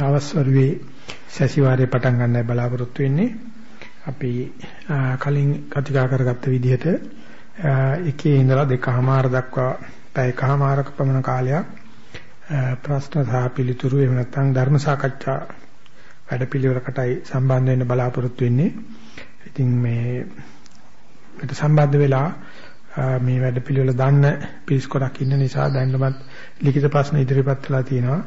අවස්වරුවේ සැසිවාරේ පටන් ගන්නයි බලාපොරොත්තු වෙන්නේ. අපි කලින් කතිකා කරගත්ත විදිහට එකේ ඉඳලා දෙකමාර දක්වා පැය කමාරක පමණ කාලයක් ප්‍රශ්න සහ පිළිතුරු එහෙම නැත්නම් ධර්ම සාකච්ඡා වැඩපිළිවෙලකටයි සම්බන්ධ වෙන්න බලාපොරොත්තු වෙන්නේ. ඉතින් මේ මේකට සම්බන්ධ වෙලා මේ වැඩපිළිවෙල දන්න පිරිස් කොටක් ඉන්න නිසා දැන්නමත් ලිඛිත ප්‍රශ්න ඉදිරිපත් කළා තියෙනවා.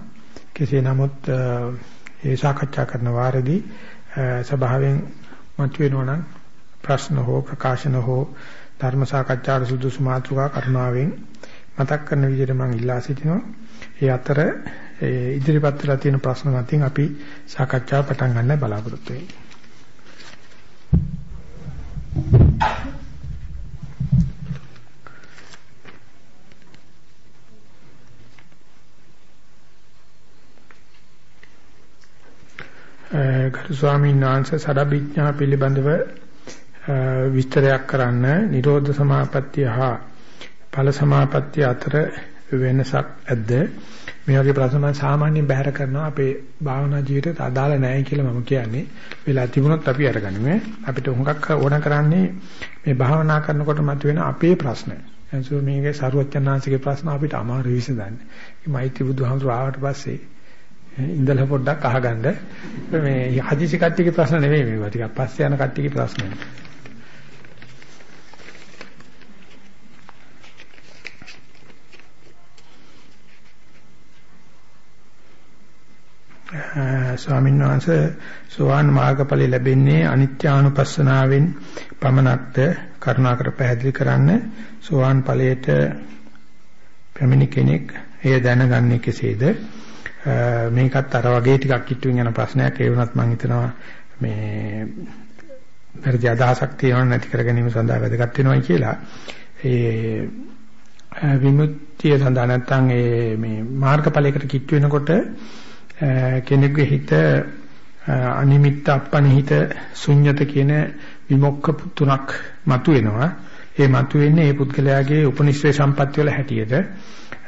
කෙසේ නමුත් ඒ සාකච්ඡා කරන වාරදී සභාවෙන් මතුවෙනවා නම් ප්‍රශ්න හෝ ප්‍රකාශන හෝ ධර්ම සාකච්ඡාට සුදුසු මාතෘකා කරුණාවෙන් මතක් කරන විදිහට මම ඉල්ලා සිටිනවා. ඒ අතර ඉදිරිපත් වෙලා තියෙන ප්‍රශ්න මතින් අපි සාකච්ඡාව පටන් ගන්න බලාපොරොත්තු වෙන්නේ. ගරු ස්වාමීන් වහන්සේ සඩබිඥා පිළිබඳව විස්තරයක් කරන්න. නිරෝධ සමාපත්තිය හා ඵල සමාපත්තිය අතර වෙනසක් ඇද්ද? මේ වගේ ප්‍රශ්න මම සාමාන්‍යයෙන් බැහැර කරනවා අපේ භාවනා ජීවිතයට අදාළ නැහැ කියලා මම කියන්නේ. වෙලා තිබුණොත් අපි අරගනිමු අපිට හුඟක් ඕන කරන්නේ මේ භාවනා කරනකොට මතුවෙන අපේ ප්‍රශ්න. එනිසා මේකේ සරුවචනාංශිකේ ප්‍රශ්න අපිට අමාරු විසඳන්නේ. මේ මෛත්‍රී බුදුහාමුදුරුවෝ ආවට පස්සේ ඉඳලා පොඩ්ඩක් අහගන්න. මේ හදිසි කට්ටියගේ ප්‍රශ්න නෙවෙයි මේවා. ටිකක් පස්සේ යන කට්ටියගේ ප්‍රශ්න. ස්වාමීන් වහන්සේ සෝවාන් මාර්ගඵල ලැබෙන්නේ අනිත්‍යානුපස්සනාවෙන් පමණක්ද? කරුණාකර පැහැදිලි කරන්න. සෝවාන් ඵලයට පැමිණි කෙනෙක් එය දැනගන්නේ කෙසේද? මේකත් අර වගේ ටිකක් කිට්ටුවෙන් යන ප්‍රශ්නයක්. ඒ වුණත් මම හිතනවා මේ පරිදි අදහසක් තියෙනව නැති කර ගැනීම සඳහා වැදගත් වෙනවා කියලා. ඒ විමුක්තිය සඳහා නැත්නම් ඒ මේ මාර්ගඵලයකට කිට්ටු වෙනකොට කෙනෙකුගේ හිත අනිමිත්ත අපනිහිත ශුන්්‍යත කියන විමුක්ඛ තුනක් මතුවෙනවා. ඒ මතුවෙන්නේ මේ පුද්ගලයාගේ උපනිශ්‍රේ සම්පත්‍ය වල හැටියට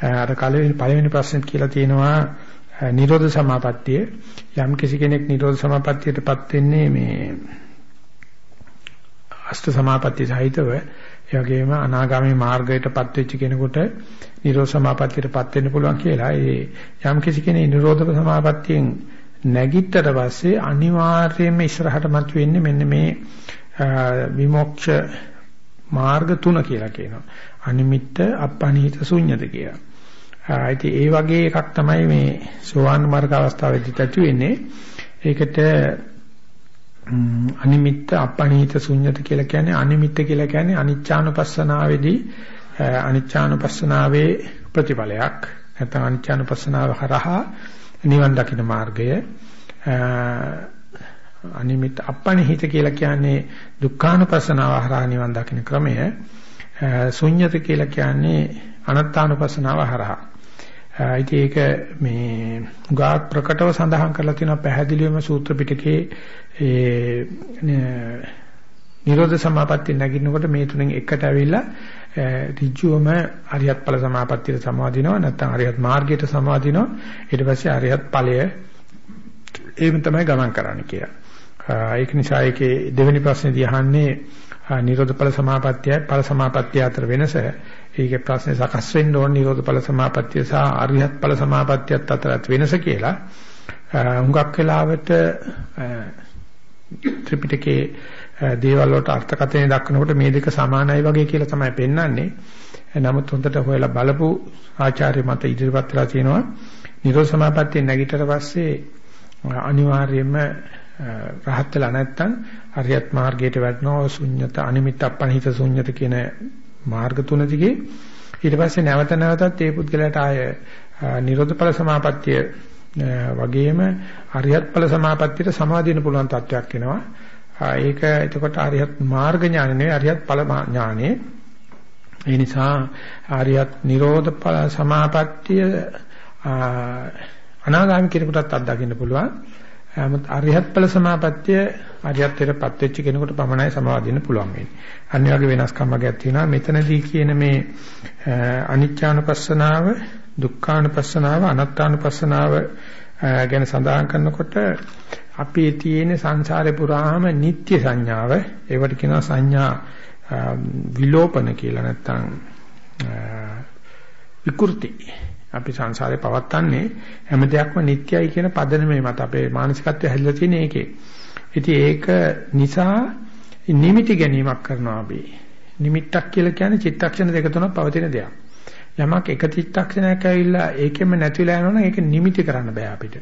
අර කලින් පළවෙනි ප්‍රශ්නෙත් කියලා තියෙනවා නිරෝධ සමාපත්තිය. යම් කිසි කෙනෙක් නිරෝධ සමාපත්තියටපත් වෙන්නේ මේ අෂ්ට සමාපatti සහිතව ඒ වගේම අනාගාමී මාර්ගයටපත් වෙච්ච කෙනෙකුට නිරෝධ සමාපත්තියටපත් වෙන්න පුළුවන් කියලා. ඒ යම් කිසි කෙනෙක් නිරෝධ සමාපත්තියෙන් නැගිටතර පස්සේ අනිවාර්යයෙන්ම ඉස්සරහට මතුවෙන්නේ මෙන්න මේ විමුක්ෂ මාර්ග තුන කියලා කියනවා. අනිමිත්ත අපනිහිත ශුන්්‍යත කියලා. ඉතින් ඒ වගේ එකක් තමයි මේ සෝවාන් මාර්ග අවස්ථාවේදී ඇති වෙන්නේ. ඒකට අනිමිත්ත අපණීත ශුන්්‍යත කියලා කියන්නේ අනිමිත්ත කියලා කියන්නේ අනිච්චානුපස්සනාවේදී අනිච්චානුපස්සනාවේ ප්‍රතිඵලයක්. නැත්නම් අනිච්චානුපස්සනාව හරහා නිවන් දකින්න මාර්ගය අනිමිත් අපණිහිත කියලා කියන්නේ දුක්ඛානුපස්සනාව හරහා නිවන් දකින්න ක්‍රමය. ශුන්්‍යත කියලා කියන්නේ අනත්තානුපස්සනාව හරහා ඉතින් ඒක මේ ගාක් ප්‍රකටව සඳහන් කරලා තියෙනවා පැහැදිලිවම සූත්‍ර පිටකේ ඒ නිරෝධ සමාපatti නැගිනකොට මේ තුනෙන් එකට ඇවිල්ලා ඍජුවම අරියත් ඵල සමාපත්තියට සමාදිනවා නැත්නම් අරියත් මාර්ගයට සමාදිනවා ඊට පස්සේ අරියත් ඵලය එහෙම තමයි ගමන් කරන්න කියලා. ඒක නිසා ඒකේ දෙවෙනි ප්‍රශ්නේදී අහන්නේ නිරෝධ ඵල සමාපත්තියයි ඵල සමාපත්තිය අතර වෙනස ඒකේ ප්‍රශ්නේ සකස් වෙන්න ඕන නිරෝධ ඵල සමාපත්තිය සහ අරිහත් ඵල සමාපත්තියත් අතර වෙනස කියලා. හුඟක් වෙලාවට ත්‍රිපිටකයේ දේවල් වලට අර්ථකථනය දක්වනකොට මේ දෙක සමානයි වගේ කියලා තමයි පෙන්වන්නේ. නමුත් හොඳට හොයලා බලපු ආචාර්ය මත ඉදිරිපත් වෙලා තියෙනවා. නිරෝධ සමාපත්තිය නැගිටතර පස්සේ අනිවාර්යයෙන්ම රහත් වෙලා නැත්තම් අරියත් මාර්ගයට වැටෙනවා ශුන්්‍යත අනිමිත් අපනිහිත ශුන්්‍යත කියන මාර්ග තුන දිගේ ඊට පස්සේ නැවත නැවතත් ඒ පුද්ගලයාට ආය නිරෝධ ඵල සමාපත්තිය වගේම අරියත් ඵල සමාපත්තියට සමාදින්න පුළුවන් තත්වයක් එනවා. ඒක එතකොට අරියත් මාර්ග ඥාන නෙවෙයි අරියත් ඵල ඥානෙ. ඒ නිසා ආරියත් නිරෝධ ඵල සමාපත්තිය අනාගාමී කෙනෙකුටත් අත්දකින්න පුළුවන්. නමුත් අරියත් ඵල සමාපත්තිය අරියත්ත්වයටපත් වෙච්ච කෙනෙකුට පමණයි සමාදින්න පුළුවන් වෙන්නේ. අනිත් වගේ වෙනස්කම් වර්ගයක් තියෙනවා. මෙතනදී කියන මේ අනිච්චානුපස්සනාව, දුක්ඛානුපස්සනාව, අනාත්තානුපස්සනාව ගැන සඳහන් කරනකොට අපි තියෙන සංසාරේ පුරාම නිත්‍ය සංඥාව ඒවට කියනවා සංඥා විලෝපන කියලා නැත්නම් විකෘති අපි සංසාරේ පවත්තන්නේ හැම දෙයක්ම නිට්ටයයි කියන පදනමේ මත අපේ මානසිකත්වය හැදලා තියෙන එකේ. ඉතින් ඒක නිසා නිමිටි ගැනීමක් කරනවා අපි. නිමිට්ටක් කියලා කියන්නේ චිත්තක්ෂණ දෙක තුනක් පවතින දෙයක්. යමක් එක චිත්තක්ෂණයක් ඇවිල්ලා ඒකෙම නැතිලා යනවනම් ඒක නිමිටි කරන්න බෑ අපිට.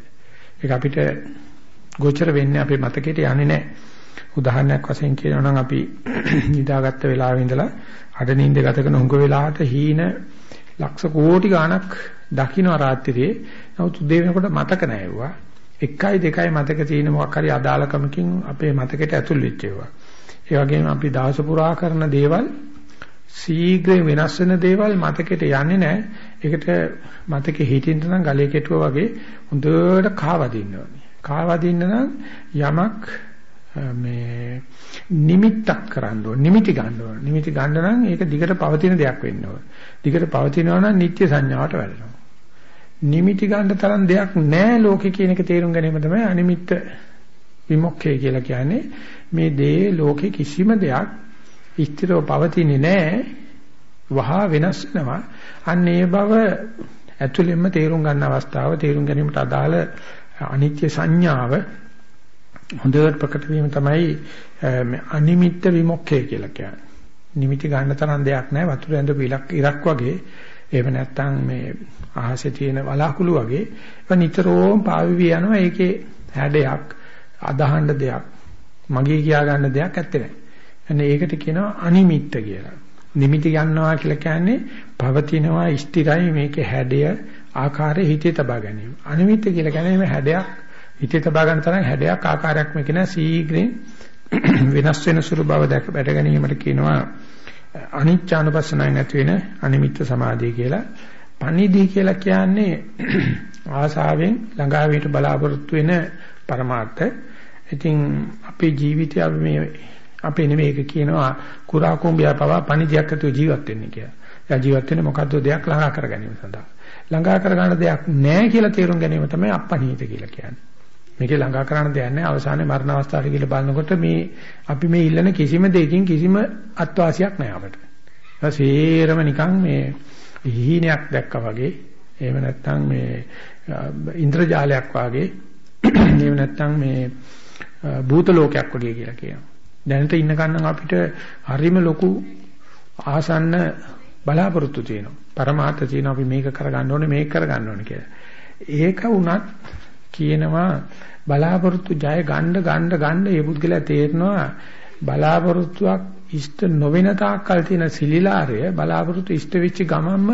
ඒක අපිට ගෝචර වෙන්නේ අපේ මතකයට යන්නේ නැහැ. උදාහරණයක් වශයෙන් කියනවා නම් අපි නිදාගත්ත වෙලාවෙ ඉඳලා අඩ නිින්ද ගත කරන උඟ වෙලාවට හීන ලක්ෂ කෝටි ගණක් දකින්න රාත්‍රියේ නමුත් උදේ වෙනකොට මතක නැහැවා. එකයි දෙකයි මතක තියෙන මොකක් හරි අදාළකමකින් අපේ මතකයට ඇතුල් වෙච්ච ඒවා. ඒ වගේම අපි දවස පුරා කරන දේවල් ශීඝ්‍රයෙන් වෙනස් වෙන දේවල් මතකයට යන්නේ නැහැ. ඒකට මතකෙ හිටින්න නම් ගලේ කෙටුවා වගේ හොඳට කාවදින්න ඕනේ. කාවදින්න නම් යමක් මේ නිමිත්තක් කරන්න ඕන නිමිති ගන්න ඕන නිමිති ගන්න නම් ඒක දිගට පවතින දෙයක් වෙන්න ඕන දිගට පවතිනවා නම් නිත්‍ය සංඥාවට වැටෙනවා නිමිති ගන්න තරම් දෙයක් නැහැ ලෝකේ කියන එක තේරුම් ගැනීම තමයි අනිමිත්ත විමුක්ඛය කියලා කියන්නේ මේ දේ ලෝකේ කිසිම දෙයක් ස්ථිරව පවතින්නේ නැහැ වහා වෙනස් වෙනවා අන්න ඒ බව ඇතුළෙන්ම තේරුම් ගන්න අවස්ථාව තේරුම් ගැනීමට අදාළ අනිත්‍ය සංඥාව හොඳට ප්‍රකට වීම තමයි මේ අනිමිත්ත විමුක්ඛය කියලා කියන්නේ. නිමිති ගන්න තරම් දෙයක් නැහැ වතුර ඇඳපු ඉලක් ඉරක් වගේ. එහෙම නැත්නම් මේ අහසේ තියෙන වලාකුළු වගේ. ඒක නිතරම පාවිවි යනවා. ඒකේ හැඩයක්, අදහන්න දෙයක්, මගේ කියා ගන්න දෙයක් ඇත්තේ නැහැ. එන්නේ ඒකට කියනවා අනිමිත්ත කියලා. නිමිති ගන්නවා කියලා කියන්නේ පවතිනවා ස්ථිරයි මේකේ හැඩය ආකාරය හිතේ තබා ගැනීම. අනිමිත්ත කියලා කියන්නේ මේ හැඩයක් හිතේ තබා ගන්න තරම් හැඩයක් ආකාරයක් මේක නෑ සීඝ්‍රයෙන් වෙනස් වෙන සුළු බව දැක බැට ගැනීමට කියනවා අනිච්චානුපස්සනයි නැති වෙන අනිමිත්ත සමාධිය කියලා. පණිදී කියලා කියන්නේ ආසාවෙන් ළඟා වීට බලාපොරොත්තු වෙන પરමාර්ථ. ඉතින් අපේ ජීවිතය අපි මේ අපේ නෙමෙයි ඒක කියනවා කුරා කුඹියා පවා පණිදියක් ඇතුව ජීවත් වෙන්නේ කියලා. එයා ජීවත් වෙන්නේ මොකද්ද දෙයක් ළඟා කර ගැනීම සඳහා. ළඟා කර ගන්න දෙයක් නැහැ කියලා තේරුම් ගැනීම තමයි අපණීත කියලා කියන්නේ. මේකේ ළඟා කරන්න දෙයක් නැහැ. අවසානයේ මරණ අවස්ථාවට කියලා බලනකොට මේ අපි මේ ඉල්ලන කිසිම දෙයකින් කිසිම අත්වාසියක් නැහැ අපට. ඒක සේරම නිකන් මේ හීනයක් දැක්කා වගේ. එහෙම නැත්නම් මේ ඉන්ද්‍රජාලයක් වගේ. එහෙම නැත්නම් මේ භූත ලෝකයක් වගේ කියලා කියනවා. දැනට ඉන්න කන්නම් අපිට හරිම ලොකු ආසන්න බලාපොරොත්තු තියෙනවා. පරමාර්ථ තියෙනවා අපි මේක කරගන්න ඕනේ මේක කරගන්න ඕනේ කියලා. ඒක වුණත් කියනවා බලාපොරොත්තු ජය ගන්න ගන්න ගන්න මේ පුද්ගලයා තේරෙනවා බලාපොරොත්තුවක් ඉෂ්ට නොවන තාක්කල් තියෙන සිලිලාරය බලාපොරොත්තු ඉෂ්ට වෙච්ච ගමන්ම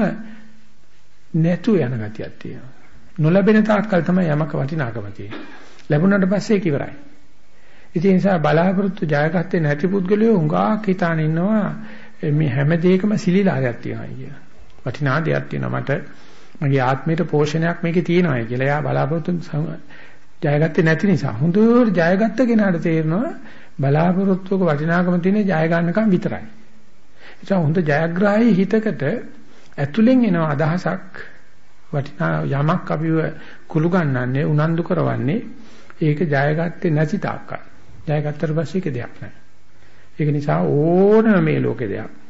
නැතු යන ගතියක් තියෙනවා. නොලැබෙන තාක්කල් තමයි යමක වටිනාකම තියෙන්නේ. ලැබුණාට පස්සේ ඒක ඉවරයි. ඉතින් ඒ නිසා බලාපොරොත්තු ජයගත්තේ නැති පුද්ගලයෝ හුඟක් හිතාන ඉන්නවා මේ හැම දෙයකම සිලිලාරයක් තියෙනවා කියලා. වටිනා දෙයක් තියෙනවා මට මගේ ආත්මයට පෝෂණයක් මේකේ තියෙනවා කියලා. එයා බලාපොරොත්තු ජයගත්තේ නැති නිසා හොඳට ජයගත්ත කෙනාට තේරෙනවා බලාපොරොත්තුක වටිනාකම තියෙන ජය ගන්නකම් විතරයි. ඒ හොඳ ජයග්‍රාහී හිතකට ඇතුලෙන් එන අදහසක් වටිනා යමක් අපිව කුළු ගන්නන්නේ උනන්දු කරවන්නේ ඒක ජයගත්තේ නැති තාක්කල්. ජයගත්තට පස්සේ ඒක දෙයක් නැහැ. ඒක නිසා ඕනම මේ ලෝකේ දෙයක්.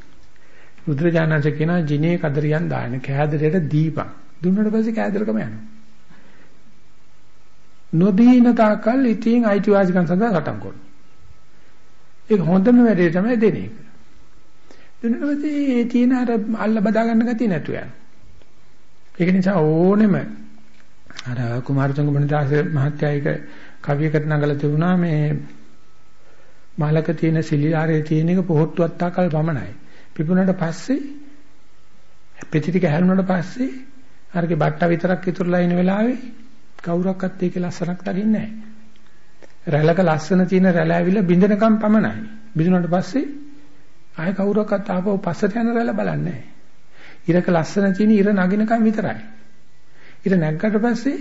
බුදුරජාණන්සේ කියනවා ජිනේ කදරියන් දාන කෑදරයට දීපන්. දුන්නට පස්සේ කෑදරකම යනවා. නොදීන තාකල් ඉතින් අයිතිවාසිකම් සඳහා සටන් කරනවා. ඒක හොඳම වැඩේ තමයි දෙන එක. දුන්නට පස්සේ ඒ තියෙන අර අල්ල බදා ගන්න ගතිය නැතු යනවා. ඒක නිසා ඕනෙම අර කුමාරතුංග මුනිදාස මහත්තයා එක කවියකට නගලා තිබුණා මේ මලක තියෙන සිලිලාරේ තියෙන එක පොහොට්ටුවක් තාකල් පමණයි. පිපුණාට පස්සේ පෙති ටික හැරුණාට පස්සේ අරගේ බට්ටා විතරක් ඉතුරුලා ඉන වෙලාවේ කවුරක්වත් ඒකේ ලස්සනක් දකින්නේ නැහැ. රැළක ලස්සන තියෙන රැළ ඇවිල්ලා බින්දනකම් පමණයි. බිඳුනට පස්සේ ආය කවුරක්වත් ආපහු පස්සට යන රැළ බලන්නේ නැහැ. ඉරක ලස්සන තියෙන ඉර නගිනකම් විතරයි. ඉර නැග්ගට පස්සේ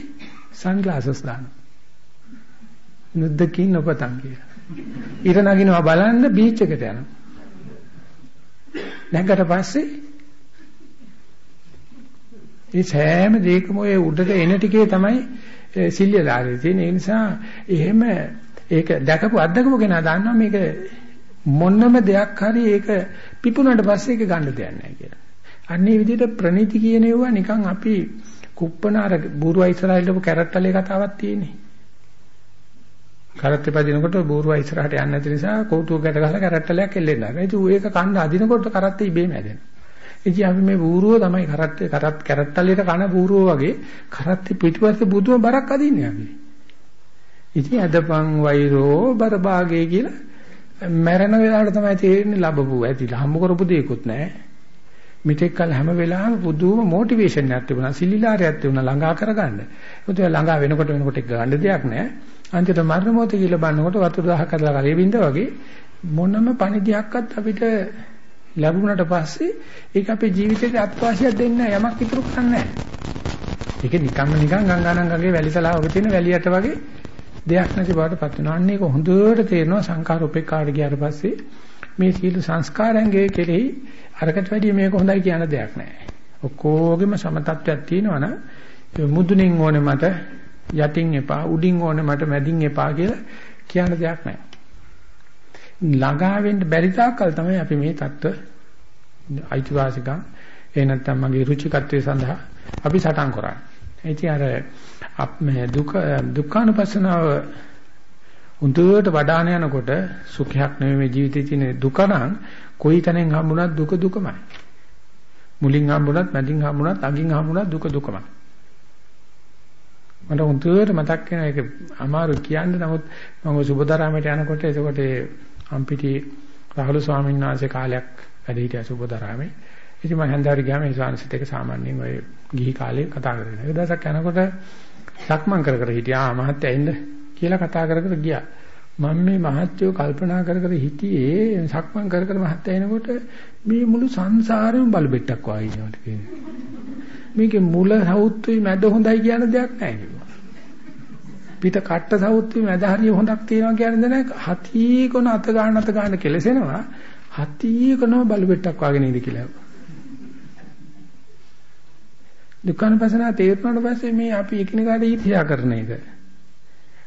සන් ග්ලාසස් දානවා. නුද්දකින් නොපතන් කියලා. ඉර නගිනවා බලන්න බීච් එකට යනවා. නැග්ගට පස්සේ ඒ සෑම දෙයකම ඔය උඩට එන ටිකේ තමයි සිල්ලියලාරේ තියෙන. ඒ නිසා එහෙම ඒක දැකපු අත්දකපු කෙනා දන්නවා මේක මොනම දෙයක් හරි ඒක පිපුණාට පස්සේ ඒක ගන්න දෙයක් නැහැ කියලා. අන්නේ විදිහට ප්‍රණීති කියන ඒවා නිකන් අපි කුප්පන අර බූරුවා ඉස්සරහින් කැරට්ටලේ කතාවක් තියෙන්නේ. කරත් පදිනකොට බෝරුවා ඉස්සරහට යන්නේ නැති නිසා කෝටුව ගැට ගහලා කරට්ටලයක් එල්ලෙන්න ගන්නවා. ඉතින් ඒක කන්න අදිනකොට කරත් ඉබේම හැදෙනවා. ඉතින් අපි මේ බෝරුව තමයි කරත් කරත් කරට්ටලයට කන බෝරුව වගේ කරත් පිටිපස්සේ බුදුම බරක් අදින්නේ අපි. ඉතින් අදපන් වෛරෝ බරභාගේ කියලා මැරෙන වෙලාවට තමයි තේරෙන්නේ ලැබපු ඇති. හම්බ කරපු දෙයක්වත් නැහැ. මිත්‍යක් කල හැම වෙලාවෙම පුදුම මොටිවේෂන් එකක් තිබුණා. සිලිලාරයක් තිබුණා ළඟා කරගන්න. මොකද ළඟා වෙනකොට වෙනකොට ගන්න දෙයක් නැහැ. අන්තිමට මරණ මොහොතේ කියලා බලනකොට වතුර දහහක් කරලා කරේ බින්ද වගේ මොනම පණිදියක්වත් අපිට ලැබුණාට පස්සේ ඒක අපේ ජීවිතේට අත්වාසියක් දෙන්නේ යමක් ඉතුරු කරන්නේ නැහැ. ඒක නිකම්ම නිකන් ගංගානම් ගඟේ වැලිසලාවක තියෙන වැලියට වගේ දෙයක් නැති බවට පත් වෙනවා. අන්න ඒක හොඳට තේරෙනවා සංකාර උපේක්ඛාට ගියාට පස්සේ මේ සීල සංස්කාරයන්ගේ කෙරෙහි අරකට වැඩිය මේක හොඳයි කියන දෙයක් නැහැ. ඔක්කොගෙම සමතත්වයක් තියෙනවනම් මුදුනින් ඕනේ මට යටින් එපා උඩින් ඕනේ මට මැදින් එපා කියලා කියන දෙයක් නැහැ. ළඟා වෙන්න බැරි තාක්කල් තමයි අපි මේ தত্ত্ব අයිතිවාසිකම් ඒ නැත්තම් මගේ රුචිකත්වය සඳහා අපි සටන් කරන්නේ. ඉතින් අර අපේ දුක දුක්ඛානුපස්සනාව උන්දුවට වඩාන යනකොට සුඛයක් නෙමෙයි මේ ජීවිතේ තියෙන දුක නම් කොයි තැනෙන් හම්බුණත් දුක දුකමයි. මුලින් හම්බුණත්, මැදින් හම්බුණත්, අගින් හම්බුණත් දුක දුකමයි. මට හුදුවට මතක් වෙන එක අමාරු කියන්න නමුත් මම සුබතරාමයට යනකොට එතකොට අම්පිටි රාහුල ස්වාමීන් වහන්සේ කාලයක් වැඩ හිටියා සුබතරාමේ. ඉතින් මම හන්දාරි ගියාම ඒ ස්වාමීන්සිට එක සාමාන්‍යයෙන් ඔය ගිහි කාලේ කතා කරගෙන. ඒ දවසක් යනකොට සක්මන් කර කර හිටියා මහත්තයා එන්න කියලා කතා කර කර ගියා. මම මේ මහත්යෝ කල්පනා කර කර හිටියේ සක්මන් කර කර මහත්තයා එනකොට මේ මුළු සංසාරෙම බලබෙට්ටක් වගේ ඉන්නවට මේකේ මුල සෞත්තුයි මැද හොඳයි කියන දෙයක් නැහැ කිව්වා. පිට කට්ට සෞත්තුයි මැද හරිය හොඳක් තියෙනවා කියන දේ නැහැ. හති කොන අත ගන්න අත ගන්න කෙලසෙනවා. හති කොනම බලපෙට්ටක් වගේ නේද කියලා. දුක්ඛන පසනා තේරුණාට පස්සේ මේ අපි එකිනෙකාට ඊර්ෂ්‍යා කරන එක.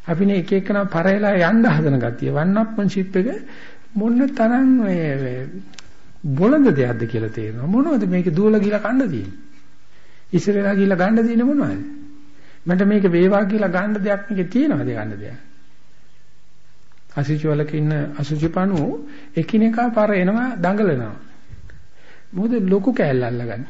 අපි නේ එක එකනා පරයලා යන්න හදන ගතිය වන්නප්මන්ෂිප් එක මොන තරම් බොළඳ දෙයක්ද කියලා තේරෙනවා. මොනවද මේක දුවලා ගිහලා කන්න තියෙන්නේ? ඉස්සරලා ගිහිල්ලා ගන්න දෙන්නේ මොනවද? මට මේක වේවා කියලා ගන්න දෙයක් මේකේ තියෙනවද ගන්න දෙයක්? අසුචි වලක ඉන්න අසුචි පණු එකිනෙකා පාර එනවා දඟලනවා. මොකද ලොකු කෑල්ල අල්ලගන්න.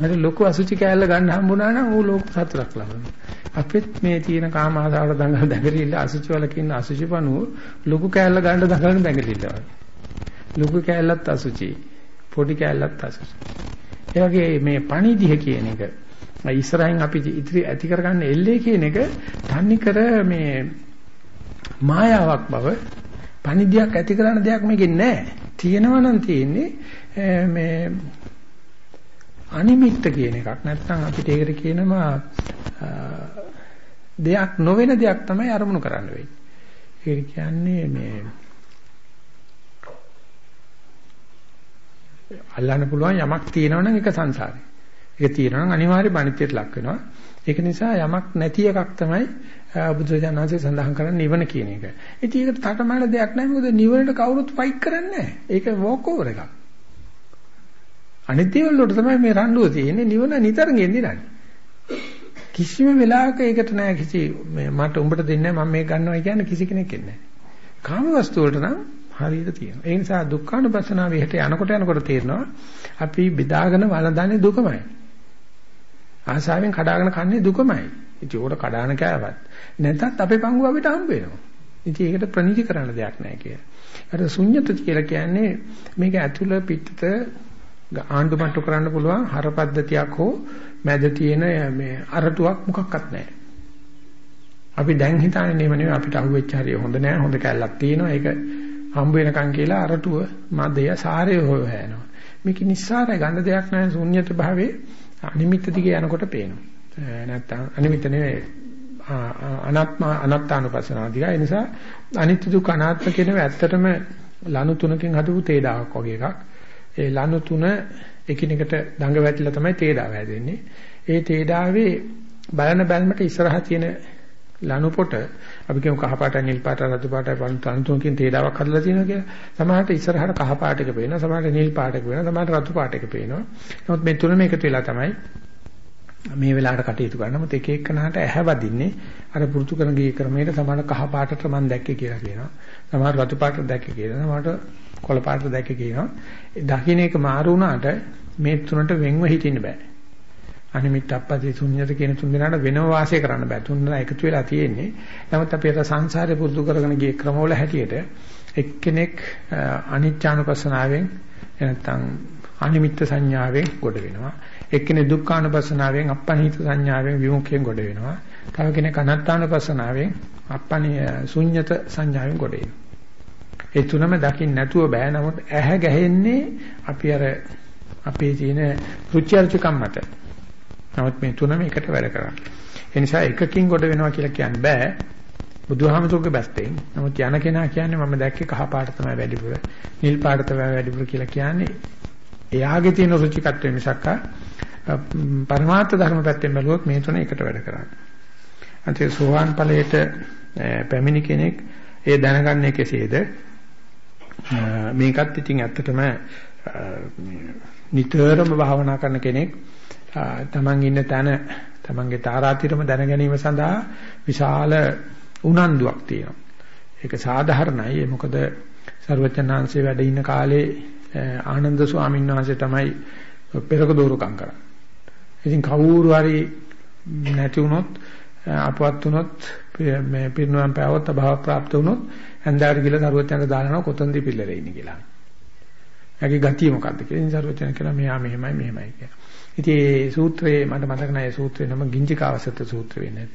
මට ලොකු අසුචි කෑල්ල ගන්න හම්බුණා නම් ඌ ලොකු සතුටක් ලබනවා. අපිත් මේ තියෙන කාම ආසාවට දඟල දඟලිල්ල අසුචි වලක ඉන්න අසුචි පණු ලොකු කෑල්ල ගන්න දඟලන දඟලිල්ල. ලොකු කෑල්ලත් අසුචි. පොඩි කෑල්ලත් අසුසු. ඒ වගේ මේ පණිදිහ කියන එක ඉස්සරහින් අපි ඉදිරි ඇති කරගන්න එල්ලේ කියන එක තන්නේ කර මේ මායාවක් බව පණිදියක් ඇති කරන දෙයක් මේකේ නැහැ. තියෙනවා නම් තියෙන්නේ මේ අනිමිත්ත කියන එකක්. නැත්නම් අපිට ඒකට කියනවා දෙයක් නොවන දෙයක් තමයි අරමුණු කරන්න වෙන්නේ. ඒ කියන්නේ මේ අල්ලන්න පුළුවන් යමක් තියෙනවා නම් ඒක සංසාරේ. ඒක තියෙනවා නම් අනිවාර්යයෙන්ම අනිත්‍යයට ලක් වෙනවා. ඒක නිසා යමක් නැති එකක් තමයි බුදුරජාණන්සේ සඳහන් කරන්නේ නිවන කියන එක. ඉතින් ඒකට තටමන දෙයක් නැහැ මොකද නිවනට කවුරුත් ෆයිට් කරන්නේ නැහැ. ඒක වෝක් ඕවර් එකක්. අනිත් දේවල් වලට තමයි මේ රණ්ඩුව තියෙන්නේ නිවන නිතරම ගෙන්දිරන්නේ. කිසිම වෙලාවක ඒකට නෑ කිසි මට උඹට දෙන්නේ මම මේක ගන්නවා කියන්නේ කිසි කෙනෙක් එන්නේ නෑ. කාම වස්තු වලට නම් හරියට තියෙනවා. ඒ නිසා දුක්ඛානුපස්සනාව විහෙට යනකොට යනකොට තේරෙනවා අපි බෙදාගෙන වළඳන්නේ දුකමයි. ආසාවෙන් කඩාගෙන කන්නේ දුකමයි. ඉතින් ඕකට කඩාන කෑවත් නැත්නම් අපේ පංගුව අපිට හම්බ වෙනවා. ඉතින් ඒකට ප්‍රණීති කරන්න දෙයක් නැහැ කියලා. අර ශුන්්‍යත කියලා කියන්නේ මේක ඇතුළ පිටත ආණ්ඩුමට්ටු කරන්න පුළුවන් හර පද්ධතියක් හෝ මැද තියෙන මේ අරටුවක් මොකක්වත් නැහැ. අපි දැන් හිතන්නේ නෙමෙයි නෙමෙයි අපිට අහුවෙච්ච හරිය හොඳ නැහැ හොඳ කැලලක් තියෙනවා ඒක හම්බ වෙනකන් කියලා අරටුව මදය සාරය හොයනවා. මේක නිස්සාරය ගන්න දෙයක් නැහැ ශුන්්‍යත භාවයේ අනිමිත්ත දිගේ යනකොට පේනවා. නැත්තම් අනිමිත්ත නෙවෙයි අනාත්ම අනාත්තානුපස්සනාව දිගා. ඒ නිසා අනිත්‍ය දුක්ඛ අනාත්ම කියන ඇත්තටම ලනු තුනකින් හදපු තේඩාවක් වගේ එකක්. ඒ ලනු තුන එකිනෙකට දඟ වැටිලා තමයි තේඩාව හැදෙන්නේ. ඒ තේඩාවේ බලන බැලමට ඉස්සරහා තියෙන ලනු පොට අපි කියමු කහ පාට නිල් පාට රතු පාට තනු තුනකින් තේඩාවක් හදලා තියෙනවා කියලා. සමහරට ඉස්සරහට කහ පාට එක පේනවා, සමහරට නිල් පාට එක පේනවා, සමහරට රතු පාට එක පේනවා. නමුත් මේ තුනම එකතු වෙලා තමයි මේ වෙලාවට කටයුතු කරන නමුත් එක එකනහට ඇහැ වදින්නේ අර පුරුදු කරන ගිය ක්‍රමයට සමහර කහ පාටට මම දැක්කේ කියලා කියනවා. සමහර රතු පාටට දැක්කේ කියලා. සමහරට කොළ පාටට දැක්කේ කියනවා. දකින්න එක මාරු වුණාට මේ තුනට වෙන්ව හිටින්න බෑ. අනිමිත් අපපති ශුන්‍යත කියන තුන් දෙනාට වෙනව වාසය කරන්න බෑ. තුන් දෙනා එකතු වෙලා තියෙන්නේ. නමුත් අපි අර සංසාරේ පුරුදු කරගෙන ගිය ක්‍රමවල හැටියට එක්කෙනෙක් අනිච්චානුපස්සනාවෙන් නැත්නම් අනිමිත්ත සංඥාවෙන් ගොඩ වෙනවා. එක්කෙනෙක් දුක්ඛානුපස්සනාවෙන් අප්පනිහිත සංඥාවෙන් විමුක්තියෙන් ගොඩ වෙනවා. තව කෙනෙක් අනාත්මානුපස්සනාවෙන් අප්පනි ශුන්්‍යත සංඥාවෙන් ගොඩ වෙනවා. ඒ තුනම දකින්න නැතුව බෑ. නමුත් ඇහැ ගැහෙන්නේ අපි අර අපේ තියෙන රුචි අරුචිකම් මත. නමුත් මේ තුනම එකට වැඩ කරන්නේ. ඒ නිසා එකකින් ගොඩ වෙනවා කියලා කියන්න බෑ. බුදුහාමතුගේ බැස්තෙන්. නමුත් යන කෙනා කියන්නේ මම දැක්කේ කහ පාට තමයි වැඩිපුර, නිල් පාට තමයි වැඩිපුර කියලා කියන්නේ එයාගේ තියෙන රුචිකත්වය මිසක් පරමාර්ථ ධර්ම පැත්තෙන් බැලුවොත් මේ තුන එකට වැඩ කරන්නේ. අන්තිම සෝවාන් ඵලයට පැමිණි කෙනෙක් ඒ දැනගන්නේ කෙසේද? මේකත් ඉතින් ඇත්තටම නිතරම භාවනා කරන කෙනෙක් තමන් ඉන්න තැන තමන්ගේ තාරාතිරම දැන ගැනීම සඳහා විශාල උනන්දුවක් තියෙනවා. ඒක සාධාරණයි. ඒ මොකද ਸਰවචනාංශේ වැඩ ඉන්න කාලේ ආනන්ද ස්වාමීන් වහන්සේ තමයි පෙරක දෝරුකම් කරන්නේ. ඉතින් කවුරු හරි නැති වුණොත් අපවත් වුණොත් මේ පිරිනුවම් පෑවොත් අභාව પ્રાપ્ત වුණොත් ඇඳාට ගිහලා ਸਰවචනට දානවා කොතනදී පිල්ලලේ ඉන්නේ කියලා. එයාගේ ගතිය මොකද්ද කියලා. ඉතින් ਸਰවචන කියලා මෙයා මෙහෙමයි මෙහෙමයි කියලා. ඉතින් මේ සූත්‍රයේ මට මතක නැහැ ඒ සූත්‍රේ නම ගිංජිකාවසත සූත්‍රය වෙන්නේ.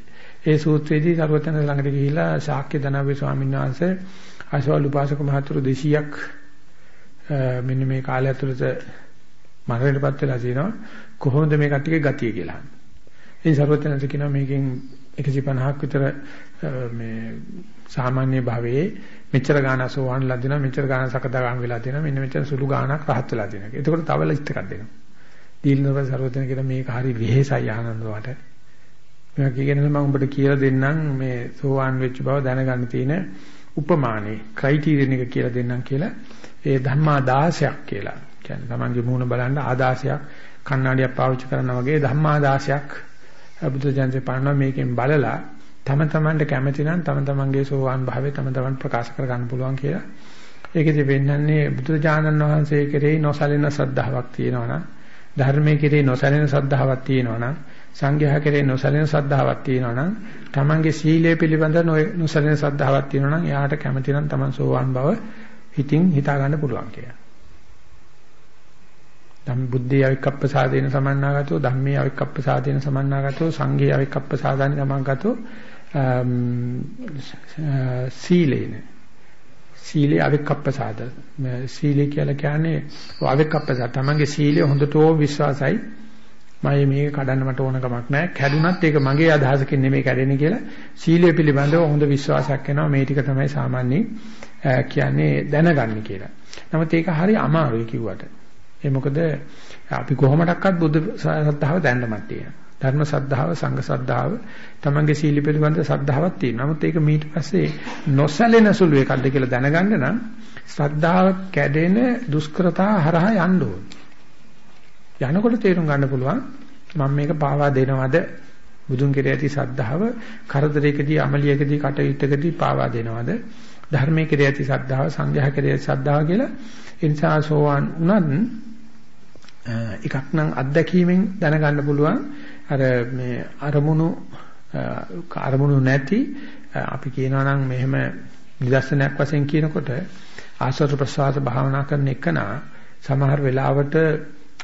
ඒ සූත්‍රයේදී සරුවචන ළඟට ගිහිලා ශාක්‍ය දනව්‍ය ස්වාමීන් වහන්සේ අසවල් උපාසක මහතුරු 200ක් මෙන්න මේ කාලය ඇතුළත මරණයටපත් වෙලා තියෙනවා. කොහොමද මේ කට්ටියගේ ගතිය කියලා. ඉතින් සරුවචනන්ස කියනවා මේකෙන් 150ක් විතර මේ සාමාන්‍ය භාවයේ මෙච්චර ගාණ සෝවාන් ලදිනවා මෙච්චර ගාණ සකදාගාම වෙලා තියෙනවා මෙන්න මෙච්චර සුළු ගාණක් රහත් වෙලා තියෙනවා. එතකොට තව ලිස්ට් එකක් දෙනවා. දීල්නවර සර්වතන කියන මේක හරි විහෙසයි ආනන්ද වට. මේවා කියගෙන මම උඹට කියලා දෙන්නම් මේ සෝවාන් වෙච්ච බව දැනගන්න තියෙන උපමානේ ක්‍රයිටීරියන් එක කියලා දෙන්නම් කියලා ඒ ධම්මා 16ක් කියලා. කියන්නේ Tamange මූණ බලන්න ආදාසයක් කණ්ණාඩියක් පාවිච්චි කරනවා වගේ ධම්මා 16ක් බුදු දහමේ පරණ මේකෙන් බලලා තම තමන්ට කැමති නම් තම තමන්ගේ සෝවාන් භාවය තම තමන් ප්‍රකාශ කර ගන්න පුළුවන් කියලා. ඒකෙදි වෙන්නන්නේ බුදුරජාණන් වහන්සේ කෙරෙහි නොසැලෙන ශ්‍රද්ධාවක් තියෙනවා නම් ධර්මයේ කෙරෙහි නොසැලෙන ශ්‍රද්ධාවක් තියෙනවා නම් සංඝයා කෙරෙහි නොසැලෙන ශ්‍රද්ධාවක් තියෙනවා නම් තමන්ගේ සීලය පිළිබඳ නොසැලෙන ශ්‍රද්ධාවක් තියෙනවා නම් එයාට කැමති නම් තමන් සෝවාන් බව හිතින් හිතා ගන්න පුළුවන් කියලා. ධම් බුද්ධේ අවික්කප්පසාදේන සමන්නාගතෝ ධම්මේ අවික්කප්පසාදේන සමන්නාගතෝ සංඝේ අවික්කප්පසාදාන සමන්නාගතෝ සීලේන සීලේ අවික්කප්පසාද සීලේ කියලා කියන්නේ අවික්කප්පසාද තමන්ගේ සීලය හොඳටම විශ්වාසයි මම මේක කඩන්න මට ඕන කමක් නැහැ කැඩුනත් ඒක මගේ අදහසකින් නෙමෙයි කැඩෙන්නේ කියලා සීලය පිළිබඳව හොඳ විශ්වාසයක් එනවා මේ ටික තමයි සාමාන්‍යයෙන් කියන්නේ දැනගන්නේ කියලා. නමුත් ඒක හරි අමාරුයි කිව්වට. ඒ මොකද අපි කොහොමඩක්වත් බුද්ධ ශ්‍රද්ධාව දැන්නමත් තියෙනවා. ධර්ම ශ්‍රද්ධාව, සංඝ ශ්‍රද්ධාව, තමන්ගේ සීල පිළිබඳ ශ්‍රද්ධාවක් තියෙනවා. නමුත් ඒක ඊට පස්සේ නොසැලෙන සුළු එකක්ද කියලා දැනගන්න නම් ශ්‍රද්ධාව කැඩෙන දුෂ්කරතා හරහා යන්න ඕනේ. යනකොට තේරුම් ගන්න පුළුවන් මම මේක පාවා දෙනවද බුදුන් කෙරේ ඇති ශ්‍රද්ධාව කරදරයකදී අමලියකදී කටයුත්තකදී පාවා දෙනවද ධර්මයේ කෙරේ ඇති ශ්‍රද්ධාව සංඝයා කෙරේ ඇති ශ්‍රද්ධාව කියලා ඒ නිසා සෝවාන් උනත් එකක් නම් අත්දැකීමෙන් දැනගන්න පුළුවන් අර මේ අරමුණු අරමුණු නැති අපි කියනවා නම් මෙහෙම නිදර්ශනයක් වශයෙන් කියනකොට ආස්වාද ප්‍රසවාස භාවනා කරන එකනා සමහර වෙලාවට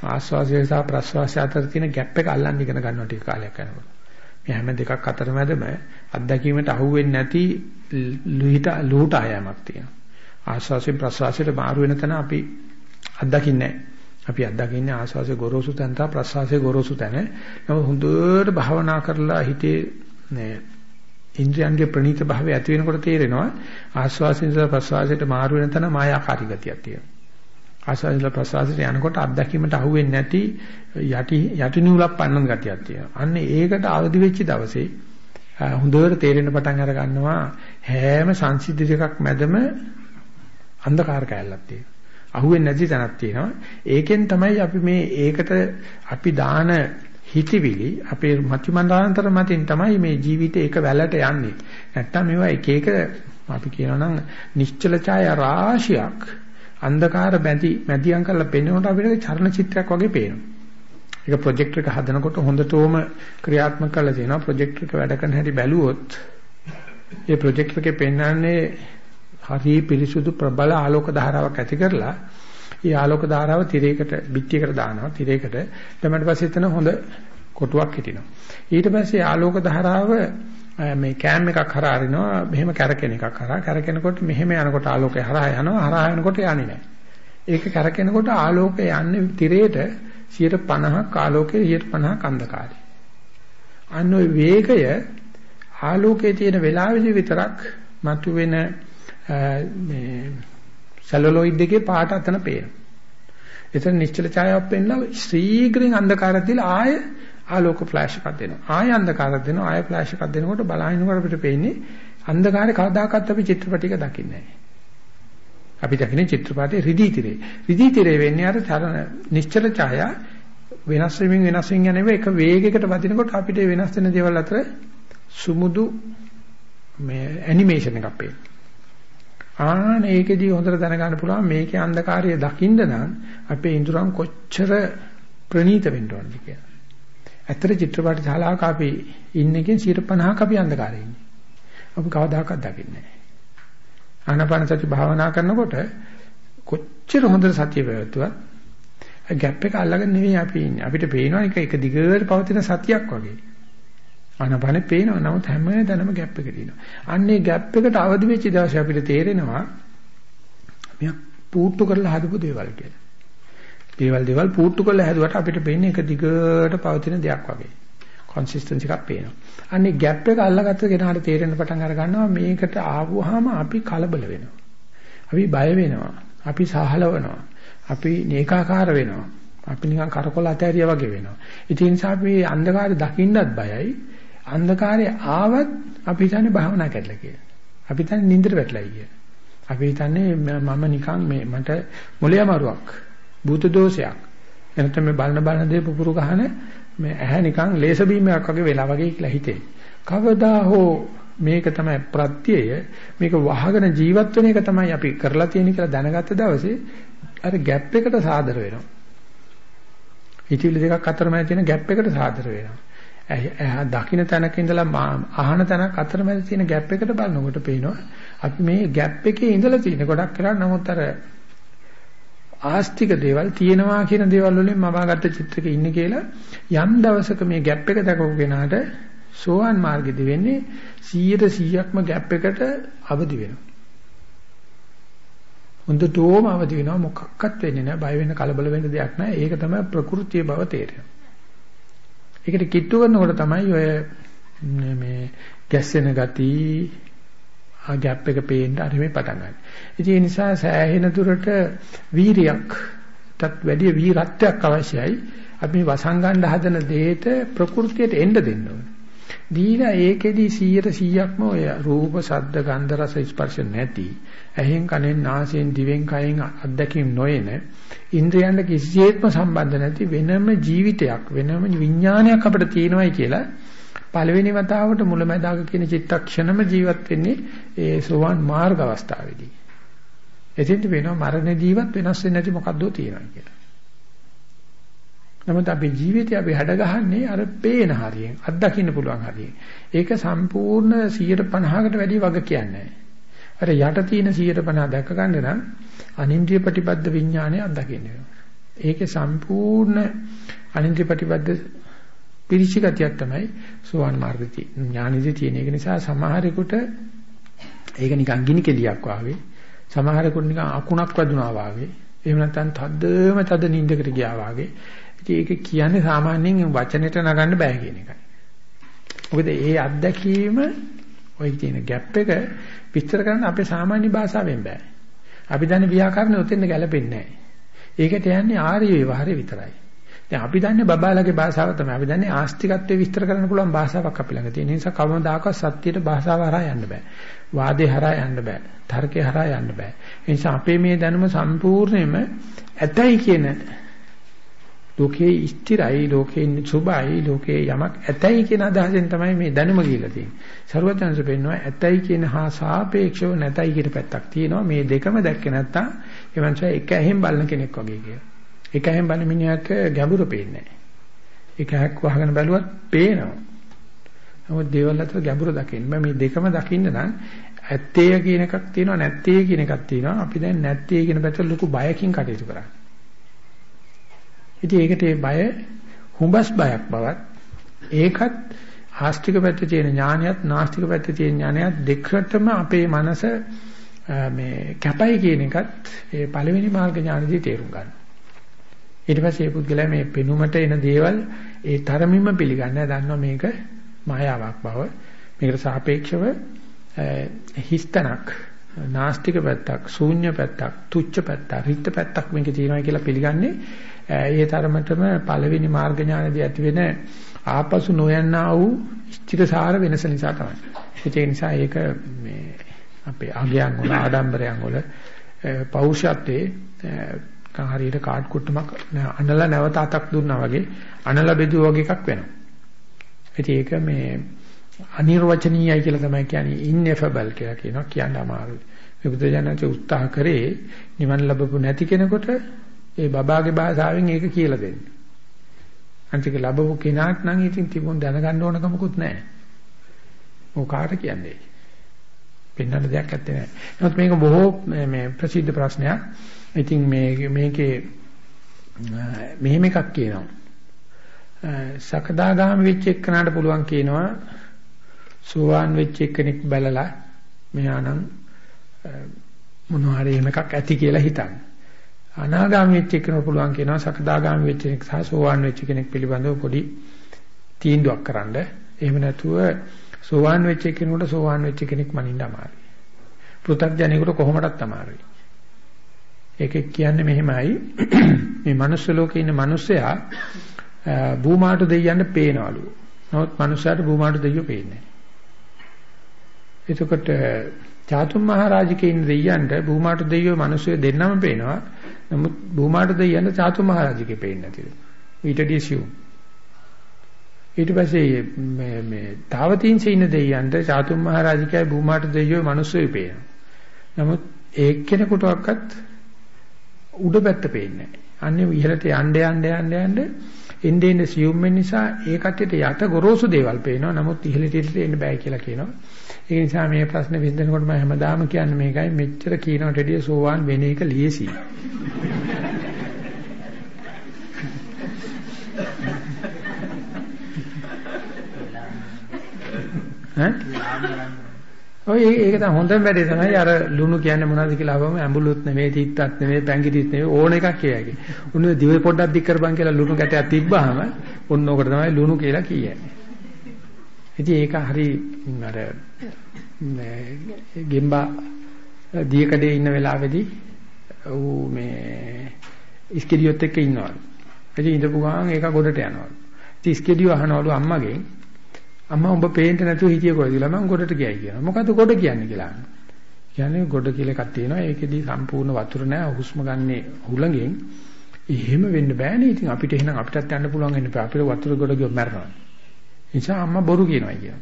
ආස්වාසය සහ ප්‍රසවාසය අතර තියෙන ગેප් එක අල්ලන්න ඉගෙන ගන්නවා ටික කාලයක් යනකොට. මේ හැම දෙකක් අතරමැදම අත්දැකීමට අහුවෙන්නේ නැති ලුහිත ලුහුට ආයමක් තියෙනවා. ආස්වාසයෙන් ප්‍රසවාසයට මාරු වෙන තැන අපි අත්දකින්නේ නැහැ. අපි අත්දකින්නේ ආස්වාසේ ගොරෝසු තැන තා ප්‍රසවාසයේ ගොරෝසු තැන. නමුත් හොඳට භාවනා කරලා හිතේ නේ ඉන්ද්‍රයන්ගේ ප්‍රණීත භාවය ඇති වෙනකොට තේරෙනවා ආස්වාසින් ඉඳලා ප්‍රසවාසයට මාරු වෙන තැන මායාකාරී ගතියක් තියෙනවා. ආසාදල ප්‍රසවාසයට යනකොට අත්දැකීමට අහුවෙන්නේ නැති යටි යටි නූලක් පන්නන ගතියක් තියෙනවා. අන්න ඒකට අවදි වෙච්ච දවසේ හොඳට තේරෙන පටන් අර ගන්නවා හැම සංසිද්ධි දෙකක් මැදම අන්ධකාර කැලලක් තියෙනවා. අහුවෙන්නේ නැති තැනක් තියෙනවා. ඒකෙන් තමයි අපි මේ ඒකට අපි දාන හිතවිලි අපේ මතිමන්දාන්තර මතින් තමයි මේ ජීවිතේ එක වැලට යන්නේ. නැත්තම් මේවා එක එක අපි කියනවා නම් නිශ්චල ඡාය රාශියක් අන්ධකාර බැඳි මැදියම් කරලා පෙන්වනකොට අපිට චර්ණ චිත්‍රයක් වගේ පේනවා. ඒක ප්‍රොජෙක්ටර් එක හදනකොට හොඳටම ක්‍රියාත්මක කරලා තියෙනවා. ප්‍රොජෙක්ටර් එක වැඩ කරන හැටි බැලුවොත් ඒ ප්‍රොජෙක්ටර් එකේ පෙන්වන්නේ හරි පිරිසුදු ප්‍රබල ආලෝක ධාරාවක් ඇති කරලා ඒ ආලෝක ධාරාව තිරයකට පිටියකට දානවා. තිරයකට ඊට පස්සේ එතන හොඳ කොටුවක් හිටිනවා. ඊට පස්සේ ආලෝක ධාරාව මේ කෑම් එකක් හරහා අරිනවා. මෙහෙම කැරකෙන එකක් හරහා. කැරකෙනකොට මෙහෙම යනකොට ආලෝකය හරහා යනවා. හරහා යනකොට යන්නේ නැහැ. ඒක කැරකෙනකොට ආලෝකය යන්නේ තිරයට 50ක් ආලෝකයේ 50ක් අන්ධකාරයි. අන්න ওই වේගය ආලෝකයේ තියෙන වෙලාවෙදි විතරක් මතුවෙන මේ සෙලුලොයිඩ් එකේ පාට අතන පේනවා. එතන නිශ්චල ඡායාවක් පෙන්නලා ශීඝ්‍රයෙන් අන්ධකාරය තියලා ආය ආලෝක ෆ්ලෑෂ් එකක් දෙනවා. ආය අන්ධකාරයක් දෙනවා. ආය ෆ්ලෑෂ් එකක් දෙනකොට බලහිනකොට අපිට පේන්නේ අන්ධකාරේ කවදාකවත් අපි චිත්‍රපටියක දකින්නේ නැහැ. අපි දකින්නේ චිත්‍රපටයේ රිදී තිරේ. රිදී තිරේ වෙන්නේ අර තරණ නිශ්චල ඡායා වෙනස් වෙමින් වෙනස් වෙමින් යන එක වේගයකට වදිනකොට අපිට වෙනස් වෙන දේවල් අතර සුමුදු මේ ඇනිමේෂන් එකක් පේනවා. ආන ඒකෙදී හොඳට දැනගන්න පුළුවන් මේකේ අන්ධකාරය දකින්න නම් අපේ ඉඳුරන් කොච්චර ප්‍රනීත වෙන්න ඕනද කියලා. ඇත්තට චිත්‍රපට ශාලාවක අපි ඉන්නකෙන් 50ක් අපි අන්ධකාරයේ ඉන්නේ. අපි කවදාකවත් දකින්නේ නැහැ. ආනාපාන සති භාවනා කරනකොට කොච්චර හොඳට සතිය පැවතුවත් ගැප් එක අල්ලගෙන නෙවෙයි අපි ඉන්නේ. අපිට පේනවා එක එක දිගට පවතින සතියක් වගේ. ආනපනෙ පේනවා. නමුත් හැමදැනම ગેප් එක තියෙනවා. අන්නේ ગેප් එකට අවදි වෙච්ච දවසේ අපිට තේරෙනවා මේ පූට්ටු කරලා හදපු දේවල් කියලා. දේවල් දේවල් පූට්ටු කරලා හැදුවට අපිට පේන්නේ එක දිගට පවතින දෙයක් වගේ. කන්සිස්ටන්සි එකක් පේනවා. අන්නේ ગેප් එක අල්ලගත්ත කෙනාට තේරෙන්න පටන් අර ගන්නවා මේකට ආවොහම අපි කලබල වෙනවා. අපි බය වෙනවා. අපි සහලවනවා. අපි නේකාකාර වෙනවා. අපි නිකන් කරකොල අතෑරියා වගේ වෙනවා. ඉතින් නිසා අපි අන්ධකාරය දකින්නත් බයයි. අන්ධකාරය ආවත් අපි හිතන්නේ භාවනා කරලා කියලා. අපි හිතන්නේ නින්දට වැටලයි කියලා. අපි හිතන්නේ මම නිකන් මේ මට මොළේ අමාරුවක්, භූත දෝෂයක්. එනතම මේ බලන බලන දේ පුපුරු ගහන මේ ඇහැ නිකන් ලේස බීමයක් වගේ වෙලා වගේ කියලා හිතේ. කවදා හෝ මේක තමයි ප්‍රත්‍යය මේක වහගෙන ජීවත් වෙන එක තමයි අපි කරලා තියෙන කියලා දැනගත්ත දවසේ අර ગેප් එකට සාදර වෙනවා. හිතවිලි දෙකක් අතරමැද තියෙන ગેප් එකට සාදර වෙනවා. ඇහැ දකින්න තැනක ඉඳලා අහන තැනක් අතරමැද තියෙන ગેප් එකට බලනකොට පේනවා අපි මේ ગેප් එකේ ඉඳලා තියෙන ගොඩක් කරා නමුත් අර ආස්තික දේවල් තියෙනවා කියන දේවල් වලින් මවාගත්ත චිත්‍රක ඉන්නේ කියලා යම් දවසක මේ ગેප් එක දක්වපු කෙනාට සෝවන් මාර්ගෙදි වෙන්නේ 100ට 100ක්ම ગેප් එකට අවදි වෙනවා. හොඳටම අවදි වෙනවා මොකක්වත් වෙන්නේ නැහැ බය වෙන්න කලබල වෙන්න දෙයක් නැහැ. ඒක තමයි ප්‍රകൃතිය බව තේරෙනවා. ඒකට කිට්ටු කරනකොට තමයි ඔය මේ ගැස්සෙන ගති ආ ગેප් එක පේන්න අර මේ පටන් ගන්න. ඉතින් ඒ නිසා සෑහෙන දුරට වීරියක් තත් වැඩි වීරත්වයක් අවශ්‍යයි. අපි වසංගණ්ඩ හදන දෙයට ප්‍රകൃතියට එන්න දෙන්න ඕනේ. දීලා ඒකෙදි 100%ක්ම ඔය රූප, ශබ්ද, ගන්ධ, රස, ස්පර්ශ නැති, ඇහෙන්, කනෙන්, නාසයෙන්, දිවෙන්, කයෙන් අත්දැකීම් නොයන, ඉන්ද්‍රයන්ට කිසිසේත්ම සම්බන්ධ නැති වෙනම ජීවිතයක්, වෙනම විඥානයක් අපිට තියෙනවායි කියලා පළවෙනි වතාවට මුලැමැදාක කියන චිත්තක්ෂණම ජීවත් වෙන්නේ ඒ සෝවාන් මාර්ග අවස්ථාවේදී. එතෙන්ට වෙනවා මරණ ජීවත් වෙනස් වෙන්නේ නැති මොකද්දෝ තියෙනවා කියලා. නමුත් අපේ ජීවිතය අපි හැඩගහන්නේ අර පේන හරියෙන් අත්දකින්න පුළුවන් හරියෙන්. ඒක සම්පූර්ණ 150කට වැඩි වග කියන්නේ අර යට තියෙන 150 දැක ගන්න නම් අනින්ද්‍රිය ප්‍රතිපද විඥානය අත්දකින්න ඒකේ සම්පූර්ණ අනින්ද්‍රිය ප්‍රතිපද පිරිචිගතියක් තමයි සෝවාන් මාර්ගදී ඥානෙදී තියෙන. ඒක නිසා සමහරෙකුට ඒක නිකන් ගිනි කෙලියක් වාගේ සමහරෙකුට නිකන් අකුණක් වැදුනා වාගේ එහෙම නැත්නම් තද්දම තද නිින්දකට ගියා වාගේ ඉතින් ඒක කියන්නේ සාමාන්‍යයෙන් වචනෙට නගන්න බෑ කියන එකයි. මොකද ඒ අත්දැකීම ඔය තියෙන ગેප් එක විස්තර කරන්න අපේ සාමාන්‍ය භාෂාවෙන් බෑ. අපි දන්නේ ව්‍යාකරණ උතෙන් ගැලපෙන්නේ නැහැ. ඒකට යන්නේ ආර්ය ව්‍යවહાරය විතරයි. දැන් අපි දන්නේ බබාලගේ භාෂාව තමයි. අපි දන්නේ ආස්තිකත්වයේ විස්තර කරන්න පුළුවන් භාෂාවක් අපි ළඟ තියෙන නිසා කවමදාකවත් සත්‍යයට භාෂාව හරහා යන්න බෑ. වාදේ හරහා යන්න බෑ. තර්කේ හරහා යන්න බෑ. ඒ නිසා අපේ මේ දැනුම සම්පූර්ණයෙන්ම ඇතයි කියන ලෝකේ ස්ථිරයි ලෝකේ සුභයි ලෝකේ යමක් ඇතයි කියන අදහසෙන් තමයි මේ දැනුම කියලා තියෙන්නේ. ਸਰවඥාන්ස පෙන්නවා ඇතයි කියන හා සාපේක්ෂව නැතයි කියන පැත්තක් තියෙනවා. මේ දෙකම දැක්කේ නැත්තම් ඒ මනුස්සයා එක ඇහෙන් බලන කෙනෙක් වගේ කියලා. එක ඇහෙන් බලන මිනිහට ගැඹුරු පේන්නේ නැහැ. එක ඇහක් වහගෙන බැලුවත් පේනවා. නමුත් දේවල් අතර ගැඹුරු දකින්න මේ දෙකම දකින්න නම් ඇත්තේ කියන එකක් තියෙනවා නැත්තේ කියන එකක් තියෙනවා. අපි දැන් නැත්තේ කියන පැත්තට ලොකු බයකින් කටයුතු කරන්නේ. ඉතින් ඒකට ඒ බය හුඹස් බයක් බවත් ඒකත් ආස්තික පැත්තේ තියෙන ඥානයත් නාස්තික පැත්තේ තියෙන ඥානයත් දෙකටම අපේ මනස මේ කැපයි කියන එකත් ඒ පළවෙනි මාර්ග ඥානදී තේරුම් ගන්න. ඊට පස්සේ මේ පුද්ගලයා මේ පෙනුමට එන දේවල් ඒ තරමින්ම පිළිගන්නේ දන්නවා මේක මායාවක් බව. මේකට සාපේක්ෂව හිස්තනක් නාස්තික පැත්තක්, ශූන්‍ය පැත්තක්, තුච්ච පැත්තක්, රිත් පැත්තක් මේකේ තියෙනවා කියලා පිළිගන්නේ ඒ තරමටම පළවෙනි මාර්ග ඥානදී ඇති වෙන ආපසු නොයන්නා වූ ස්ථිරසාර වෙනස නිසා තමයි. ඒ නිසා ඒක මේ අපේ අගයන් වල ආඩම්බරයන් වල පෞරුෂත්වයේ හරියට කාඩ් කුට්ටමක් අනලා නැවත අතක් දුන්නා වගේ අනලා බෙදුවා වගේ එකක් වෙනවා. ඉතින් ඒක මේ අනිර්වචනීයයි කියලා තමයි කියන්නේ ineffable කියලා කියනවා කියන්න අමාරුයි. මේ බුදු දඥාන්සේ උත්සාහ කරේ නිවන් ලැබපු නැති කෙනෙකුට ඒ බබාගේ භාෂාවෙන් ඒක කියලා දෙන්න. අන්තික ලැබපු කෙනාට නම් ඉතින් තිබුණ දැනගන්න ඕන කමකුත් නැහැ. මොක කාට කියන්නේ? පෙන්වන්න දෙයක් නැත්තේ නෑ. නමුත් මේක බොහෝ මේ ප්‍රසිද්ධ ප්‍රශ්නයක්. ඉතින් මේ මේකේ මෙහෙම එකක් කියනවා. සකදාගාම වෙච්ච එක්කනට පුළුවන් කියනවා සෝවාන් වෙච්ච එක්කෙනෙක් බැලලා මෙහා නම් මොනවා හරි එහෙම එකක් ඇති කියලා හිතන්නේ. අනාගාමී වෙච්ච කෙනෙකුට පුළුවන් කියනවා සකදාගාමී වෙච්ච කෙනෙක් සහ සෝවාන් වෙච්ච කෙනෙක් පිළිබඳව පොඩි තීන්දුවක් කරන්න. එහෙම නැතුව සෝවාන් වෙච්ච කෙනෙකුට සෝවාන් වෙච්ච කෙනෙක් මනින්න අමාරුයි. පෘථග්ජනෙකුට කොහොමදත් අමාරුයි. ඒක කියන්නේ මෙහෙමයි මේ මනුස්ස ලෝකේ ඉන්න මිනිස්සයා භූමාට දෙයියන්න පේනවලු. නමුත් මනුස්සයාට භූමාට දෙයියෝ පේන්නේ නැහැ. එතකොට චාතුම් මහරජකේ ඉන්න දෙයියන්ට භූමාට දෙයියෝ මිනිස්සු දෙන්නම පේනවා. නමුත් භූමාට දෙයියන්ට චාතු මහරජකේ පේන්නේ නැතිලු. ඊටදී සිව්. ඊට පස්සේ මේ මේ තාවතින්සේ ඉන්න දෙයියන්ට චාතු මහරජකයි භූමාට දෙයියෝ මිනිස්සුයි පේනවා. නමුත් එක්කෙනෙකුටවත් උඩ පැත්ත පේන්නේ නැහැ. අන්නේ ඉහළට යන්න යන්න යන්න යන්න එන්නේ එන්නේ සියුම් වෙන නිසා ඒ කට්ටියට යට ගොරෝසු දේවල් පේනවා. නමුත් ඉහළට ඉහළට එන්න බෑ කියලා කියනවා. ඒ නිසා මේ ප්‍රශ්නේ විසඳනකොට මම හැමදාම කියන්නේ මේකයි මෙච්චර කියනකට වැඩිය සෝවාන් වෙන එක ලියසි. ඈ ඔය ඒක තමයි හොඳම වැඩේ තමයි අර ලුණු කියන්නේ මොනවද කියලා අහවම ඇඹුලුත් නෙමෙයි තිත්තත් නෙමෙයි පැංගිරිත් නෙමෙයි ඕන එකක් කියයි. උන්නේ දිවේ පොඩ්ඩක් දික් කරපන් කියලා ලුණු කැටයක් තිබ්බහම ඔන්න ඕකට තමයි ලුණු කියලා කියන්නේ. ඉතින් ඒක හරි අර ගෙම්බා දියකඩේ ඉන්න වෙලාවේදී ඌ මේ ඉස්කෙඩියොත් එක්ක ඉන්නවා. ඉතින් ඉඳපු ගමන් ඒක ගොඩට යනවා. ඉතින් ඉස්කෙඩියෝ අහනවලු අම්මගෙන් අම්මා උඹ පේන්න නැතුව හිටියේ කොහෙද කියලා මම ගොඩට ගියයි කියනවා. මොකද්ද ගොඩ කියන්නේ කියලා අහනවා. කියන්නේ ගොඩ කියලා එකක් තියෙනවා. ඒකෙදි සම්පූර්ණ වතුර නැහැ. හුස්ම ගන්නේ හුලඟෙන්. එහෙම වෙන්න බෑනේ. ඉතින් අපිට එහෙනම් අපිටත් යන්න පුළුවන් වෙන්න බෑ. අපිට වතුර ගොඩ ගියොත් මැරෙනවා. නිසා අම්මා බොරු කියනවා කියනවා.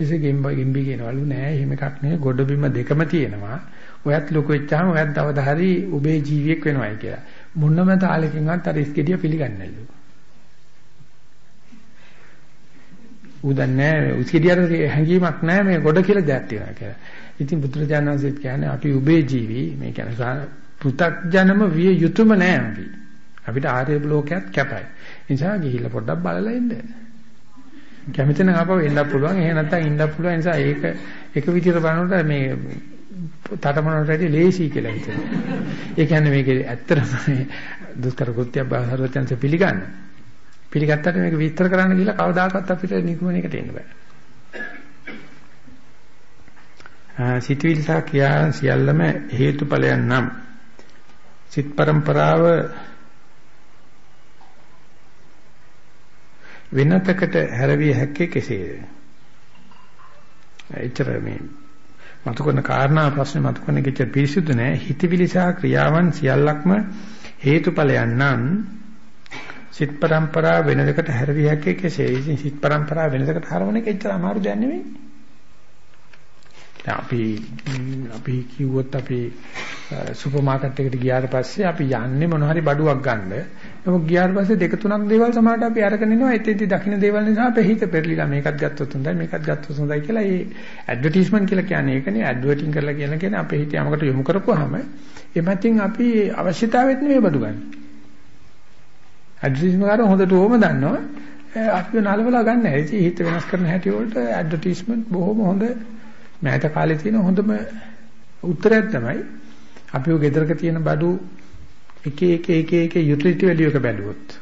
එසේ ගෙම්බ ගෙම්බි කියනවලු නෑ එහෙම එකක් නෙවෙයි ගොඩ බිම දෙකම තියෙනවා. ඔයත් ලොකු වෙච්චාම ඔයත් දවදා හරි උබේ ජීවියෙක් වෙනවයි කියලා. මොනම තාලෙකින්වත් අර ඉස්කෙඩිය පිළිගන්නේ නැල්ලු. ඌ දන්නේ නැහැ උසිරියට හැංගීමක් නැහැ මේ ගොඩ කියලා දෙයක් තියෙනවා කියලා. ඉතින් බුදුරජාණන් වහන්සේත් කියන්නේ අපි උබේ ජීවි මේ කියන්නේ පෘ탁ජනම විය යුතුයම නැහැ අපි. අපිට ආර්ය ලෝකයක් කැපයි. ඒ නිසා ගිහිල්ලා පොඩ්ඩක් බලලා ඉන්න. කැමති නම් ආපහු එන්න පුළුවන්. එහෙ නැත්නම් ඉන්න පුළුවන්. ඒ නිසා ඒක එක විදිහට බලනකොට මේ තටමනට වැඩි ලේසි කියලා හිතෙනවා. ඒ කියන්නේ මේකේ ඇත්තටම දුෂ්කර කෘත්‍යයක් බාහිරවචන්සේ පිළිගන්නේ. පිළිගත්තට මේක විස්තර කරන්න ගිහලා කවදාකවත් අපිට නිගමනයකට එන්න බෑ. සිතවිලි සහ ක්‍රියා සියල්ලම හේතුඵලයන් නම් සිත් પરම්පරාව වෙනතකට හැරවිය හැක්කේ කෙසේද? එච්චර මේ මතු කරන කාරණා ප්‍රශ්නේ මතු කරන කිච්ච පිරිසුදු නෑ හිතවිලි සහ ක්‍රියාවන් සියල්ලක්ම හේතුඵලයන් නම් සිත් પરම්පරා වෙනදකට හැරවිය හැකි කෙසේ ඉතින් සිත් પરම්පරා වෙනදකට හරවන එක එච්චර අමාරු දෙයක් නෙමෙයි අපි අපි කිව්වොත් අපි සුපර් මාකට් එකට ගියාට පස්සේ අපි යන්නේ මොන හරි බඩුවක් ගන්න. නමුත් ගියාට පස්සේ දෙක තුනක් දේවල් සමහරට අපි අරගෙන එනවා. එතෙදි දකින්න දේවල් නිසා අපේ හිත පෙරලිලා මේකත් ගත්තොත් හොඳයි මේකත් ගත්තොත් හොඳයි කියලා ඒ ඇඩ්වර්ටයිස්මන්ට් කියලා කියන්නේ ඒකනේ ඇඩ්වර්ටින් කරලා කියන කෙනා අපේ හිත යමකට යොමු කරපුවාම එමත්ින් අපි අවශ්‍යතාවෙත් නෙවෙයි බඩු ගන්නේ. ඇඩ්වර්ටයිස්මන්ට් කාරෝ හොඳට ඕම දන්නවා. අපිව නලවලා ගන්න හැටි හිත වෙනස් කරන හැටි වලට ඇඩ්වර්ටයිස්මන්ට් බොහොම හොඳ මෑත කාලේ තියෙන හොඳම උත්තරයක් තමයි අපි ඔය ගෙදරක තියෙන බඩු එක එක එක එක යුටිලිටි වැලියු එක බැලුවොත්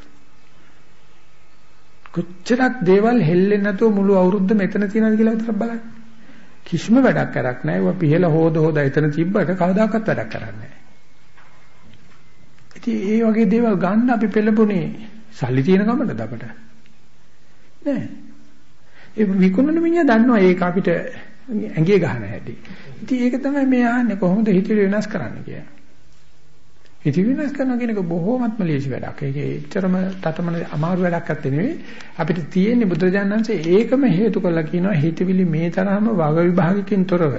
කොච්චරක් දේවල් හෙල්ලෙන්නේ නැතුව මුළු අවුරුද්ද මෙතන තියෙනවද කියලා විතරක් බලන්න. කිසිම වැඩක් කරක් නැහැ. ඒවා පිහලා හොද හොද එතන තිබ්බට කවදාකවත් වැඩක් කරන්නේ නැහැ. ඉතින් ඒ වගේ දේවල් ගන්න අපි පෙළඹුණේ සල්ලි තියෙන ගමනද අපට? නෑ. ඒ විකුණන මිනිහා දන්නවා ඒක අපිට ඇඟේ ගහන හැටි. ඉතින් ඒක තමයි මේ ආන්නේ කොහොමද හිතේ වෙනස් කරන්න කියලා. හිත වෙනස් කරනවා කියන එක බොහෝමත්ම ලේසි වැඩක්. ඒක එච්චරම තටමන අමාරු වැඩක් නැත්තේ නෙවෙයි. අපිට තියෙන්නේ බුදුරජාණන්සේ ඒකම හේතු කරලා කියනවා හිතවිලි මේ තරම වග විභාගකින් තොරව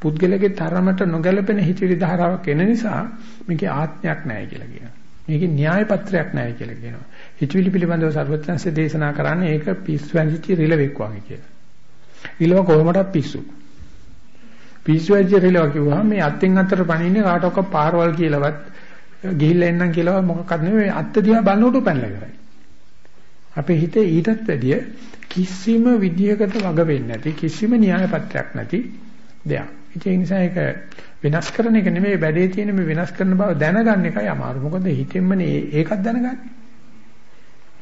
පුද්ගලගේ තරමට නොගැලපෙන හිතවිලි ධාරාවක් එන නිසා මේකේ ආත්මයක් නැහැ කියලා කියනවා. මේකේ න්‍යාය පත්‍රයක් නැහැ කියලා කියනවා. හිතවිලි පිළිබඳව සර්වඥාන්සේ දේශනා කරන්නේ ඒක පිස්සු වැනිච්ච රිලෙවෙක් වගේ කියලා. රිලව කොහොමදක් පිස්සු. පිස්සු වැනිච්ච රිලව කිව්වහම මේ අත්ෙන් අතට පණින්නේ කාටවත් පාරවල් කියලාවත් ගිහිල්ලා එන්නම් කියලා මොකක්වත් නෙවෙයි අත්ත දිහා බලනකොට පැනලා ඉවරයි. අපේ හිතේ ඊටත් වැඩිය කිසිම විදියකට වග වෙන්නේ නැති කිසිම න්‍යාය පත්‍රයක් නැති දෙයක්. ඒ නිසා ඒක වෙනස් කරන එක නෙමෙයි බැඩේ තියෙන මේ වෙනස් කරන බව දැනගන්න එකයි අමාරු. මොකද හිතෙන්මනේ ඒකත් දැනගන්නේ.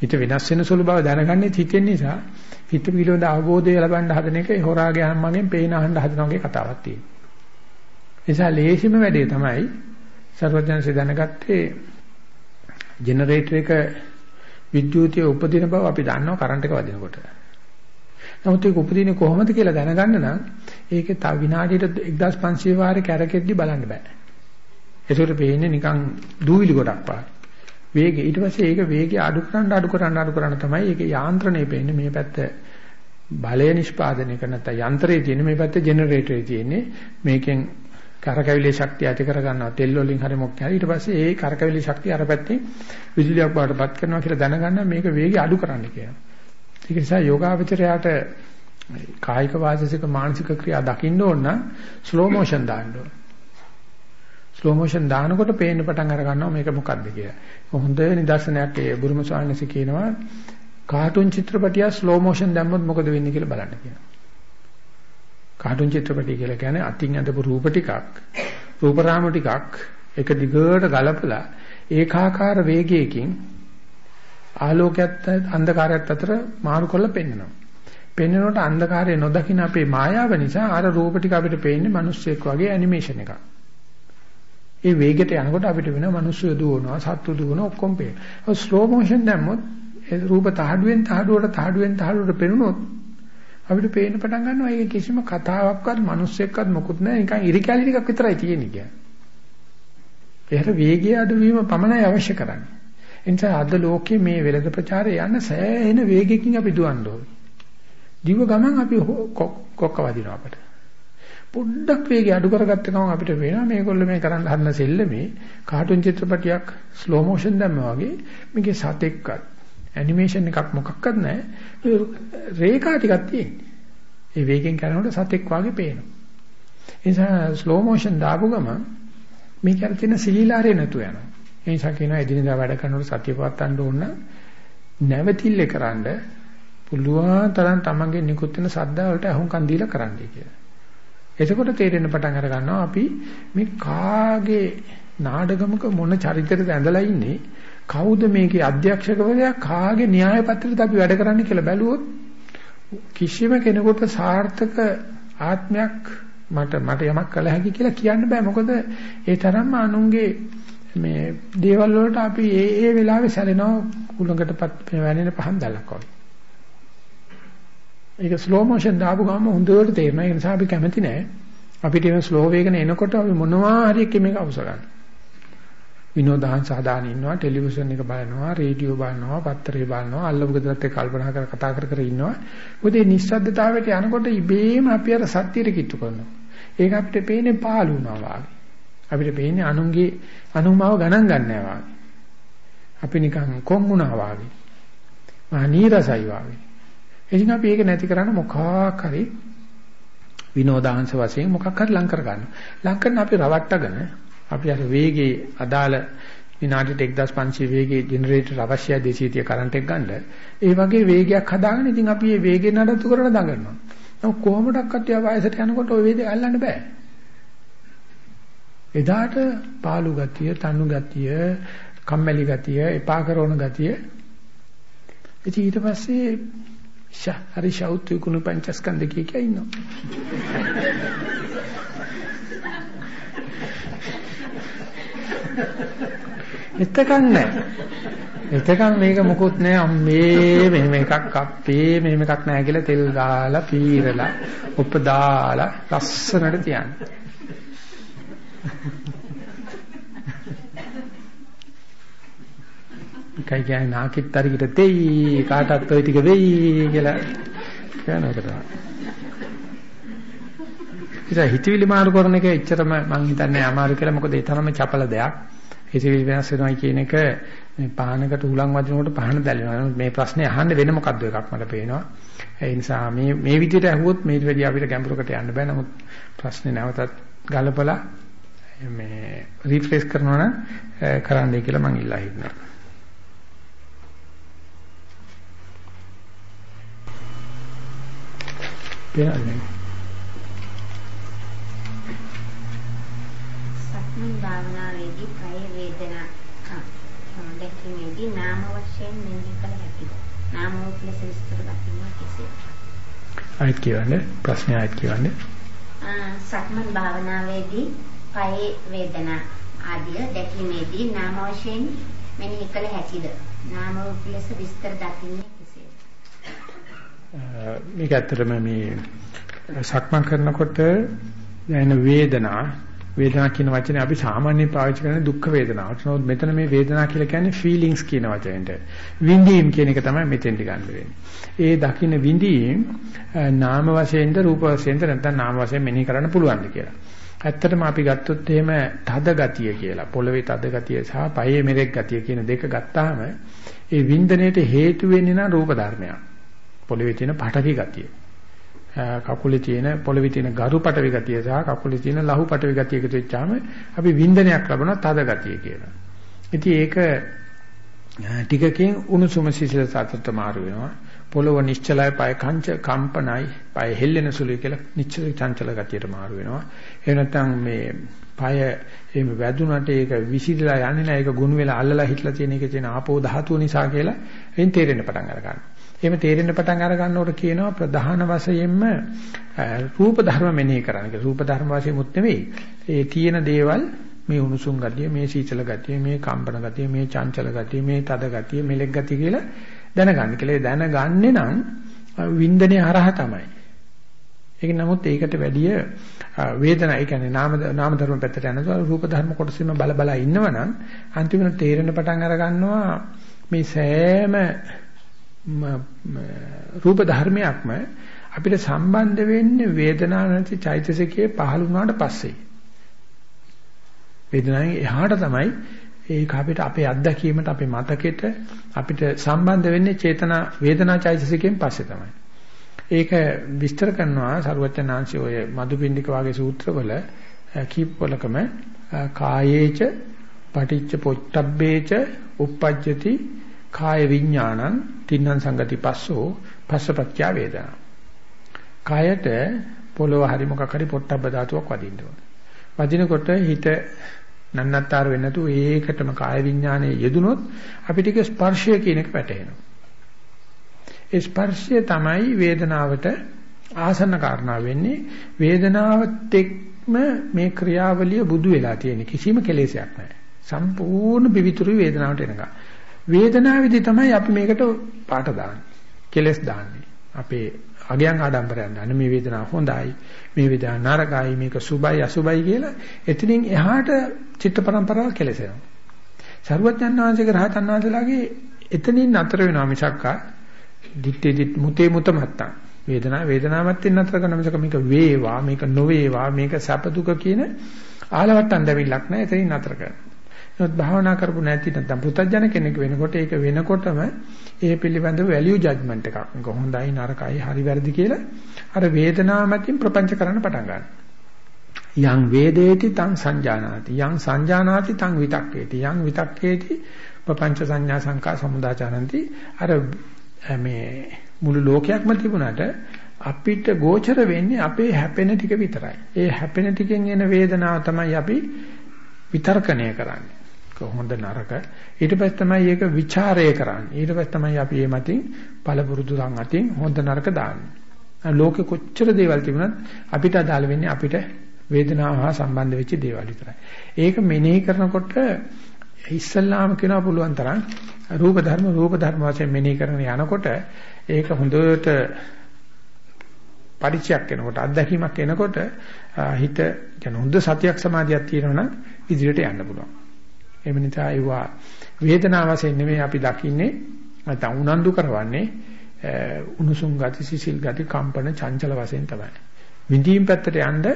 හිත වෙනස් වෙන සුළු බව දැනගන්නේ හිතෙන් නිසා හිත පිළිබඳ අවබෝධය ලබන්න හදන එක හොරාගේ අම්මගෙන් පේන අහන්න හදන වගේ කතාවක් තියෙනවා. ඒ නිසා ලේසිම වැඩේ තමයි සර්වඥාන්සේ දැනගත්තේ ජෙනරේටර් එක විද්‍යුතිය උපදින බව අපි දන්නවා කරන්ට් එක වදිනකොට. නමුත් ඒක උපදින්නේ කොහොමද කියලා දැනගන්න නම් ඒකේ තව විනාඩියට 1500 වාරේ කැරකෙද්දි බලන්න බෑ. ඒකට පේන්නේ නිකන් දූවිලි ගොඩක් පාට. වේගය ඊට පස්සේ ඒක වේගය අඩු කරන්න අඩු කරන්න අඩු කරන්න තමයි ඒකේ යාන්ත්‍රණය පේන්නේ මේ පැත්ත බලය නිෂ්පාදනය කරන නැත්නම් යන්ත්‍රයේ තියෙන මේ පැත්තේ ජෙනරේටරේ තියෙන්නේ මේකෙන් කරකැවිලි ශක්තිය ඇති කර ගන්නවා තෙල් වලින් හරි මොකක් හරි ඊට පස්සේ ඒ කරකැවිලි ශක්තිය අර පැත්තේ විදුලියක් වඩපත් කරනවා කියලා දැනගන්න මේක වේගය අඩු කරන්න කියනවා. ඒක නිසා යෝගාවචරයට කායික වාචික මානසික ක්‍රියා දකින්න ඕන නම් ස්ලෝ මොෂන් දාන්න ඕන. ස්ලෝ මොෂන් දානකොට පේන්න පටන් අර ගන්නවා මේක මොකක්ද කියලා. හොඳ නිදර්ශනයක් ඒ බුරුම ස්වාමීන් කියනවා කාටුන් චිත්‍රපටිය ස්ලෝ මොෂන් දැම්මොත් මොකද වෙන්නේ කියලා බලන්න කියනවා. කාටුන් චිත්‍රපටි කියලා කියන්නේ අතින් අඳපු රූප ටිකක් රූප රාම ටිකක් එක දිගට ගලපලා ඒකාකාර වේගයකින් ආලෝකයත් අන්ධකාරයත් අතර මාරු කරලා පෙන්නනවා. පෙන්නනකොට අන්ධකාරය නොදකින අපේ මායාව නිසා අර රූප ටික අපිට පේන්නේ මිනිස්සෙක් වගේ ඇනිමේෂන් එකක්. ඒ වේගයට යනකොට අපිට වෙන මිනිස්සු දුවනවා, සත්තු දුවනවා ඔක්කොම පේනවා. ස්ලෝ මොෂන් දැම්මොත් ඒ රූප තහඩුවෙන් තහඩුවට තහඩුවෙන් තහඩුවට පෙනුනොත් අපිට පේන්න පටන් ගන්නවා ඒක කිසිම කතාවක්වත් මිනිස්සෙක්වත් මොකුත් නැහැ නිකන් ඉරි කැලි ටිකක් විතරයි තියෙන්නේ කියන්නේ. ඒකට වේගය අඩුවීම පමණයි අවශ්‍ය කරන්නේ. ඒ නිසා අද ලෝකයේ මේ වෙළඳ ප්‍රචාරය යන සෑහෙන වේගකින් අපි දුවන්න ඕනේ. දිව ගමන් අපි කොක්ක වදිනවා අපට. පොඩ්ඩක් වේගය අඩු කරගත්ත ගමන් අපිට වෙනවා මේගොල්ලෝ මේ කරන්න හදන සෙල්ලමේ කාටුන් චිත්‍රපටයක් ස්ලෝ මොෂන් දැම්මා වගේ මේකේ සතෙක්වත් ඇනිමේෂන් එකක් මොකක්වත් නැහැ. රේඛා ටිකක් තියෙන්නේ. ඒ වේගෙන් කරනකොට සතෙක් වාගේ පේනවා. ඒ නිසා ස්ලෝ මොෂන් දාපු ගමන් මේක අර තියෙන සිලිලාරේ නැතු යනවා. ඒ නිසා කියනවා එදිනෙදා වැඩ කරනකොට සතිය පවත්තන්න ඕන නැවතිල්ල කරන්න පුළුවන් තරම් තමන්ගේ නිකුත් වෙන සද්දා වලට අහුම්කම් දීලා කරන්නයි කියලා. එතකොට තේරෙන්න පටන් අර ගන්නවා අපි මේ කාගේ නාඩගමක මොන චරිතයකද ඇඳලා ඉන්නේ කවුද මේකේ අධ්‍යක්ෂකවරයා කාගේ න්‍යාය පත්‍රයද අපි වැඩ කරන්නේ කියලා බැලුවොත් කිසිම කෙනෙකුට සාර්ථක ආත්මයක් මට මට යමක් කළ හැකි කියලා කියන්න බෑ මොකද ඒ තරම්ම අනුන්ගේ මේ දේවල් වලට අපි ඒ ඒ වෙලාවේ සැලෙනවා කුලඟටපත් වැනෙන පහන් දැලක් වගේ. ඒක ස්ලෝ මොෂන් දාපු ගමන් හොඳට තේරෙනවා. ඒ නිසා අපි කැමති නෑ. අපිට මේ ස්ලෝ වේගන එනකොට අපි මොනවා හරි එකක අවශ්‍ය ගන්න. විනෝදාන් සාදාන ඉන්නවා, ටෙලිවිෂන් එක බලනවා, රේඩියෝ බලනවා, පත්තරේ බලනවා, අල්ලපු ගෙදරත් එක්ක කල්පනා කර කතා කර කර ඉන්නවා. මොකද මේ නිස්සද්දතාවයට යනකොට ඉබේම අපි අර සත්‍යයට කිට්ටු කරනවා. ඒක අපිට පේන්නේ පාළු වුණා වගේ. අපිට පේන්නේ අනුන්ගේ අනුමාව ගණන් ගන්නවා වගේ. අපි නිකන් කොන් වුණා වගේ. මහා නීරසයි වගේ. එදින අපි ඒක නැති කරන්න මොකක් හරි විනෝදාංශ වශයෙන් මොකක් හරි ලං කර ගන්න. ලං කරන අපි රවට්ටගෙන අපි අර වේගයේ අදාළ විනාඩියට 1500 වේගයේ ජෙනරේටර් අවශ්‍යයි 230 කරන්ට් එක ගන්න. ඒ වගේ වේගයක් හදාගෙන ඉතින් අපි මේ වේගෙ නඩත්තු කරන දඟනවා. නමුත් කොහොමඩක්වත් යා වයසට යනකොට ওই වේදේ අල්ලන්න බෑ. එදාට පාළු ගතිය, තනු ගතිය, කම්මැලි ගතිය, එපා කරන ගතිය. ඉතින් ඊට පස්සේ ෂා හරි ෂවුත් විකුණු පංචස්කන්ධ කිය කිය ඉන්නවා. එතකන් නැහැ. එතකන් මේක මොකුත් නැහැ අම්මේ මෙහෙම එකක් අප්පේ මෙහෙම එකක් නැහැ කියලා තෙල් දාලා පීරලා උප දාලා ලස්සනට තියන්න. කයි කියන්නේ නාකිට තරකිට දෙයි කාටත් ওই ටික වෙයි කියලා කියනකොට. ඉතින් හිතවිලි මාරු කරන එක එච්චරම මං හිතන්නේ අමාරු කියලා මොකද ඒ තරම චපල දෙයක්. හිතවිලි වෙනස් වෙනවා කියන එක මේ පහනකට උලන් වදිනකොට පහන දැලෙනවා. මේ ප්‍රශ්නේ අහන්න වෙන මොකද්ද එකක් මට පේනවා. ඒ නිසා මේ මේ විදිහට අහුවොත් මේට වැඩි අපිට ගැඹුරකට යන්න බෑ. නමුත් ප්‍රශ්නේ නැවතත් ගලපලා මේ රිෆ්‍රෙෂ් කරනවා නම් කරන්නයි කියලා මං ඉල්ලා හිටිනවා. පේනවද? සක්මන් භාවනාවේදී කය වේදනා දැකීමේදී නාම වශයෙන් මෙහි කළ හැකිද? නාම රූප ලෙස විස්තර දකින්න කෙසේ? ආයත් කියවන්නේ ප්‍රශ්නය ආයත් කියවන්නේ. සක්මන් භාවනාවේදී කය වේදනා ආදිය දැකීමේදී නාම වශයෙන් මෙහි කළ හැකිද? නාම රූප ලෙස විස්තර දකින්නේ කෙසේ? මේක ඇත්තටම මේ සක්මන් කරනකොට දැනෙන වේදනා වේදනා කියන වචනේ අපි සාමාන්‍යයෙන් පාවිච්චි කරන්නේ දුක් වේදනාවට. නමුත් මෙතන මේ වේදනා කියලා කියන්නේ feelings කියන වචනෙට. විඳීම් කියන එක තමයි මෙතෙන්ට ගන්න වෙන්නේ. ඒ දකින්න විඳීම් නාම වශයෙන්ද රූප වශයෙන්ද නැත්නම් නාම වශයෙන් මෙනෙහි කරන්න පුළුවන්ද කියලා. ඇත්තටම අපි ගත්තොත් එහෙම තද ගතිය කියලා පොළවේ තද ගතිය සහ පයේ මෙරෙක් ගතිය කියන දෙක ගත්තාම ඒ වින්දනයේට හේතු වෙන්නේ නා රූප ධර්මයක්. පොළවේ තියෙන පටවි ගතිය. කකුලේ තියෙන පොළවේ තියෙන ගරු පටවි ගතිය සහ කකුලේ තියෙන ලහු පටවි ගතිය එකතු වෙච්චාම අපි වින්දනයක් ලබනවා තද ගතිය කියලා. ඉතින් ඒක ටිකකින් උණුසුම සිසිල සාතට මාරු වෙනවා. පොළව නිශ්චලයි, පය කංච කම්පනයි, පය හෙල්ලෙන සුළුයි කියලා නිශ්චල චංචල ගතියට මාරු වෙනවා. එහෙම නැත්නම් මේ පය එහෙම වැදුනට ඒක විසිරලා යන්නේ නැහැ. ඒක ගුණ වෙලා අල්ලලා හිටලා තියෙන එකේ තියෙන ආපෝ ධාතුව නිසා කියලා එයින් තේරෙන්න පටන් අර ගන්නවා. එහෙම තේරෙන්න පටන් අර ගන්නකොට කියනවා ප්‍රධාන වශයෙන්ම රූප ධර්ම මෙනෙහි කරන්න කියලා. රූප ධර්ම වශයෙන්මුත් නෙවෙයි. ඒ තියෙන දේවල් මේ උණුසුම් ගතිය, මේ සීතල ගතිය, මේ කම්පන ගතිය, මේ චංචල ගතිය, මේ තද ගතිය, මෙලෙක් ගතිය කියලා දැනගන්න කියලා. දැනගන්නේ නම් වින්දනයේ හරහා තමයි. ඒක නමුත් ඒකට වැඩිය වේදනා ඒ කියන්නේ නාම නාම ධර්ම පැත්තට යනවා රූප ධර්ම කොටසෙම බල බල ඉන්නවනම් අන්තිමට තේරෙන පටන් අර ගන්නවා මේ සෑම රූප ධර්මයක්ම අපිට සම්බන්ධ වෙන්නේ වේදනාව නැති චෛතසිකයේ පහළ වුණාට පස්සේ. වේදනාවෙන් එහාට තමයි ඒක අපිට අපේ අත්දැකීමට අපේ මතකෙට අපිට සම්බන්ධ වෙන්නේ චේතනා වේදනා චෛතසිකයෙන් පස්සේ තමයි. ඒක විස්තර කරනවා සරුවචනාංශي ඔය මදුපිණ්ඩික වාගේ සූත්‍රවල කීපවලකම කායේච පටිච්ච පොට්ටබ්බේච uppajjati කාය විඥානං තින්නම් සංගති පස්සෝ පස්සපත්‍ය වේදනා. කායට පොළොව හරි මොකක් හරි පොට්ටබ්බ ධාතුවක් වදින්න ඕන. වදිනකොට හිත නන්නත්තර වෙන්නේ නැතුව ඒකටම කාය විඥානයේ යෙදුනොත් අපිට ඒක ස්පර්ශය කියන එක වැටහෙනවා. ඒ ස්පර්ශය තමයි වේදනාවට ආසන්න කාරණා වෙන්නේ. වේදනාවත් එක්ම මේ ක්‍රියාවලිය බුදු වෙලා තියෙන කිසිම කෙලෙසයක් නැහැ. සම්පූර්ණ පිවිතුරු වේදනාවට එනකම්. වේදනාවේදී තමයි අපි මේකට පාට දාන්නේ. කෙලස් දාන්නේ. අපේ අගයන් ආඩම්බරයන් දාන්නේ මේ වේදනාව හොඳයි. මේ වේදනාව නරකයි. මේක සුබයි අසුබයි කියලා එතනින් එහාට චිත්ත පරම්පරාව කෙලසෙනවා. සරුවඥාන් වහන්සේගේ රහතන් වහන්සේලාගේ එතනින් නතර වෙනවා මිසක්කා දිත්තේ දිත් මුතේ මුත මත්තම් වේදනාව වේදනාවත් නතර කරන මිසක මේක වේවා මේක නොවේවා මේක සැප දුක කියන ආලවට්ටම් දෙවිලක් නැහැ එතනින් නතර කරනවා. නමුත් භාවනා කරපු නැති නැත්නම් පුතඥ කෙනෙක් වෙනකොට ඒක වෙනකොටම ඒ පිළිබඳව වැලියු ජජ්මන්ට් එකක්. මේක හොඳයි නරකයි හරි වැරදි කියලා අර වේදනාව මතින් ප්‍රපංච කරන්න පටන් ගන්නවා. යං වේදේති තං සංජානාති යං සංජානාති තං විතක්කේති යං විතක්කේති ප්‍රපංච සංඥා සංකා සමුදාචරಂತಿ අර මේ මුළු ලෝකයක්ම තිබුණාට අපිට ගෝචර වෙන්නේ අපේ හැපෙන ටික විතරයි. ඒ හැපෙන ටිකෙන් එන වේදනාව තමයි අපි විතර්කණය කරන්නේ. හොඳ නරක. ඊට පස්සේ තමයි ඒක ਵਿਚාරය කරන්නේ. ඊට පස්සේ තමයි අපි මේ මතින් පළපුරුදු සං අතින් හොඳ නරක දාන්නේ. ලෝකෙ කොච්චර දේවල් තිබුණත් අපිට අදාළ වෙන්නේ අපිට වේදනාව හා සම්බන්ධ වෙච්ච දේවල් විතරයි. ඒක මෙනෙහි කරනකොට ඉස්සල්ලාම කියනවා පුළුවන් තරම් රූප ධර්ම රූප ධර්ම වශයෙන් මෙනෙහි කරන යනකොට ඒක හොඳට පරිචයක් එනකොට අත්දැකීමක් එනකොට හිත කියන හොඳ සතියක් සමාධියක් තියෙනවා නම් ඉදිරියට යන්න පුළුවන්. එහෙම නිසා ඒවා වේදනාව වශයෙන් නෙමෙයි අපි දකින්නේ නැත්නම් උනන්දු කරවන්නේ උණුසුම් ගති සිසිල් ගති කම්පන චංචල වශයෙන් තමයි. විඳීම් පැත්තට යන්න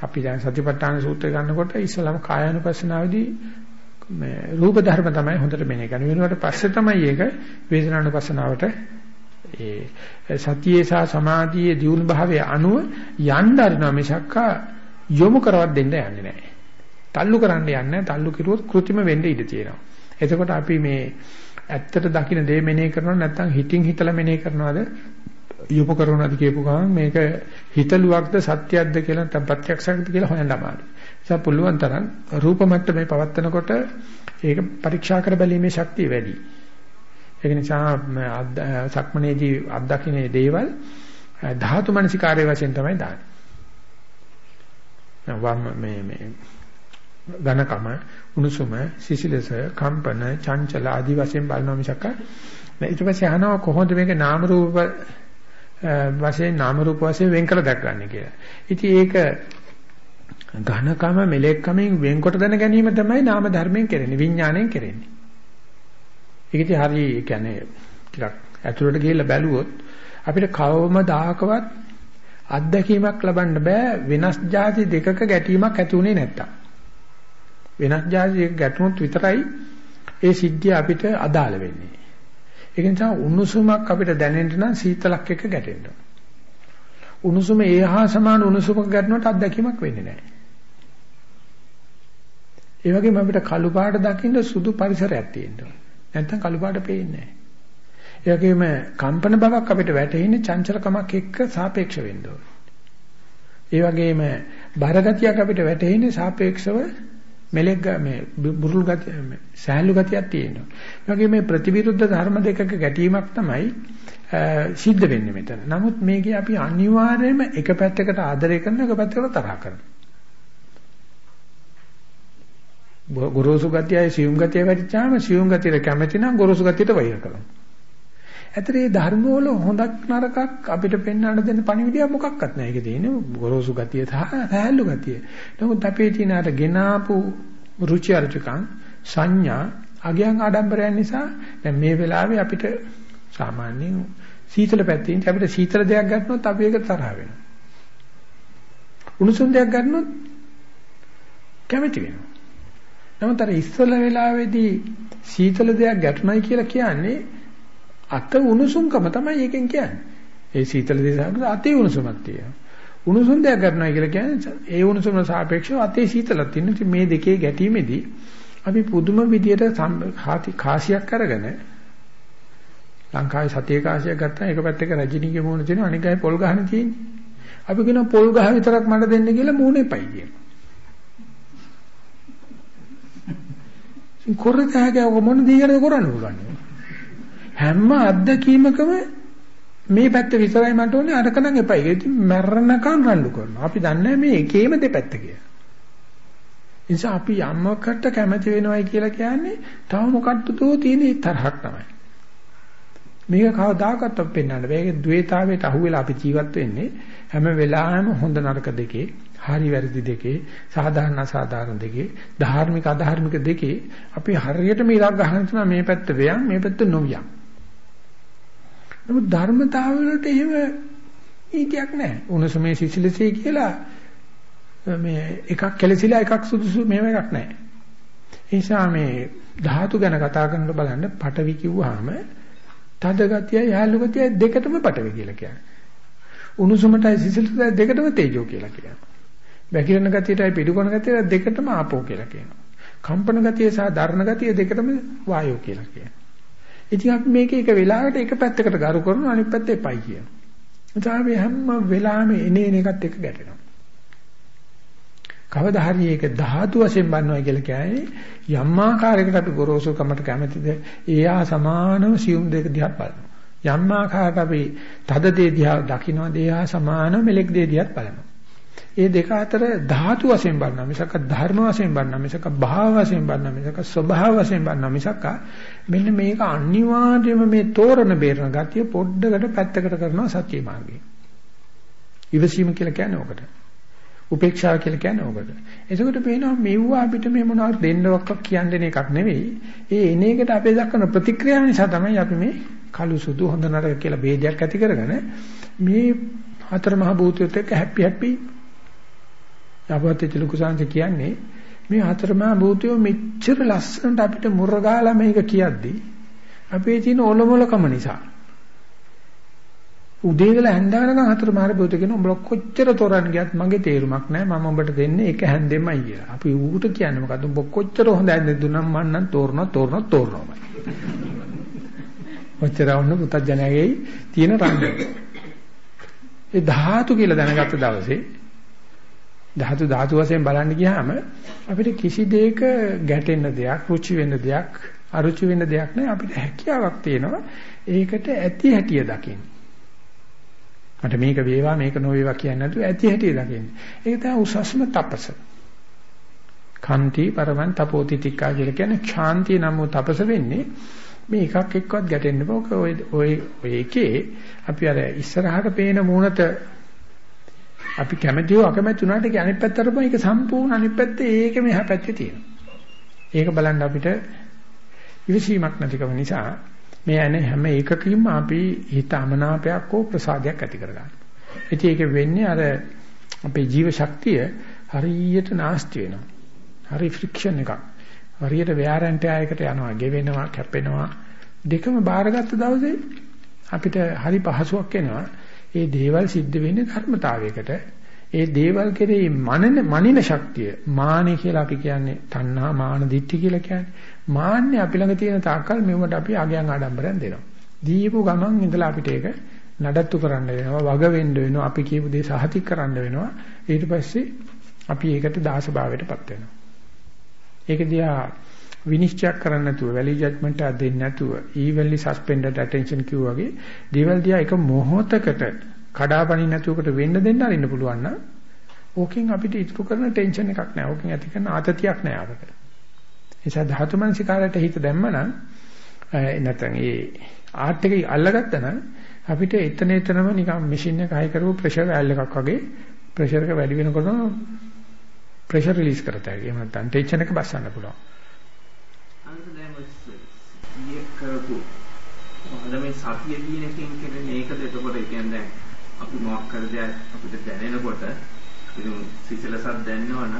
අපි දැන් සතිපට්ඨාන සූත්‍රය ගන්නකොට ඉස්සලම කායानुපස්සනාවේදී මේ රූප ධර්ම තමයි හොඳට මෙනේ ගන්න වෙනවට පස්සේ තමයි ඒක වේදනානුපස්සනාවට ඒ සතියේ සහ සමාධියේ දියුණු භාවයේ අනුව යන්න අරිනවා මිසක්කා යොමු කරවත් දෙන්න යන්නේ නැහැ. තල්ලු කරන්න යන්නේ තල්ලු කිරුවොත් કૃතිම වෙන්න ඉඩ තියෙනවා. එතකොට අපි මේ ඇත්තට දකින්න දේ මෙනේ කරනවද නැත්නම් හිතින් හිතලා මෙනේ කරනවද යොමු කරනවද කියපු ගමන් මේක හිතලුවක්ද සත්‍යයක්ද කියලා නැත්නම් ප්‍රත්‍යක්ෂයක්ද කියලා හොයන්න අමාරුයි. නිසා පුළුවන් තරම් රූප මට්ටමේ පවත්නකොට ඒක පරීක්ෂා කර බැලීමේ ශක්තිය වැඩි. ඒක නිසා සක්මනේදී අත්දකින්නේ දේවල් ධාතු මනසිකාරයේ වශයෙන් තමයි දාන්නේ. වම් මේ මේ ඝනකම උණුසුම සිසිලස කම්පන චංචල ආදි වශයෙන් බලනවා මිසක් ඊට පස්සේ අහනවා කොහොමද මේක නාම රූප වශයෙන් නාම රූප වශයෙන් වෙන් කර දක්වන්නේ කියලා. ඉතින් ඒක ඝනකම මෙලෙක්කමෙන් වෙන්කොට දැන ගැනීම තමයි නාම ධර්මයෙන් කරන්නේ විඥාණයෙන් කරන්නේ. ඒක ඉතින් හරි කියන්නේ ටිකක් ඇතුළට ගිහිල්ලා බැලුවොත් අපිට කවමදාකවත් අත්දැකීමක් ලබන්න බෑ වෙනස් જાති දෙකක ගැටීමක් ඇති උනේ නැත්තම්. වෙනස් જાතියක ගැටුනොත් විතරයි ඒ සිද්ධිය අපිට අදාළ වෙන්නේ. ඒක නිසා උණුසුමක් අපිට දැනෙන්න නම් සීතලක් එක්ක ගැටෙන්න උණුසුම ඒ හා සමාන උණුසුමක් ගැටුනොත් අත්දැකීමක් වෙන්නේ නැහැ. ඒ වගේම අපිට කළු පාට දකින්න සුදු පරිසරයක් තියෙන්න ඕන. නැත්තම් කළු පාට පේන්නේ නැහැ. ඒ වගේම කම්පන බවක් අපිට වැටෙන්නේ චංචලකමක් එක්ක සාපේක්ෂ වෙන්න ඕන. ඒ වගේම බරගතියක් අපිට වැටෙන්නේ සාපේක්ෂව මෙලෙක් මේ බුරුල් ගතිය සෑහළු ගතියක් තියෙනවා. ඒ වගේ මේ ප්‍රතිවිරුද්ධ ධර්ම දෙකක ගැටීමක් තමයි සිද්ධ වෙන්නේ මෙතන. නමුත් මේකේ අපි අනිවාර්යයෙන්ම එක පැත්තකට ආදරය කරන එක පැත්තකට තරහ කරනවා. ගොරෝසු ගතියයි සියුම් ගතිය වැඩිචාම සියුම් ගතියට කැමති නම් ගොරෝසු ගතියට වෛර කරනවා. ඇතර මේ ධර්ම වල හොඳක් නරකක් අපිට පෙන්වන්න දෙන්න පණිවිඩයක් මොකක්වත් නැහැ. ඒකේ තියෙන්නේ ගොරෝසු ගතිය සහ සහැල්ලු ගතිය. නමුත් අපේ තියෙන අර ගෙනාපු රුචි අරුචිකං සංඥා අගයන් ආඩම්බරයන් නිසා දැන් මේ වෙලාවේ අපිට සාමාන්‍යයෙන් සීතල පැත්තේ ඉඳන් අපිට සීතල දෙයක් ගන්නොත් අපි ඒක තරහ වෙනවා. උණුසුම් දෙයක් ගන්නොත් කැමති වෙනවා. නමුත් අර ඉස්සල වෙලාවේදී සීතල දෙයක් ගැටුණයි කියලා කියන්නේ අත උණුසුම්කම තමයි ඒකෙන් කියන්නේ. ඒ සීතල දේශාවට අතේ උණුසුමක් තියෙනවා. උණුසුම් දෙයක් ගන්නවා කියලා කියන්නේ ඒ උණුසුම සාපේක්ෂව අතේ සීතලක් තියෙනවා. ඉතින් මේ දෙකේ ගැටීමේදී අපි පුදුම විදියට කාසියක් අරගෙන ලංකාවේ සතිය කාසියක් ගත්තා එක පැත්තක රජිනීගේ මූණ තියෙනවා අනික අය පොල් ගහන තියෙන්නේ. අපි කියනවා පොල් ගහ විතරක් මට දෙන්න කියලා මූණේ පයි කියනවා. ඉතින් කොරකහගේ මොන දීයරද කරන්න පුළුවන්? හැම අත්දැකීමකම මේ පැත්ත විතරයි මට ඕනේ අරක නම් එපයි. ඉතින් මැරණකම් රණ්ඩු කරනවා. අපි දන්නේ මේ එකේම දෙපැත්ත කියලා. නිසා අපි යමකට කැමති වෙනවයි කියලා කියන්නේ තව මොකටදෝ තියෙන තරහක් තමයි. මේක කවදාකවත් අප පෙන්වන්න බෑ. ඒක द्वේතාවයට අහුවෙලා අපි ජීවත් වෙන්නේ හැම වෙලාවෙම හොඳ නරක දෙකේ, හරි වැරදි දෙකේ, සාධාරණ අසාධාරණ දෙකේ, ධාර්මික අධාර්මික දෙකේ අපි හරියට මේ ඉලක්ක ගන්න තුන මේ පැත්ත වෙයන්, මේ පැත්ත නොවියන්. නමුත් ධර්මතාව වලට එහෙම ඊටියක් නැහැ. උණුසුමේ සිසිලසේ කියලා මේ එකක් කෙලසිලා එකක් සුදුසු මේව එකක් නැහැ. ඒ නිසා මේ ධාතු ගැන කතා කරනකොට බලන්න පටවි කිව්වහම තද ගතියයි යාලු ගතියයි දෙකටම පටවි කියලා කියන්නේ. උණුසුමටයි සිසිලටයි දෙකටම තේජෝ කියලා කියනවා. වැగిරෙන ගතියටයි පිටුකොන ගතියටයි දෙකටම ආපෝ කියලා කියනවා. කම්පන ගතිය සහ දරණ ගතිය දෙකටම වායෝ කියලා කියනවා. ඉතින් අපි මේක එක වෙලාවකට එක පැත්තකට ගරු කරනවා අනිත් පැත්ත එපයි කියනවා. එතකොට අපි හැම වෙලාවෙම එනේන එකත් එක ගැටෙනවා. කවදා හරි ඒක ධාතු වශයෙන් බannනවා කියලා කියන්නේ යම් ආකාරයකට අපි ගොරෝසු කමට කැමතිද ඒහා සමානව සියුම් දෙක දිහා බලනවා යම් ආකාරයකට අපි තද දේ දිහා දකින්නද ඒහා සමානව මෙලෙක් දේ දිහා බලනවා ඒ දෙක අතර ධාතු වශයෙන් බන්නා මිසක ධර්ම වශයෙන් බන්නා මිසක භාව වශයෙන් බන්නා මිසක ස්වභාව වශයෙන් බන්නා මිසක මෙන්න මේක අනිවාර්යයෙන්ම මේ තෝරන බේරන ගතිය පොඩ්ඩකට පැත්තකට කරනවා සත්‍ය මාර්ගය ඉවසීම කියලා කියන්නේ ඕකට. උපේක්ෂාව කියලා කියන්නේ ඕකට. එතකොට පේනවා මෙව්වා අපිට මේ මොනවද දෙන්නවක් කියන්න දෙන එකක් නෙවෙයි. ඒ එන එකට අපේ දක්වන ප්‍රතික්‍රියාව නිසා තමයි අපි මේ කළු සුදු හොඳ නරක කියලා ભેදයක් ඇති කරගෙන මේ හතර මහ භූතයත් එක්ක හැපි හැපි අපවත් චලුකුසාංශ කියන්නේ මේ හතර මහ භූතයෝ මෙච්චර ලස්සනට අපිට මුරගාලා මේක කියද්දි අපේ තියෙන ඔලොමලකම නිසා උදේ ඉඳලා හැන්ද වෙනකන් හතර මාර බෝත කියන උඹලා කොච්චර තොරන් ගියත් මගේ තේරුමක් නැහැ මම උඹට දෙන්නේ එක හැන්දෙමයි කියලා. අපි ඌට කියන්නේ මොකද්ද උඹ කොච්චර හොඳ හැන්දෙන් දුන්නම් මං නම් තෝරනවා තෝරනවා තෝරනවාමයි. කොච්චර වුණ පුතඥයගේ තියෙන රංග. ඒ ධාතු කියලා දැනගත්ත දවසේ ධාතු ධාතු වශයෙන් බලන්න ගියාම අපිට කිසි දෙයක ගැටෙන්න දෙයක්, රුචි වෙන්න දෙයක්, අරුචි වෙන්න දෙයක් නැහැ. අපිට හැකියාවක් තියෙනවා ඒකට ඇති හැටිය දකින්න. මට මේක වේවා මේක නොවේවා කියන්නේ නැතුව ඇති හැටි දකින්න. ඒක තමයි උසස්ම තපස. කන්ති පරමන් තපෝති තික්කා කියලා කියන්නේ ශාන්තිය නම් තපස වෙන්නේ මේ එකක් එක්කවත් ගැටෙන්න බෑ. ඔය ඔය ඔය එකේ අපි අර ඉස්සරහට පේන මූණට අපි කැමතිව අකමැති වුණාට ඒක අනිත් පැත්තට පොම ඒක සම්පූර්ණ අනිත් පැත්තේ ඒක මෙහා පැත්තේ තියෙනවා. ඒක බලන්න අපිට ඉවසීමක් නැතිකම නිසා මේ ඇන හැම එකකින්ම අපි හිත අමනාපයක් හෝ ප්‍රසාදයක් ඇති කරගන්නවා. ඉතින් ඒක වෙන්නේ අර අපේ ජීව ශක්තිය හරියට නාස්ති වෙනවා. හරි ෆ්‍රික්ෂන් එකක්. හරියට ව්‍යාරන්ට් එකකට යනවා, ගෙවෙනවා, කැපෙනවා. දෙකම බාරගත්ත දවසේ අපිට හරි පහසුවක් එනවා. ඒ දේවල් සිද්ධ වෙන්නේ ධර්මතාවයකට. ඒ දේවල් කෙරෙහි මනන මනින ශක්තිය මානෙ කියලා අපි කියන්නේ තණ්හා මාන දිට්ඨි කියලා කියන්නේ මාන්නේ අපි ළඟ තියෙන තාක්කල් මෙවට අපි අගයන් ආඩම්බරයෙන් දෙනවා. දීපු ගමන් ඉඳලා අපිට ඒක නඩත්තු කරන්න වෙනවා, වග වෙන්න වෙනවා, අපි කියපු දේ සහතික කරන්න වෙනවා. ඊට පස්සේ අපි ඒකට දාසභාවයටපත් වෙනවා. ඒක දිහා විනිශ්චය කරන්න නැතුව, වැලි ජජ්මන්ට් එක දෙන්න නැතුව, evenly suspended attention කිව්වා වගේ දේවල් දිහා එක මොහොතකට කඩාපනින්න නැතුවකට වෙන්න දෙන්න අරින්න පුළුවන් නම් ඕකෙන් අපිට ඉතුරු කරන ටෙන්ෂන් එකක් නැහැ. ඕකෙන් ඇති කරන ආතතියක් නැහැ අපිට. නිසා ධාතු මනසිකාරයට හිත දැම්මනම් නැත්නම් ඒ ආර්ට් එකේ අල්ලගත්තා නම් අපිට එතන එතනම නිකන් මැෂින් එක හයි කරපු ප්‍රෙෂර් වැල් එකක් වගේ ප්‍රෙෂර් එක වැඩි වෙනකොට ප්‍රෙෂර් රිලීස් කරතයි. එහෙම නැත්නම් ටෙන්ෂන් එක බස්සන්න පුළුවන්. අනිත් දැන් ඔය කරපු මොකද මේ සතිය කියන එකෙන් කියන්නේ ඒකද එතකොට ඒ කියන්නේ අපි මොකක් කර දෙයක් අපිට දැනෙනකොට ඉතින් සිසිලසක් දැනනවනම්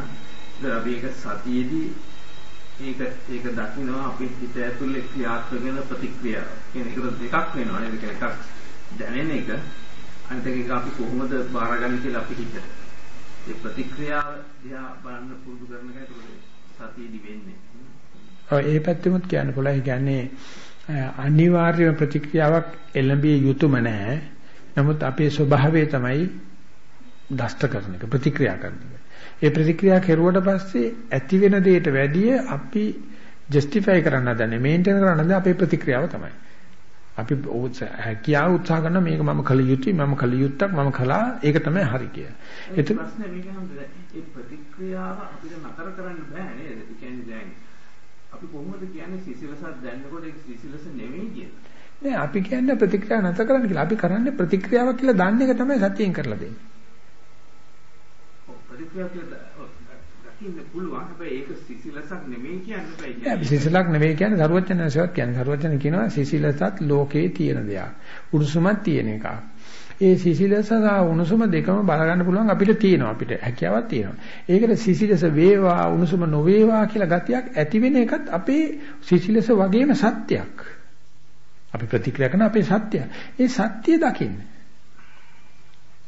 අපි ඒක සතියේදී ඒක ඒක දකින්නවා අපේ හිත ඇතුලේ ක්‍රියාත්මක වෙන ප්‍රතික්‍රියාව. කියන්නේ ඒක දෙකක් වෙනවා නේද? එකක් දැනෙන එක අනිත් එක අපි කොහොමද බාරගන්නේ කියලා අපි හිතන. ඒ ප්‍රතික්‍රියාව දිහා බලන්න පුරුදු කරන එකයි සතියදි වෙන්නේ. ඒ පැත්තෙමුත් කියන්න පුළුවන්. ඒ කියන්නේ අනිවාර්ය ප්‍රතික්‍රියාවක් එළඹිය යුතුම නැහැ. නමුත් අපේ ස්වභාවය තමයි දෂ්ට කරන එක ප්‍රතික්‍රියා කරන එක. ඒ ප්‍රතික්‍රියා කෙරුවට පස්සේ ඇති වෙන දෙයට වැඩිය අපි ජස්ටිෆයි කරන්න හදන්නේ මේන්ටේන් කරන්න හදන්නේ අපේ ප්‍රතික්‍රියාව තමයි. අපි හැකියාව උත්සාහ කරන මේක මම කළ යුතුයි මම කළ යුත්තක් මම කළා ඒක තමයි හරි කියලා. ඒක ප්‍රශ්නේ මේක නම් ඒ ප්‍රතික්‍රියාව අපිට නතර කරන්න බෑ නේද? ඒ කියන්නේ දැන් අපි කොහොමද කියන්නේ සිසිලසක් දැන්නකොට ඒක සිසිලස නෙමෙයි කියලා. නෑ අපි කියන්නේ ප්‍රතික්‍රියාව නැතර කරන්න කියලා. අපි කරන්නේ ප්‍රතික්‍රියාවක් කියලා දන්න එක තමයි සතියෙන් කරලා දෙන්නේ. ඔව් ප්‍රතික්‍රියාව කියලා දකින්න පුළුවන්. හැබැයි ඒක සිසිලසක් නෙමෙයි කියන්න බෑ. නෑ සිසිලක් නෙමෙයි කියන්නේ සරුවචනසවත් කියන්නේ. සරුවචන කියනවා සිසිලසත් ලෝකේ තියෙන දෙයක්. උණුසුමක් තියෙන එකක්. ඒ සිසිලස සහ උණුසුම දෙකම බලගන්න පුළුවන් අපිට තියෙනවා අපිට හැකියාවක් තියෙනවා. ඒකට සිසිලස වේවා උණුසුම නොවේවා කියලා ගතියක් ඇති වෙන එකත් අපේ සිසිලස වගේම සත්‍යයක්. අපි ප්‍රතික්‍රියා කරන අපේ සත්‍යය. ඒ සත්‍ය දකින්න.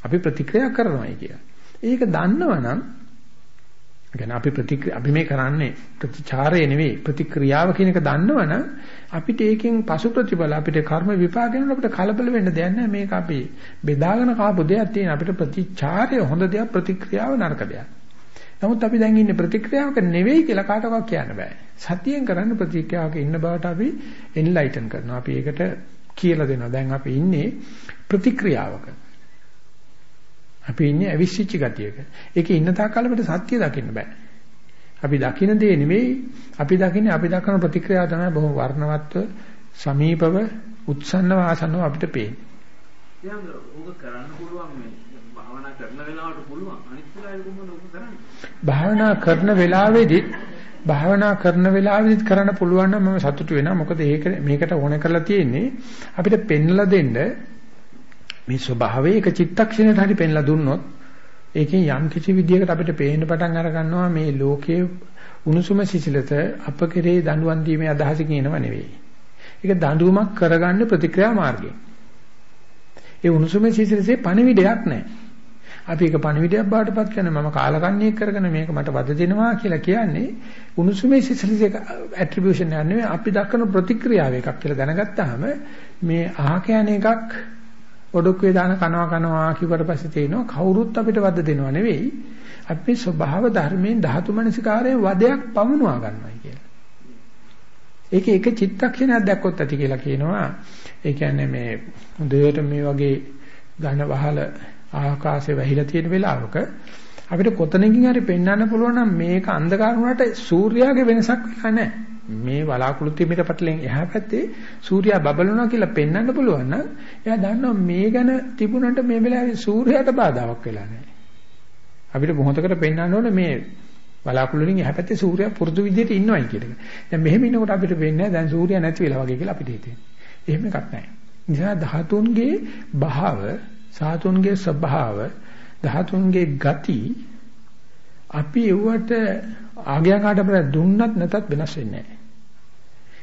අපි ප්‍රතික්‍රියා කරනවායි කියලා. ඒක දන්නවනම් يعني අපි ප්‍රතික්‍රියා අපි මේ කරන්නේ ප්‍රතිචාරය නෙවෙයි ප්‍රතික්‍රියාව කියන එක දන්නවනම් අපිට ඒකෙන් පසු ප්‍රතිඵල අපිට කර්ම විපාක වෙනකොට අපිට කලබල වෙන්න දෙයක් නැහැ මේක අපි බෙදාගෙන කාපු දෙයක් තියෙන අපිට ප්‍රතිචාරය හොඳ දෙයක් ප්‍රතික්‍රියාව නරක දෙයක් නමුත් අපි දැන් ඉන්නේ ප්‍රතික්‍රියාවක නෙවෙයි කියලා කාටවත් කියන්න බෑ සතියෙන් කරන්න ප්‍රතික්‍රියාවක ඉන්න බවට අපි එන්ලයිටන් කරනවා අපි ඒකට කියලා දෙනවා දැන් අපි ඉන්නේ ප්‍රතික්‍රියාවක අපි ඉන්නේ අවිශ්චිච්ච ගතියක. ඒකේ ඉන්න තාක්කල් අපිට සත්‍ය දකින්න බෑ. අපි දකින්න දේ නෙවෙයි අපි දකින්නේ අපි දක්වන ප්‍රතික්‍රියාව තමයි බොහොම වර්ණවත්ව සමීපව උත්සන්නව ආසන්නව අපිට පේන්නේ. දැන් ඕක කරන්න පුළුවන් මේ භාවනා කරන වෙලාවට පුළුවන් අනිත් වෙලාවෙ කොහොමද ඕක කරන්නේ? භාවනා කරන වෙලාවේදී භාවනා කරන වෙලාවෙදිත් කරන්න පුළුවන් නම් මම සතුටු වෙනවා. මොකද ඒක මේකට ඕන කරලා තියෙන්නේ අපිට පෙන්ලා දෙන්න මේ ස්වභාවයේ එක චිත්තක්ෂණයට හරි පෙන්ලා දුන්නොත් ඒකෙන් යම් කිසි විදියකට අපිට පේන්න පටන් අර ගන්නවා මේ ලෝකයේ උණුසුම සිසිලත අප කෙරේ දඬුවම් දීමේ අදහස කියනව නෙවෙයි. ඒක දඬුවමක් කරගන්න ප්‍රතික්‍රියා මාර්ගය. ඒ උණුසුම සිසිලසේ පණිවිඩයක් නැහැ. අපි ඒක පණිවිඩයක් බාටපත් කරන මම කාලකන්ණියෙක් කරගෙන මේක මට වද දෙනවා කියලා කියන්නේ උණුසුමේ සිසිලසේ ඇට්‍රිබියුෂන් එකක් නෙවෙයි අපි දක්වන ප්‍රතික්‍රියාව එකක් කියලා දැනගත්තාම මේ අහක යන එකක් ඔඩොක්කුවේ දාන කනවා කනවා කිව්වට පස්සේ තේනවා කවුරුත් අපිට වද දෙනව නෙවෙයි අපි ස්වභාව ධර්මයෙන් ධාතු මනසිකාරයෙන් වදයක් පමුණවා ගන්නවායි කියලා. ඒක එක චිත්තක්ෂණයක් දැක්කොත් ඇති කියලා කියනවා. ඒ කියන්නේ මේ හොඳට මේ වගේ ඝන වහල ආකාශයේ වැහිලා තියෙන වෙලාවක අපිට කොතනකින් හරි පෙන්වන්න පුළුවන් නම් මේක අන්ධකාර වුණාට සූර්යාගේ වෙනසක් වෙලා නැහැ. මේ වලාකුළු තිමිර පැටලෙන් එහා පැත්තේ සූර්යයා බබලනවා කියලා පෙන්වන්න පුළුවන් නම් එයා දන්නවා මේ ගැන තිබුණට මේ වෙලාවේ සූර්යයාට බාධාවක් වෙලා නැහැ. අපිට මොහොතකට පෙන්වන්න ඕනේ මේ වලාකුළු වලින් එහා පැත්තේ සූර්යයා පුරුදු විදිහට ඉන්නවයි කියන එක. දැන් මෙහෙම ඉන්නකොට අපිට වෙන්නේ දැන් සූර්යයා නැති වෙලා වගේ කියලා අපිට හිතෙන්නේ. එහෙම එකක් නැහැ. නිසා ධාතුන්ගේ භාව, සාතුන්ගේ ස්වභාව, ධාතුන්ගේ ගති අපි එව්වට ආගයකට බර දුන්නත් නැතත් වෙනස් වෙන්නේ නැහැ.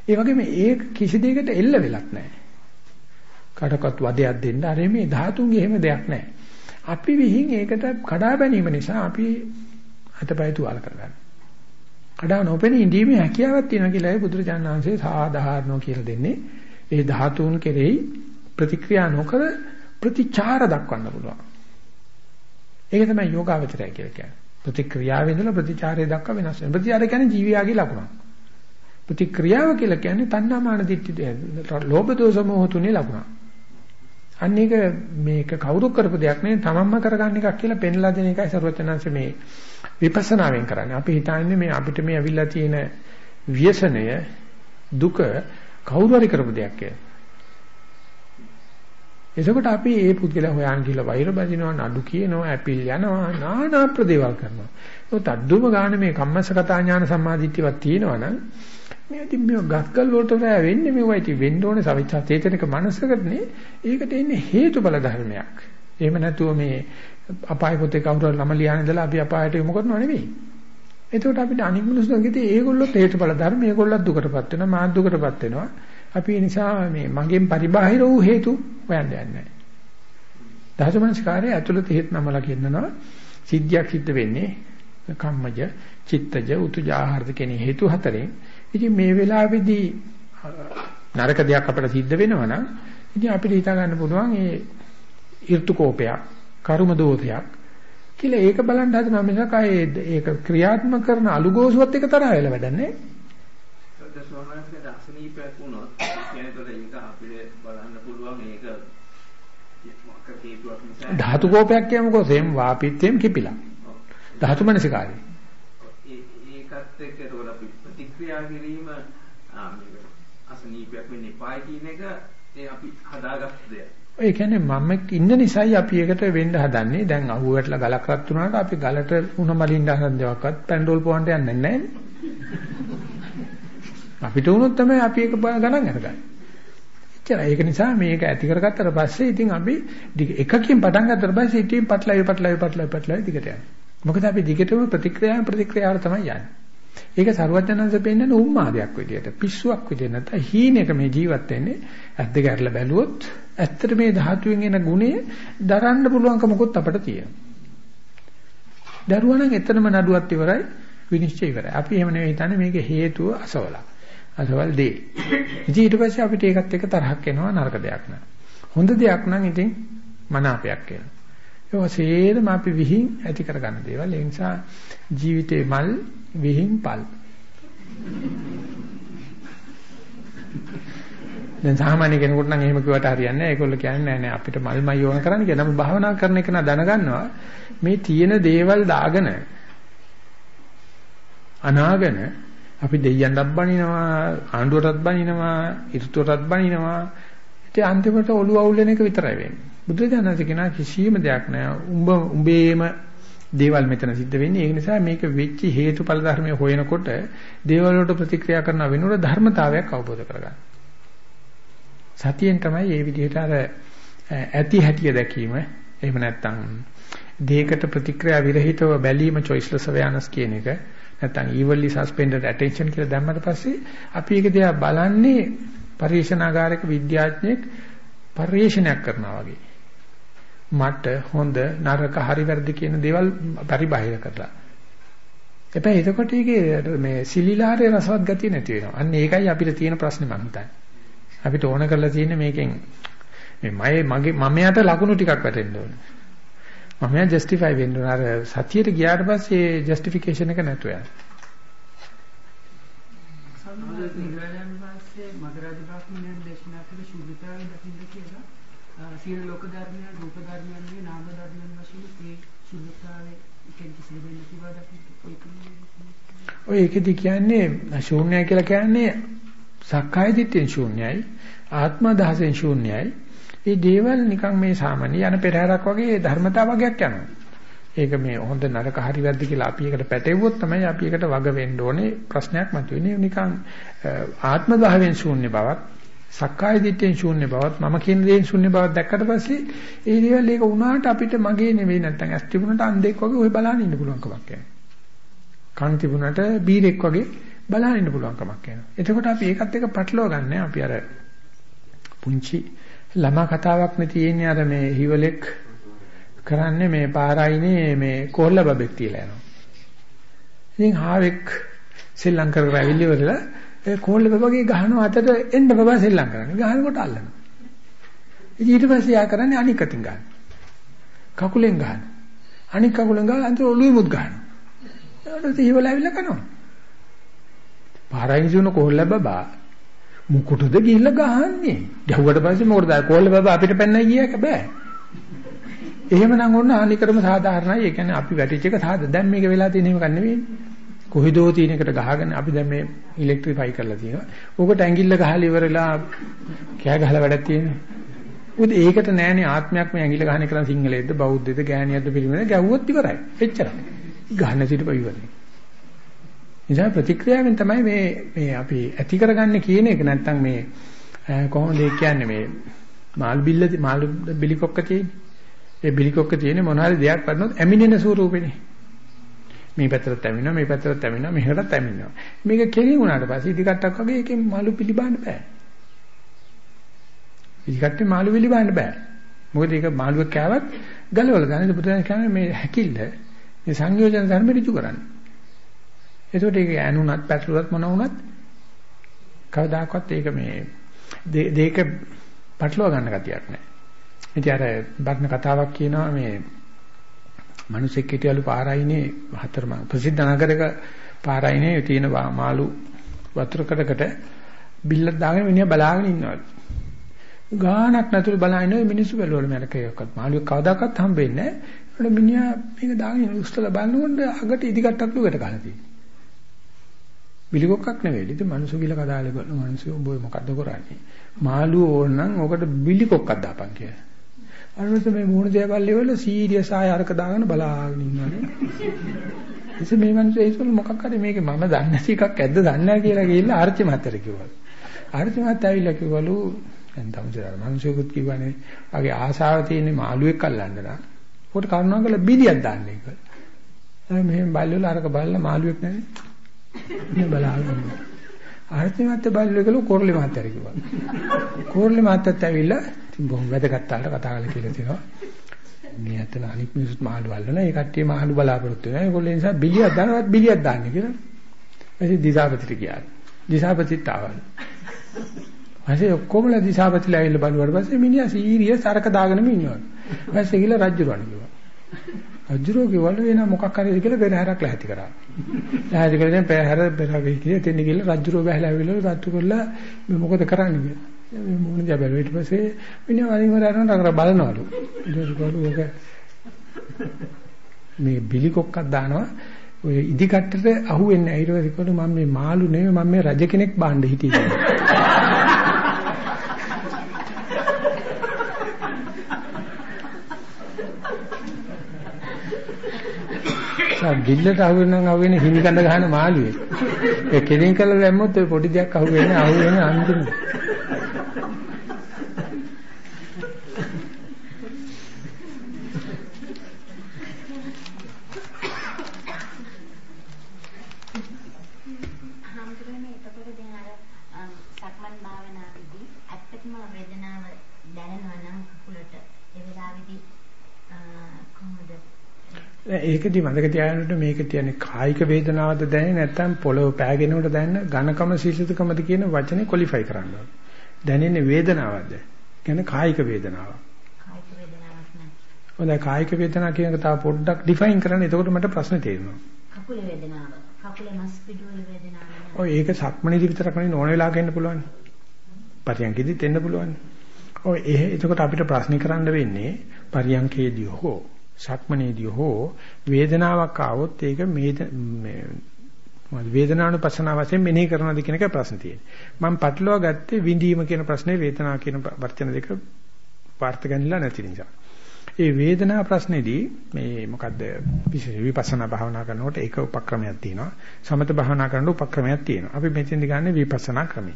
ඒ වගේම ඒ කිසි දෙයකට එල්ල වෙලක් නැහැ. කඩකත් වදයක් දෙන්න අර මේ ධාතුන්ගේ එහෙම දෙයක් නැහැ. අපි විහිං ඒකට කඩා බැනීම නිසා අපි අතපය තුවාල කරගන්නවා. කඩා නොපෙනී ඉඳීමේ හැකියාවක් තියෙනවා කියලා ඒ බුදුරජාණන් වහන්සේ සාධාරණෝ කියලා දෙන්නේ. ඒ ධාතුන් කෙරෙහි ප්‍රතික්‍රියා නොකර ප්‍රතිචාර දක්වන්න පුළුවන්. ඒක තමයි යෝගාවචරය කියලා කියන්නේ. ප්‍රතික්‍රියාව ඉඳලා ප්‍රතිචාරය දක්වා වෙනස් වෙනවා. ප්‍රතිචාරය කියන්නේ ජීවියාගේ ලකුණක්. ප්‍රතික්‍රියාව කියලා කියන්නේ තණ්හාමාන දිට්ඨි ලෝභ දෝෂ මොහ තුනේ ලකුණ. අන්න ඒක මේක කවුරු කරපු දෙයක් නෙවෙයි තමන්ම කරගන්න එකක් කියලා පෙන්ලා දෙන එකයි සරුවචනංශ මේ විපස්සනාවෙන් කරන්නේ. අපි හිතන්නේ මේ අපිට මේ අවිල්ලා තියෙන ව්‍යසනය දුක කවුරු හරි කරපු දෙයක් කියලා. එතකොට අපි මේ පුද්ගලයා හොයන් කියලා වෛර බදිනවා නඩු කියනවා ඇපිල් යනවා নানা ප්‍රදේවල් කරනවා. ඒත් අද්දුම ගාන මේ කම්මස්සකතා ඥාන සම්මාදිට්ඨියක් තියෙනවා නම් මේ ඉතින් මේ ගස්කල් වලට රැ වෙන්නේ මේවා ඉතින් වෙන්න ඕනේ සවිච්ඡා චේතනික මනසකටනේ ඒකට එන්නේ හේතුඵල ධර්මයක්. එහෙම නැතුව මේ අපාය පොතේ කවුරු ළම ලියන ඉඳලා අපි අපායට යොමු කරනව නෙවෙයි. එතකොට අපිට අනික් මිනිස්සුන්ගේ ඒගොල්ලොත් හේතුඵල ධර්ම මේගොල්ලොත් දුකටපත් වෙනවා මාත් දුකටපත් වෙනවා. අපි ඒ නිසා මේ මගෙන් පරිබාහිර වූ හේතු හොයන්න යන්නේ නැහැ. දහසමනස්කාරයේ ඇතුළත හේත් නමලා කියනවා සිද්ධියක් සිද්ධ වෙන්නේ කම්මජ, චිත්තජ, උතුජ ආහාරද කියන හේතු හතරෙන් ඉතින් මේ වෙලාවේදී නරක දෙයක් අපිට සිද්ධ වෙනවා නම් ඉතින් අපිට හිතා ගන්න පුළුවන් ඒ ඍතු කෝපයක්, කර්ම දෝෂයක් කියලා ඒක බලන්න හදනවා මිසක් ඒක ක්‍රියාත්මක කරන අලුගෝසුවත් එක තරහ වෙලා වැඩන්නේ. සෝමනස්ගේ අසනීපයක් වුණොත් කියන්නේ එතකොට ඒක අපිට බලන්න පුළුවන් ඒක ධාතු කෝපයක් කියමුකෝ සෙම් වාපිත්තෙම් කිපිලා. ධාතු මනසිකාරය. ඒකත් එක්ක එතකොට අපි ප්‍රතික්‍රියා කිරීම අසනීපයක් වෙන්නේ පායි කියන එක ඒ අපි හදාගත්ත දෙයක්. ඒ කියන්නේ මම ඉන්න නිසායි අපි ඒකට වෙන්න හදන්නේ. දැන් අහුවටලා ගලක් රත් වුණාට අපි ගලට උණ මලින්න හදන දේවක්වත් පැන්ඩෝල් පොවන්ට යන්නේ නැහැ. අපිට වුණොත් තමයි අපි ඒක ගණන් අරගන්නේ. එච්චරයි. ඒක නිසා මේක ඇති කරගත්තට පස්සේ ඉතින් අපි එකකින් පටන් ගත්තට පස්සේ ඉතින් පටලවි පටලවි පටලවි පටලවි දිගට යනවා. මොකද අපි දිගටම ප්‍රතික්‍රියාව ප්‍රතික්‍රියාවට තමයි යන්නේ. ඒක සරුවචනංශ පෙන්නන උම්මාදයක් විදියට පිස්සුවක් විදියට නැත්නම් හීනක මේ ජීවත් වෙන්නේ ඇස් දෙක අරලා බැලුවොත් ඇත්තට මේ ධාතුවෙන් එන ගුණය දරන්න පුළුවන්කමකුත් අපිට තියෙනවා. දරුවා නම් එතනම නඩුවත් ඉවරයි විනිශ්චය ඉවරයි. අපි එහෙම නෙවෙයි හිතන්නේ මේක හේතුව අසවල. අසවල් දේ. ඉතින් ඊට පස්සේ අපිට ඒකත් එක්ක තරහක් එනවා නරක දෙයක් නෑ. හොඳ දෙයක් නම් ඉතින් මනාපයක් එනවා. ඒක සේරම අපි විහිං ඇති කරගන්න දේවල්. ඒ නිසා ජීවිතේ මල් විහිං පල්. දැන් සාමාන්‍ය කෙනෙකුට නම් එහෙම කිව්වට හරියන්නේ නැහැ. ඒගොල්ලෝ කියන්නේ නෑ නෑ අපිට මල්මයි ඕන කරන්න කියලා. නමුත් භාවනා කරන එක නා දැනගන්නවා මේ තියෙන දේවල් දාගෙන අනාගෙන අපි දෙයියන්ටත් බනිනවා ආණ්ඩුවටත් බනිනවා ඍතුවටත් බනිනවා ඉතින් අන්තිමට ඔළුව අවුල් වෙන එක විතරයි වෙන්නේ බුදුරජාණන් කියනවා කිසියම් දෙයක් නෑ උඹ උඹේම දේවල් මෙතන සිද්ධ වෙන්නේ ඒ නිසා මේක වෙච්ච හේතුඵල ධර්මයේ හොයනකොට දේවල් වලට ප්‍රතික්‍රියා කරන වෙනුවට ධර්මතාවයක් අවබෝධ කරගන්න. සතියෙන් තමයි මේ විදිහට අර ඇති හැටිය දැකීම එහෙම නැත්නම් දෙයකට ප්‍රතික්‍රියා විරහිතව බැලීම choiceless awareness කියන එක නැත්නම් evenly suspended attention කියලා දැම්මට පස්සේ අපි ඒක දිහා බලන්නේ පරිශනාගාරයක විද්‍යාඥයෙක් පරිශනයක් කරනවා වගේ. මට හොඳ නරක හරි වැරදි කියන දේවල් පරිබාහිර කරලා. හැබැයි එතකොට ඒකේ මේ සිලිලාරේ රසවත් ගතිය නැති වෙනවා. අන්න ඒකයි අපිට තියෙන ප්‍රශ්නේ මම හිතන්නේ. අපිට ඕන කරලා තියෙන්නේ මේකෙන් මේ මගේ මමයට ලකුණු ටිකක් වැටෙන්න ඕනේ. මමයා ජස්ටිෆයි වෙන්න ඕන. අර සතියට ගියාට පස්සේ ජස්ටිෆිකේෂන් එක නැතුව යනවා. සම්මාදිත නිරායන් වාස්සේ මගරාජ බ්‍රහ්මණයන් දේශනා කළ ශුද්ධතාවය දකින්න කියලා සියලු ලෝක ධර්මයන් රූප ධර්මයන්ගේ නාම ධර්මයන් වශයෙන් මේ ශුද්ධතාවයේ එකෙන් කිසි දෙයක් නැතිව දකින්න ඔය ඒකෙදි කියන්නේ ශූන්‍යයි කියලා කියන්නේ සක්කාය දිට්ඨියෙන් ශූන්‍යයි ආත්ම දහසෙන් ශූන්‍යයි. මේ දේවල් නිකන් මේ සාමාන්‍ය යන පෙරහැරක් වගේ ධර්මතාව වගේක් යනවා. ඒක මේ හොඳ නරක හරි වැරදි කියලා අපි එකට පැටෙව්වොත් තමයි අපි එකට වග වෙන්න ඕනේ ප්‍රශ්නයක් මතුවෙන්නේ. නිකන් ආත්ම භාවයෙන් ශූන්‍ය බවක්. සක්කාය දිට්ඨියෙන් ශූන්‍ය බවත් මම කියන දේෙන් ශූන්‍ය බවක් දැක්කට පස්සේ ඒ දේවල් ඒක වුණාට අපිට මගේ නෙවෙයි නැත්තම් ඇස් තිබුණට අන්ධෙක් වගේ ඔය බලන්න ඉන්න පුළුවන් කමක් නැහැ. කන් තිබුණට බීරෙක් වගේ බලන්න ඉන්න පුළුවන් කමක් නැහැ. එතකොට අපි ඒකත් එක්ක පටලවා ගන්න අපි අර පුංචි ළමා කතාවක් නේ තියෙන්නේ අර මේ හිවලෙක් කරන්නේ මේ පාරයිනේ මේ කොල්ල බබෙක් තියලා යනවා. ඉතින් හාවෙක් සෙල්ලම් කර කර ඇවිල්ලි වරලා ඒ කෝල්ල බබගේ ගහනවා අතට එන්න බබා සෙල්ලම් කරන්නේ. ගහනකොට අල්ලනවා. ඉතින් ඊට පස්සේ යා කරන්නේ අනික් අතින් ගන්න. කකුලෙන් ගන්න. අනික් කකුලෙන් ගාලා අන්තිම ඔළුවෙමුත් ගන්නවා. ඒකට ඉවල ඇවිල්ලා කනවා. පාරයින් ජීවන කෝල්ල බබා මුකුටද ගිහිල්ලා ගහන්නේ. ගැහුවට පස්සේ මොකටද කෝල්ල බබා අපිට පෙන්නයි ගියක බෑ. එහෙමනම් ඔන්න හානිකරම සාධාරණයි. ඒ කියන්නේ අපි වැටිච්ච එක සාද. දැන් මේක වෙලා තියෙන එකක් නෙවෙයි. කොහෙදෝ තියෙන එකට ගහගෙන අපි දැන් මේ ඉලෙක්ට්‍රිෆයි කරලා තියෙනවා. ඕකට ඇඟිල්ල ගහලා ඉවරලා කෑ ගහලා වැඩක් තියෙන්නේ. උද ඒකට නෑනේ ආත්මයක් මේ ඇඟිල්ල ගහන එක නම් සිංහලෙද්ද බෞද්ධෙද්ද ගෑණියක්ද පිළිමද ගැව්වොත් ඉවරයි. එච්චරයි. ගහන්න සිට පයිවන්නේ. නිසා ප්‍රතික්‍රියාවෙන් තමයි මේ මේ අපි ඇති කරගන්නේ කියන එක නැත්තම් මේ කොහොමද ඒ කියන්නේ මේ මාළු බිල්ල මාළු බිලිකොක්ක තියෙන්නේ. ඒ බිලිකොක්ක තියෙන්නේ මොන හරි දෙයක් වඩනොත් ඇමිනෙන ස්වරූපෙනේ. මේ පැත්තට ඇමිනවා මේ පැත්තට ඇමිනවා මෙහෙටත් ඇමිනවා. මේක කෙලින් වුණාට පස්සේ ඉදිකටක් වගේ එකෙන් මාළු පිළිබාන්න බෑ. ඉදිකට්ටේ මාළු පිළිබාන්න බෑ. මොකද ඒක මාළුවෙක් කෑවත් ගලවලා දාන ඉතින් පුතේ කියන්නේ මේ හැකිල්ල මේ සංයෝජන ධර්ම ඍජු කරන්නේ. ඒකට ඒක ඇනුණත් පැටලුවත් මොන වුණත් කවදාකවත් ඒක මේ දෙක පටලවා ගන්න ගතියක් නැහැ. ඉතින් අර බර්ණ කතාවක් කියනවා මේ මිනිසෙක් හිටියලු පාරයිනේ හතරම ප්‍රසිද්ධ නගරයක පාරයිනේ තියෙන මාළු වතුර කඩකට බිල්ලක් දාගෙන මිනිහා බලාගෙන ඉන්නවලු. ගානක් නැතුව බලන මිනිස්සු බැලුවලු මලක එකක්වත් මාළුවෙක් කවදාකවත් හම්බෙන්නේ නැහැ. ඒකට මිනිහා මේක දාගෙන උස්තල බලනකොට අගට ඉදිකටක් ලුකට ගහලා තියෙනවා. බිලිකොක්කක් නෙවෙයි. ඉතින් මිනිස්සු ගිල කදාලේ බලන මිනිස්සු උඹ මොකද්ද කරන්නේ? මාළුව ඕන නම් ඔකට බිලිකොක්කක් දාපන් කියලා. අරමත මේ මූණ දිහා බල්ලේ වල සීරියස් ආය අරක දාගෙන බලාගෙන ඉන්නවනේ. ඉතින් මේ මිනිස්සු ඒසොල් මොකක් හරි මේකේ මම දන්නේ නැති එකක් ඇද්ද දන්නේ නැහැ කියලා ගිහිල්ලා ආර්චි මහත්තයට කිව්වා. ආර්චි මහත්තයා ඇවිල්ලා කිව්වලු දැන් තමයි මිනිස්සුකුත් කිව්වනේ ආගේ ආසාව තියෙන මාළුවෙක් අල්ලන්න නම් උකට කරුණාකරලා බිලියක් දාන්න එක. දැන් මෙහෙම බල්ලවල අරක බලලා මාළුවෙක් නැනේ. ඉන්නේ බලාගෙන. ආර්චි මහත්තයා බල්ලෝ කියලා කොරලි මහත්තයට කිව්වා. කොරලි මහත්තයත් ඇවිල්ලා ඉතින් බොහොම වැදගත් තාලට කතා කරලා කියලා තියෙනවා. මේ අතන අනිත් මිනිස්සුත් මාළු බලන ඒ කට්ටිය මාළු බලාපොරොත්තු වෙනවා. ඒගොල්ලෝ නිසා බිලියක් දානවත් බිලියක් දාන්නේ කියලා. ඊට දිසාපතිට ගියා. දිසාපතිත් ආවලු. ඊපස්සේ ඔක්කොමලා දිසාපතිලා ඇවිල්ලා බලුවාට පස්සේ මිනිහා සීරියස් අරක දාගෙනම ඉන්නවා. ඊපස්සේ ගිහලා රජුරවණ කිව්වා. රජුරෝ කිව්වලු එන මොකක් හරි කියලා පෙරහැරක් ලැහැති කරා. ලැහැති කරගෙන පෙරහැර පෙරහැර කියලා එතෙන් ගිහලා රජුරෝ බැහැලා ඇවිල්ලා රතු කරලා මේ මොකද කරන්නේ කියලා. මේ මොන දිහා බැලුවා ඊට පස්සේ මිනිහා වරින් වර අරන් අර බලනවලු. ඊට පස්සේ කළු ඕක මේ බිලි කොක්කක් දානවා ඔය ඉදි කට්ටට අහුවෙන්නේ නැහැ. ඊට පස්සේ කළු මම මේ මාළු නෙමෙයි මම මේ රජ කෙනෙක් බාන්න හිටියේ. ගිල්ලට අහුවෙනම් අහුවෙන්නේ හිමිකඳ ගහන මාළුවේ. ඒ කෙලින් කළා දැම්මොත් ඔය පොඩි දෙයක් අහුවෙන්නේ අහුවෙන්නේ අන්තිමට. ඒකදී මතක තියාගන්න මේක කියන්නේ කායික වේදනාවද දැනෙන්නේ නැත්නම් පොළොව පෑගෙනකොට දැනෙන ඝනකම සීසුතුකමද කියන වචනේ ක්වොලිෆයි කරන්න ඕනේ. දැනෙන්නේ වේදනාවක්ද? කියන්නේ කායික වේදනාවක්. කායික වේදනාවක් නෑ. හොඳයි කායික වේදනාව කියන එක තව පොඩ්ඩක් ඩිෆයින් කරන්න. එතකොට මට ප්‍රශ්නේ තේරෙනවා. කකුලේ වේදනාව. කකුලේ මස් පිටුවල වේදනාව. ඔය ඒක සක්මණේදී විතරක් නෙවෙයි ඕන වෙලාවක එන්න පුළුවන්. පරියන්කෙදිත් එන්න පුළුවන්. ඔය එතකොට අපිට ප්‍රශ්න කරන්න වෙන්නේ පරියන්කේදී හෝ සක්මනේදී හෝ වේදනාවක් ආවොත් ඒක මේ වේදනානුපස්සන වශයෙන් මෙනෙහි කරනවාද කියන එක ප්‍රශ්න තියෙන්නේ. මම පටලවා ගත්තේ විඳීම කියන ප්‍රශ්නේ වේදනාව කියන වචන දෙක පාර්ථ ගන්නලා නැති නිසා. ඒ වේදනා ප්‍රශ්නේදී මේ මොකද්ද විශේෂ විපස්සනා භාවනා කරනකොට ඒක උපක්‍රමයක් තියෙනවා. සමත භාවනා කරනකොට උපක්‍රමයක් තියෙනවා. අපි මෙතෙන්දි ගන්න විපස්සනා ක්‍රමය.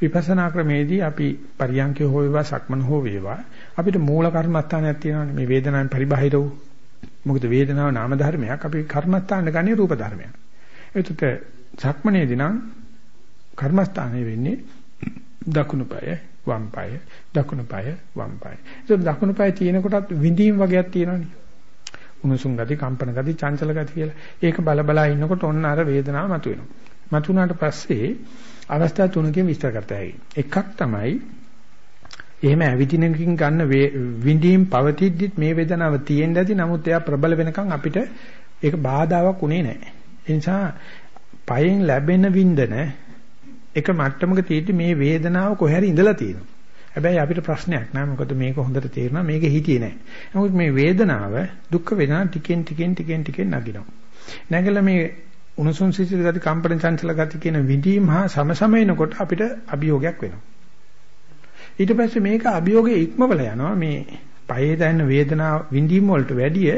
විපස්සනා ක්‍රමේදී අපි පරියන්කේ හෝ වේවා සක්මන හෝ වේවා අපිට මූල කර්මස්ථානයක් තියෙනවානේ. මේ වේදනාවෙන් පරිබාහිර වූ. මොකද වේදනාව නාම ධර්මයක්. අපි කර්මස්ථාන ගන්නේ රූප ධර්මයක්. ඒකට සක්මනේදී නම් කර්මස්ථානේ වෙන්නේ දකුණු පාය වම් පාය දකුණු පාය වම් පාය. ඒක දකුණු පාය තියෙන කොටත් විඳීම් වගේක් තියෙනවානේ. උණුසුම් ගති කම්පන ගති චංචල ගති කියලා. ඒක බල බලා ඉන්නකොට ඔන්න අර වේදනාව මතුවෙනවා. මතුණාට පස්සේ අවස්ථා තුනකින් විස්තර කරත හැකියි. එකක් තමයි එහෙම ඇවිදිනකින් ගන්න විඳීම් පවතිද්දිත් මේ වේදනාව තියෙන්න ඇති නමුත් එයා ප්‍රබල වෙනකන් අපිට ඒක බාධාවක් උනේ නැහැ. ඒ නිසා පයෙන් ලැබෙන වින්දන එක මට්ටමක තියෙද්දි මේ වේදනාව කොහේ ඉඳලා තියෙනවා. හැබැයි අපිට ප්‍රශ්නයක් නෑ මොකද මේක හොඳට තේරෙනවා මේක හිතියේ නෑ. නමුත් මේ වේදනාව දුක් වේදනා ටිකෙන් ටිකෙන් ටිකෙන් ටිකෙන් නගිනවා. නැගලා මේ උණුසුම් සිසිල් ගති කම්පන චංචල ගති කියන විඳීම් හා සමසම එනකොට අපිට අභියෝගයක් වෙනවා. ඊට පස්සේ මේක අභියෝගේ ඉක්මවල යනවා මේ පයේ දැනෙන වේදනාව විඳීම් වලට වැඩිය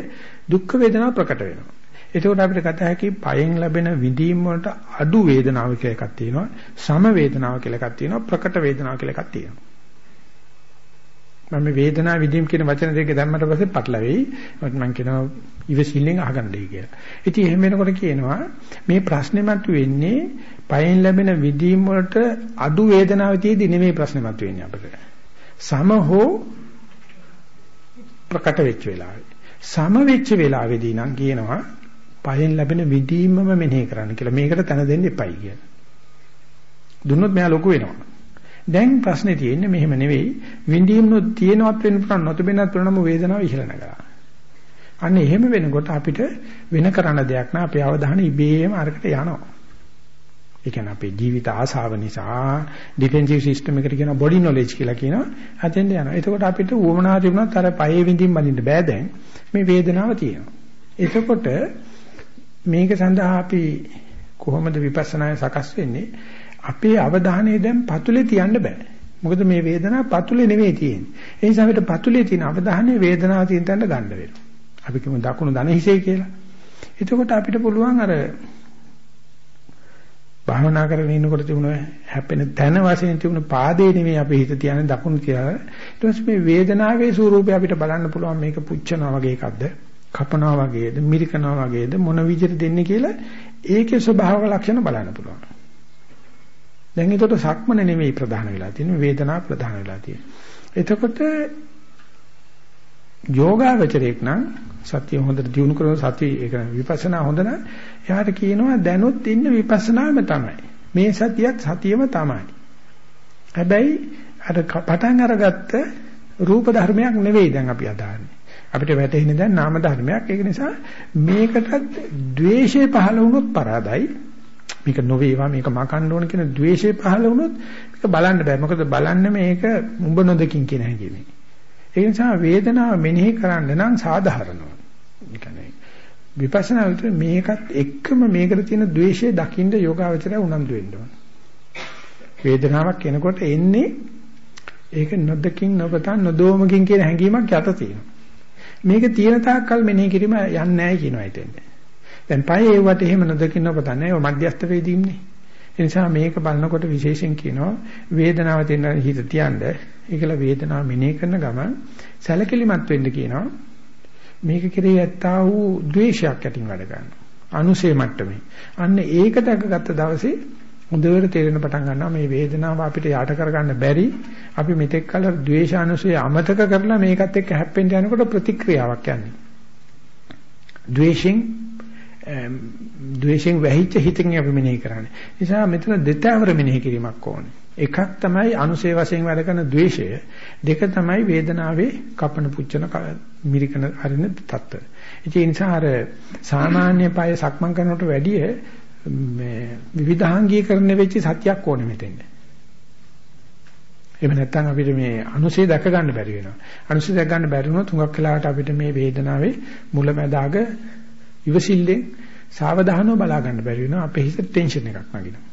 දුක් වේදනාව ප්‍රකට වෙනවා. එතකොට අපිට ගත හැකි පයෙන් ලැබෙන විඳීම් වලට අඩු වේදනාව කියලා එකක් තියෙනවා. සම වේදනාව කියලා එකක් තියෙනවා. ප්‍රකට වේදනාව කියලා එකක් තියෙනවා. මම වේදනාව විඳීම් කියන වචන දෙක දැම්මට පස්සේ පටලවෙයි. මම කියනවා ඉවසිල්ලෙන් අහගන්නයි කියලා. ඉතින් එහෙම වෙනකොට කියනවා මේ ප්‍රශ්නේ මතුවෙන්නේ පයෙන් ලැබෙන විඳීම් වලට අඩු වේදනාවක් තියදී නෙමෙයි ප්‍රශ්නේ මතුවෙන්නේ අපිට. සම හෝ ප්‍රකට වෙච්ච වෙලාවේ. සම වෙච්ච වෙලාවේදී නම් කියනවා පයෙන් ලැබෙන විඳීමම මෙනෙහි කරන්න කියලා. මේකට තන දෙන්න එපයි කියලා. දුන්නොත් මෙයා ලොකු වෙනවා. දැන් ප්‍රශ්නේ තියෙන්නේ මෙහෙම නෙවෙයි විඳීම් නො තියෙනවත් වෙන්න පුළුවන් නොතිබෙනත් පුළුවන් වේදනාව ඉහළ නැගලා. අන්න එහෙම වෙනකොට අපිට වෙන කරන්න දෙයක් නෑ අපේ අවධානය ඉබේම අරකට යනවා. ඒ කියන්නේ අපේ ජීවිත ආසාව නිසා ඩිෆෙන්සිව් සිස්ටම් එකට කියන බොඩි නොලෙජ් කියලා කියනවා. අතෙන්ද යනවා. එතකොට අපිට උවමනා තිබුණත් අර පයේ විඳින් බඳින්න බෑ දැන්. මේ වේදනාව තියෙනවා. එතකොට මේක සඳහා අපි කොහොමද විපස්සනාය සකස් වෙන්නේ? අපේ අවධානය දැන් පතුලේ තියන්න බෑ. මොකද මේ වේදනාව පතුලේ නෙවෙයි තියෙන්නේ. ඒ නිසා අපිට පතුලේ තියෙන අවධානය වේදනාව තියෙන තැනට ගන්න වෙනවා. අපි කියමු දකුණු දන හිසේ කියලා. එතකොට අපිට පුළුවන් අර භාවනා කරගෙන ඉන්නකොට තිබුණ හැපෙන තන වශයෙන් තිබුණ පාදේ නෙමෙයි අපි හිත තියන්නේ දකුණු කියලා. ඊට පස්සේ මේ වේදනාවේ ස්වરૂපය අපිට බලන්න පුළුවන් මේක පුච්චනවා වගේ එකක්ද, කපනවා වගේද, මිරිකනවා වගේද මොන විදිහට දෙන්නේ කියලා ඒකේ ස්වභාව ලක්ෂණ බලන්න පුළුවන්. දැන් ඒකට සක්මන නෙමෙයි ප්‍රධාන වෙලා තියෙන්නේ වේදනාව ප්‍රධාන වෙලා තියෙන්නේ. එතකොට යෝගාවචරයක් නම් සතිය හොඳට දියුණු කරන සතිය ඒක විපස්සනා හොඳ නම් එයාට කියනවා දැනුත් ඉන්න විපස්සනාම තමයි. මේ සතියත් සතියම තමයි. හැබැයි අර පටන් අරගත්ත රූප ධර්මයක් නෙවෙයි දැන් අපි අදහන්නේ. අපිට වැටෙන්නේ දැන් නාම ධර්මයක්. ඒක නිසා මේකටත් ද්වේෂය පහළ වුණොත් පරාදයි. මේක නොවේවා මේක මකන්න ඕන කියන ද්වේෂය පහළ වුණොත් මේක බලන්න බෑ. මොකද බලන්න මේක උඹ නොදකින් කියන හැඟීමයි. ඒ නිසා වේදනාව මෙනෙහි කරන්න නම් සාධාරණව. ඒ කියන්නේ විපස්සනා විතර මේකත් එක්කම මේකට තියෙන द्वේෂය දකින්න යෝගාවචරය උනන්දු වෙන්න ඕන. වේදනාවක් එනකොට එන්නේ ඒක නොදකින් නොපතන් නොදෝමකින් කියන හැඟීමක් යට තියෙනවා. මේක තියෙන තාක්කල් මෙනෙහි කිරීම යන්නේ නැහැ කියනවා හිතෙන්නේ. දැන් පය ඒවට එහෙම නොදකින් නොපතන් නැහැ. ඔය මධ්‍යස්ථ වේදීන්නේ. ඒ නිසා මේක බලනකොට විශේෂයෙන් කියනවා වේදනාව තියෙන හිත තියන්නේ ඒකල වේදනාව මෙනෙහි කරන ගමන් සැලකිලිමත් වෙන්න කියනවා. මේක කෙරෙහි ඇත්තා වූ ද්වේෂයක් ඇතින් වැඩ ගන්නවා. අනුසේ මට්ටමේ. අන්න ඒක දැකගත්ත දවසේ හොඳට තේරෙන පටන් ගන්නවා මේ වේදනාව අපිට යට කරගන්න බැරි අපි මෙතෙක් කල ද්වේෂානුසය අමතක කරලා මේකත් එක්ක හැප්පෙන්න යනකොට ප්‍රතික්‍රියාවක් යන්නේ. ද්වේෂෙන් ද්වේෂෙන් වැහිච්ච හිතකින් අපි මෙනෙහි කරන්නේ. නිසා මෙතන දෙතවර මෙනෙහි කිරීමක් ඕනේ. එකක් තමයි අනුසේ වශයෙන් වැඩ කරන ද්වේෂය දෙක තමයි වේදනාවේ කපන පුච්චන මිරිකන හරින තත්ත්වය. ඒ නිසා අර සාමාන්‍ය පාය සක්මන් කරනකොට වැඩිය මේ විවිධාංගීකරණය වෙච්ච සත්‍යයක් ඕනේ මෙතෙන්ද. එහෙම නැත්නම් අපිට මේ අනුසේ දැක ගන්න බැරි වෙනවා. අනුසේ දැක ගන්න බැරි වුණොත් හුඟක් වෙලාවට අපිට මේ වේදනාවේ මුලැමැදාග ඉවසිල්ලෙන් සාවධානව බලා ගන්න බැරි වෙනවා. අපේ හිතේ ටෙන්ෂන් එකක් නගිනවා.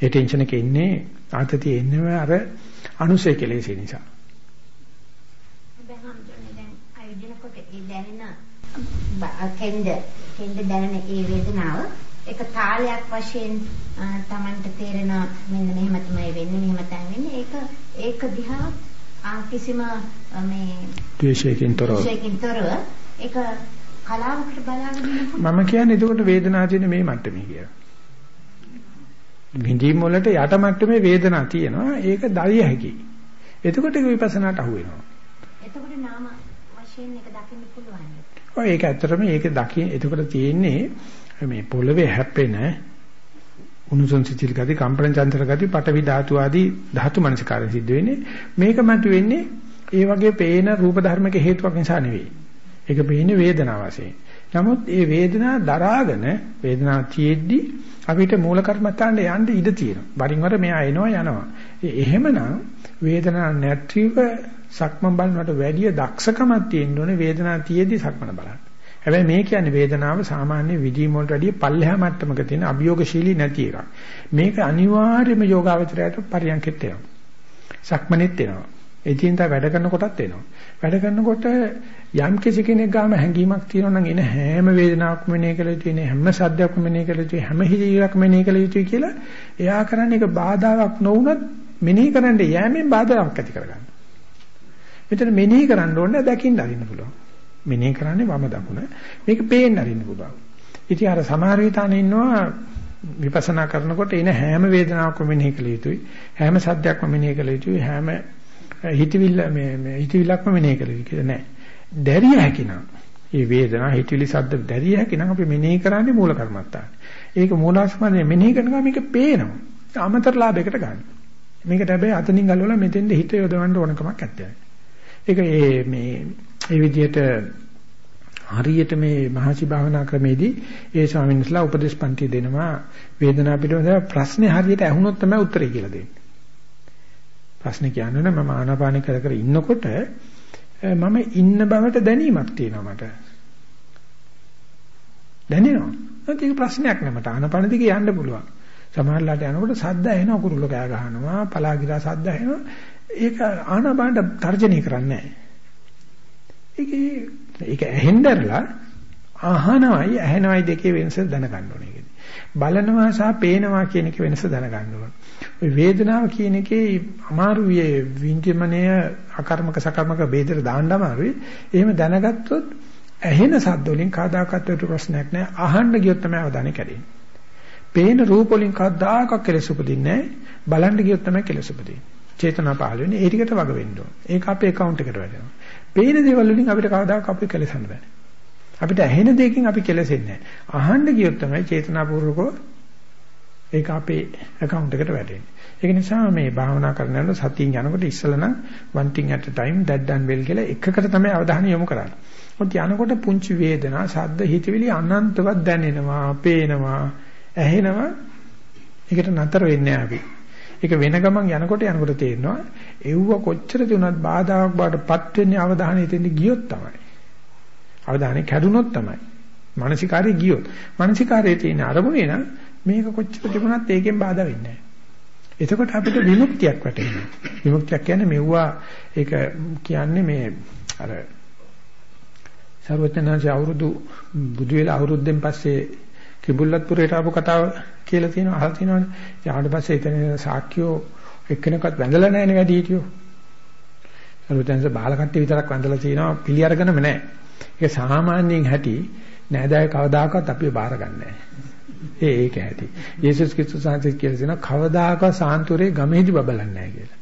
ඒ ටෙන්ෂන් එක එන්නේ ආතතිය එන්නේ අර අනුසය කෙලෙස නිසා. කෙන්ද කෙන්ද දැනෙන ඒ වේදනාව ඒක තාලයක් වශයෙන් Tamanට තේරෙන මෙන්න මෙහෙම තමයි වෙන්නේ මෙහෙම තමයි වෙන්නේ ඒක ඒක දිහා කිසිම මේ ද්වේෂයකින් තොරව ද්වේෂයකින් තොරව ඒක කලාවකට බලාගෙන මම කියන්නේ එතකොට වේදනාව තියෙන මේ මට්ටමේ කියලා. විඳීම් වලට යට මට්ටමේ වේදනාවක් තියෙනවා. ඒක දරිය හැකියි. එතකොට ඒක විපස්සනාට අහු වෙනවා. එතකොට නාම වශයෙන් ඒක දකින්න පුළුවන්. ඔය ඒක ඇත්තටම ඒක දකින්න එතකොට තියෙන්නේ මේ පොළවේ හැප්පෙන උණුසුම් සිතිල් ගති කම්පන චන්තර ගති පටවි ධාතු ආදී ධාතු මනසකාරය සිද්ධ වෙන්නේ මේක මත වෙන්නේ ඒ වගේ පේන රූප ධර්මක හේතුවක් නිසා නෙවෙයි. ඒක පේන්නේ වේදනාව වශයෙන්. නමුත් ඒ වේදනාව දරාගෙන වේදනාව තියෙද්දි අපිට මූල කර්මත්තාන්ට යන්න ඉඩ තියෙනවා. වරින් වර මෙයා එනවා යනවා. එහෙමනම් වේදනාවක් නැතිව සක්මන් බලනකොට වැඩි දක්ෂකමක් තියෙන්න ඕනේ වේදනාව තියෙද්දි සක්මන බලන්න. හැබැයි මේ කියන්නේ වේදනාව සාමාන්‍ය විදීම වලට වැඩිය පල්ලෙහා මට්ටමක තියෙන අභියෝගශීලී නැති එකක්. මේක අනිවාර්යයෙන්ම යෝගාවචරයට පරියන්කෙත් එනවා. සක්මනෙත් එනවා. එදින්දා වැඩ කරනකොටත් එනවා. වැඩ කරනකොට යම් කිසි කෙනෙක් ගාම හැඟීමක් තියෙනවා නම් එන හැම වේදනාවක්ම මෙනෙහි කළ යුතුයි නේ හැම සද්දයක්ම මෙනෙහි කළ යුතුයි හැම හිතිවිලක්ම මෙනෙහි කළ යුතුයි කියලා එයා කරන්නේ ඒක බාධාවක් නොවුනත් මෙනෙහි කරන්න යෑමෙන් බාධාවක් ඇති කරගන්න. මෙතන මෙනෙහි කරන්න ඕනේ දැකින්න අරින්න පුළුවන්. මෙනෙහි කරන්නේ වම දකුණ. මේක පේන්න අරින්න පුළුවන්. ඉතින් අර සමහර විතානේ ඉන්නවා විපස්සනා කරනකොට එන හැම වේදනාවක්ම මෙනෙහි කළ යුතුයි. හැම සද්දයක්ම මෙනෙහි කළ යුතුයි. හැම හිතවිල්ල මේ මේ හිතවිල්ලක්ම මෙනෙහි කළ යුතුයි කියලා නෑ. දැරිය හැකිනම් මේ වේදනා හිතවිලි සද්ද දැරිය හැකිනම් අපි මෙනෙහි කරන්නේ මූල කර්මත්තාන. ඒක මූලාස්මරණය මෙනෙහි කරනවා මේක පේනවා. අමතර ලාභයකට ගන්න. මේකට හැබැයි අතනින් ගලවලා මෙතෙන්ද හිත යොදවන්න ඕන කමක් නැත්තේ. ඒක ඒ මේ ඒ විදිහට හරියට මේ මහසි භාවනා ක්‍රමේදී ඒ ස්වාමීන් වහන්සේලා උපදේශ පන්ති දෙනවා වේදනාව පිළිබඳව ප්‍රශ්නේ හරියට ඇහුනොත් තමයි උත්තරේ කියලා දෙන්නේ. ප්‍රශ්නේ කියන්නේ මම ආනාපාන කර කර ඉන්නකොට මම ඉන්න බවට දැනීමක් තියෙනවා මට. දැනෙනවා. ඒක ප්‍රශ්නයක් නෑ මට ආනාපාන දිගේ යන්න පුළුවන්. සමහරලාට යනකොට සද්ද ඇහෙනවා කුරුල්ල කෑ ගහනවා පලාගිරා සද්ද ඇහෙනවා. ඒක ආනාපානට තර්ජනය කරන්නේ නෑ. ඒකේ ඒක ඇහෙන්නදලා අහනවයි ඇහෙනවයි දෙකේ වෙනස දැනගන්න ඕනේ. බලනවා සහ පේනවා කියන එක වෙනස දැනගන්න ඕනේ. ඔය වේදනාව කියන එකේ අමාරු විඳිමනය අකර්මක සකර්මක බෙදෙට දාන්න අමාරුයි. එහෙම දැනගත්තොත් ඇහෙන සද්ද වලින් කාදාකත් උට ප්‍රශ්නයක් නැහැ. අහන්න ගියොත් තමයි අවධානය කැඩෙන්නේ. පේන රූප වලින් කවදාකවත් කෙලෙස් උපදින්නේ නැහැ. බලන්න ගියොත් තමයි කෙලෙස් උපදින්නේ. චේතනා පහළ වෙන්නේ ඒ ටිකට වග වෙන්න ඕන. ඒක අපේ account එකට වැටෙනවා. පේන දේවල් වලින් අපිට කවදාකවත් අපි කෙලෙසන්න බෑ. අපිට ඇහෙන දෙයකින් අපි කෙලෙසෙන්නේ නැහැ. අහන්න ගියොත් තමයි චේතනාපූර්වකව ඒක අපේ account එකට වැටෙන්නේ. ඒක නිසා මේ භාවනා කරනකොට සතියින් යනකොට ඉස්සල නම් one thing at a time that done well කියලා එකකට තමයි අවධානය යොමු කරන්නේ. මොකද යනකොට පුංචි වේදනා, ශබ්ද, හිතවිලි අනන්තවත් දැනෙනවා, පේනවා, ඇහෙනවා. ඒකට නතර වෙන්නේ අපි. ඒක වෙන ගමන් යනකොට යනකොට තේරෙනවා එව්ව කොච්චර තියුණත් බාධාවක් බාටපත් වෙන්නේ අවධානය එතෙන්ද ගියොත් තමයි. අවධානය කැඩුනොත් තමයි. මානසිකාරය ගියොත්. මානසිකාරයේ තියෙන අරමුණේ නම් මේක කොච්චර තිබුණත් ඒකෙන් බාධා වෙන්නේ නැහැ. එතකොට අපිට විමුක්තියක් වැටෙනවා. විමුක්තියක් කියන්නේ මෙව්වා ඒක කියන්නේ මේ අර සර්වඥාන්සේ අවුරුදු බුදු වෙලා අවුරුද්දෙන් පස්සේ කිඹුල්ලත්පුරේට ආපු කතාව කියලා තියෙනවා අහලා තියෙනවනේ. ඊට පස්සේ එතන සාක්කියෝ එක්කෙනෙක්වත් වැඳලා නැහැ නේ වැඩි හිටියෝ. සර්වඥාන්සේ බාල කට්ටිය විතරක් වැඳලා තියෙනවා පිළි අරගෙනම නැහැ. ඒක සාමාන්‍යයෙන් හැටි නෑදෑය කවදාකවත් අපිව බාර ගන්නෑ. ඒ ඒක ඇති. යේසුස් ක්‍රිස්තුස් වහන්සේ කියලා දෙනවා කවදාකවත් සාන්තුරේ ගමේදී බබලන්නේ නැහැ කියලා.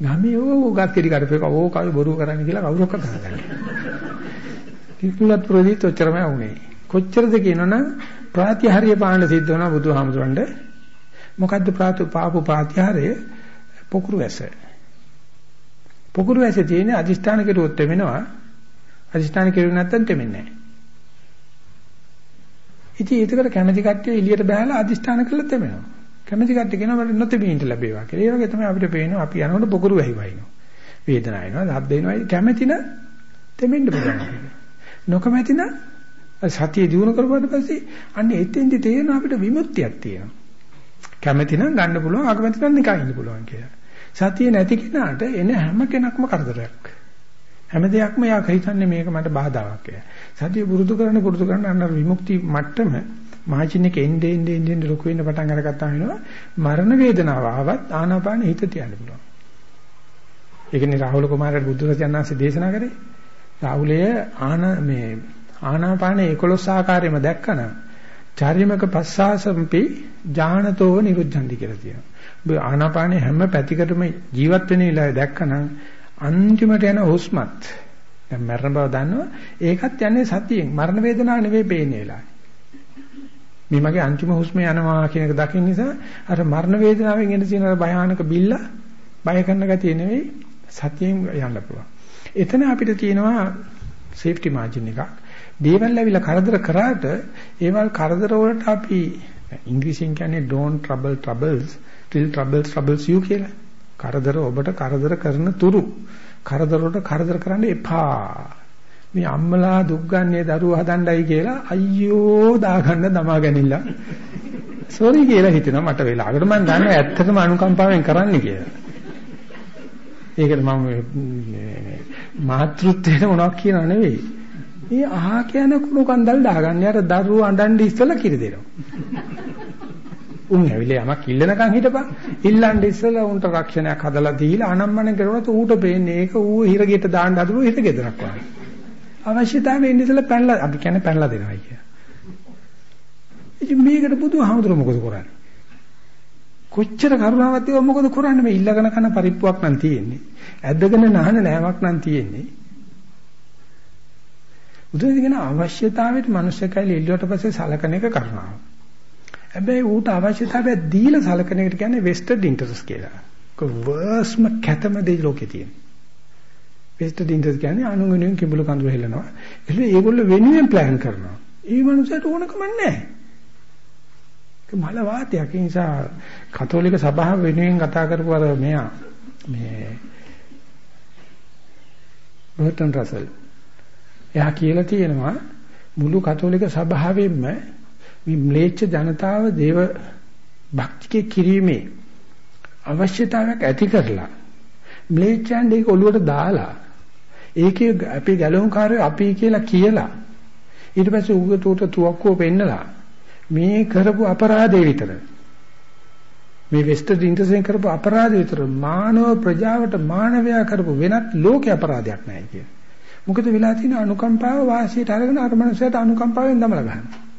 ගමේ ඕ ගත් කිරි කඩපේක ඕ කවි බොරු කරන්නේ කියලා කවුරක්වත් කරන්නේ කිතුලත් ප්‍රදීත් ඔච්චරම වුනේ. කොච්චරද කියනවනම් ප්‍රාතිහාර්ය පාණ්ඩ සිද්ධ වුණා බුදුහාමුදුරන්ට. මොකද්ද ප්‍රාතු පාපු ප්‍රාතිහාර්ය පොකුරු ඇස. පොකුරු ඇසේ තියෙන අදිෂ්ඨාන කෙරුවොත් වෙනවා. අදිෂ්ඨාන කෙරුවේ නැත්නම් තෙමෙන්නේ නැහැ. ඉතින් ඒකට කැමැති කට්ටිය එළියට බහලා අදිෂ්ඨාන කළා තෙමෙනවා. කැමැති කට්ටිය කියනවා මට නොතෙමීන්ට ලැබේවා කියලා. ඒ වගේ තමයි අපිට පේනවා අපි යනකොට පොකුරු වැහි වහිනවා. වේදනාව එනවා, හත් දෙනවා. කැමැති නම් තෙමෙන්න පුළුවන්. නොකමැති නම් සතිය දිනු කරපුවාට පස්සේ අන්න එතෙන්දි තේරෙනවා අපිට විමුක්තියක් තියෙනවා. කැමැති නම් ගන්න පුළුවන්, අකමැති නම් නිකන් ඉන්න පුළුවන් කියලා. සතිය නැති කෙනාට එන හැම කෙනක්ම කරදරයක්. හැම දෙයක්ම යා හිතන්නේ මේක මට බාධාවක් කියලා. සතිය පුරුදු කරන පුරුදු කරන අන්න විමුක්ති මට්ටම මාචින්නක එnde ende ende ලොකු වෙන්න පටන් අරගත්තා වෙනවා මරණ වේදනාව ආවත් ආනාපාන හිත තියන්න පුළුවන්. ඒකනේ රාහුල කුමාරට බුදු රජාණන්සේ දේශනා කරේ. රාහුලය ආන මේ ආනාපාන 11 ආකාරයෙන්ම දැක්කන චාරිමක පස්සාසම්පි ඥානතෝව නිරුද්ධන්ති කියලා තියෙනවා. ඔබ ආනාපානේ හැම පැතිකඩම ජීවත් වෙන වෙලාවේ දැක්කනම් අන්තිමට යන හුස්මත්. දැන් මරණ බව දන්නවා. ඒකත් යන්නේ සතියෙන්. මරණ වේදනාව නෙවෙයි පේන්නේ වෙලාවේ. මේ මගේ අන්තිම හුස්ම යනවා කියන එක දකින්න නිසා අර මරණ වේදනාවෙන් එන තියෙන භයානක බිල්ල බය කරන ගතිය නෙවෙයි සතියෙන් යන්න පුළුවන්. එතන අපිට තියෙනවා සේෆ්ටි මාජින් එකක්. දේවල් ඇවිල්ලා කරදර කරාට ඒවල් කරදර වලට අපි ඉංග්‍රීසියෙන් කියන්නේ don't trouble troubles till troubles troubles you කියලා. කරදර ඔබට කරදර කරන තුරු කරදර වලට කරදර කරන්න එපා. මේ අම්මලා දුක් ගන්නේ දරුවෝ හදන්නයි කියලා අයියෝ දාගන්න දමා ගැනීමලා. සෝරි කියලා හිතෙනවා මට වෙලාවකට මම දන්නවා ඇත්තටම අනුකම්පාවෙන් කරන්න කියලා. ඒකට මම මාතෘත්වයට මොනවක් කියනව නෙවෙයි. මේ අහා කියන කුණු කන්දල් දාගන්නේ අර දරුවෝ අඬන්නේ ඉස්සලා කිරි දෙනවා. උන් ඇවිල්ලා යමක් ඉල්ලනකන් හිටපන්. ඉල්ලන්න ඉස්සෙල්ලා උන්ට රක්ෂණයක් හදලා දීලා අනම්මන කරුණොත් ඌට පේන්නේ ඒක ඌ හිරගෙට දාන්න හදපු හිරගෙදරක් වගේ. අවශ්‍යතාවය ඉන්න ඉස්සෙල්ලා පැනලා අපි කියන්නේ පැනලා දෙනවා කිය. ඉතින් මේකට බුදුහාමුදුරුවෝ මොකද කරන්නේ? කොච්චර කරුණාවක් තියව මොකද කරන්නේ මේ ඉල්ලගෙන කන පරිප්පුවක් නම් තියෙන්නේ. ඇද්දගෙන නහන නෑමක් නම් තියෙන්නේ. බුදුදහම අවශ්‍යතාවයට මිනිස්සු කයිල ඉල්ලුවට පස්සේ සලකන එක කරුණාව. හැබැයි ඌට අවශ්‍යතාවය දීලා සලකන එකට කියන්නේ වෙස්ටඩ් ඉන්ටරස් කියලා. ඒක වර්ස්ම කැතම දේ ලෝකේ තියෙන. වෙස්ටඩ් ඉන්ඩස් කියන්නේ අනු වෙනුවෙන් කිඹුල කඳුල හෙලනවා. ඒකල ඒගොල්ලෝ වෙනුවෙන් ප්ලෑන් කරනවා. ඒ මනුස්සයට ඕනකම නැහැ. ඒක මල වාතයක්. ඒ නිසා කතෝලික සභාව වෙනුවෙන් කතා කරපු අර මෙයා මේ බර්ටන් රසල් එයා කියලා තියෙනවා මුළු කතෝලික සභාවෙම මේ ම්ලේච්ඡ ජනතාව දේව භක්තිකේ කිරීමේ අවශ්‍යතාවයක් ඇති කරලා ම්ලේච්ඡයන් ඒක ඔළුවට දාලා ඒකේ අපි ගැලවුම්කාරය අපි කියලා කියලා ඊට පස්සේ උගට උට තුවක්කුව පෙන්නලා මේ කරපු අපරාධය විතර මේ වෙස්ටර්න් ඉන්ටර්සෙන් කරපු අපරාධය විතර මානව ප්‍රජාවට මානවයා කරපු වෙනත් ලෝක අපරාධයක් නැහැ කිය. මොකද වෙලා තියෙන අනුකම්පාව වාසියට අරගෙන අර මනුස්සයාට අනුකම්පාවෙන් දමලා ගන්නවා.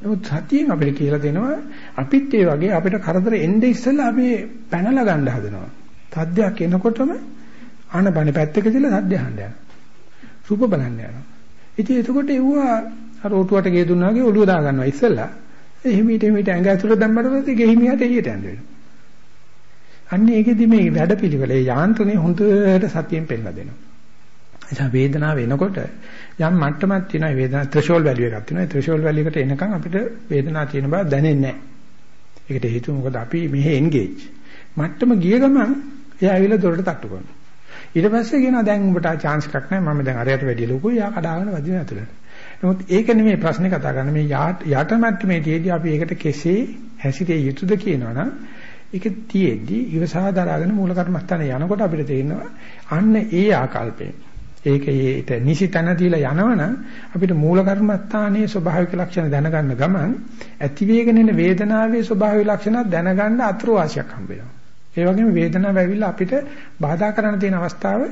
නමුත් සතියෙන් අපිට කියලා දෙනවා අපිත් ඒ වගේ අපිට කරදර එන්නේ ඉස්සෙල්ලා අපි පැනලා ගන්න හදනවා. සද්දයක් එනකොටම ආනපන පැත්තක දාලා සද්ද අහන්න යනවා. රූප බලන්න යනවා. ඉතින් එතකොට එව්වා අර ඔටුවට ගේ දුන්නා වගේ ඔළුව දා ගන්නවා ඉස්සෙල්ලා. එහිමීට එහිමීට ඇඟ ඇතුළට දැම්මට පස්සේ ගෙහිමියට එළියට යන්න වෙනවා. අන්න ඒකෙදි මේ වැඩපිළිවෙල ඒ යාන්ත්‍රණය හොඳට සතියෙන් පෙන්නලා දෙනවා. එනිසා වේදනාව එනකොට යම් මට්ටමක් තියෙනවා වේදනා ත්‍රිශෝල් වැලිය එකක් තියෙනවා. ඒ ත්‍රිශෝල් වැලිය එකට එනකන් අපිට වේදනාව තියෙන බව දැනෙන්නේ නැහැ. ඒකට හේතුව මොකද අපි මෙහෙ එන්ගේජ්. මට්ටම ගිය ගමන් එයා ඇවිල්ලා දොරට තට්ටු කරනවා. ඊට පස්සේ කියනවා දැන් උඹට chance එකක් නැහැ. මම දැන් අරයට වැඩි ලොකුයි. යා කඩාගෙන වදින ඇතුළට. නමුත් ඒක නෙමෙයි ප්‍රශ්නේ කතා කරන්නේ. මේ යට මට්ටමේ තියේදී අපි ඒකට කෙසේ හැසිරිය යුතුද කියනවනම් ඒක තියේදී ඉවසා දරාගෙන මූල කර්මස්ථානේ යනකොට අපිට තේරෙනවා අන්න ඒ ආකල්පයෙන් ඒකේට නිසි තැන දීලා යනවනම් අපිට මූල කර්මස්ථානයේ ස්වභාවික ලක්ෂණ දැනගන්න ගමන් ඇති වේගෙන එන වේදනාවේ ස්වභාවික ලක්ෂණ දැනගන්න අතුරු වාසියක් හම්බ වෙනවා. ඒ වගේම වේදනාව ඇවිල්ලා අපිට බාධා කරන්න තියෙන අවස්ථාව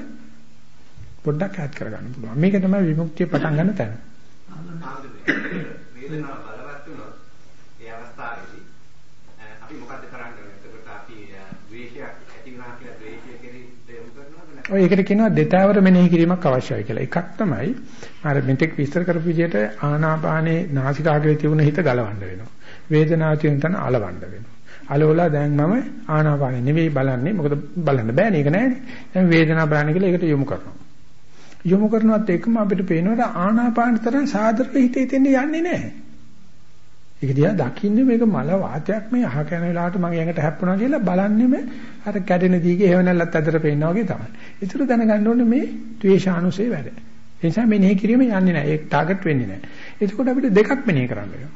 පොඩ්ඩක් ඈත් කරගන්න පුළුවන්. මේක තමයි විමුක්තිය පටන් ගන්න තැන. වේදනාව බලවත් වුණොත් ඒ අවස්ථාවේදී අපි මොකද්ද කරන්නේ? එතකොට අපි ද්වේෂයක් ඇති වුණා කියලා ද්වේෂය කෙරෙහි දෙමු කරනවද නැත්නම්? ඔය ඒකට කියනවා දෙතාවර මෙනෙහි කිරීමක් අවශ්‍යයි කියලා. එකක් තමයි අර මෙතෙක් විස්තර කරපු විදිහට ආනාපානේ නාසිකාග්‍රේ තිබුණ හිත ගලවන්න වෙනවා. වේදනාව තියෙන තැන අලවන්න වෙනවා. අලවලා දැන් මම ආනාපානේ නෙවෙයි බලන්නේ. මොකද බලන්න බෑනේ ඒක නෑනේ. දැන් වේදනාව බලන්න කියලා ඒකට යොමු කරනවා. යොමු කරනවත් එක්කම අපිට පේනවා ආනාපාන තරම් සාදර හිතේ තෙන්නේ යන්නේ නැහැ. ඒක දිහා දකින්නේ මේක මල වාතයක් මේ අහ කන වෙලාවට මගේ ඇඟට හැප්පුණා කියලා බලන්නෙම අර කැඩෙන දීගේ හේවණල්ලත් අතර පේනවා වගේ තමයි. ඒතර දැනගන්න ඕනේ මේ ද්වේෂානුසේ වැඩ. ඒ නිසා මෙනෙහි කිරීම යන්නේ නැහැ. ඒක ටාගට් වෙන්නේ නැහැ. එතකොට අපිට දෙකක් මෙනෙහි කරන්න වෙනවා.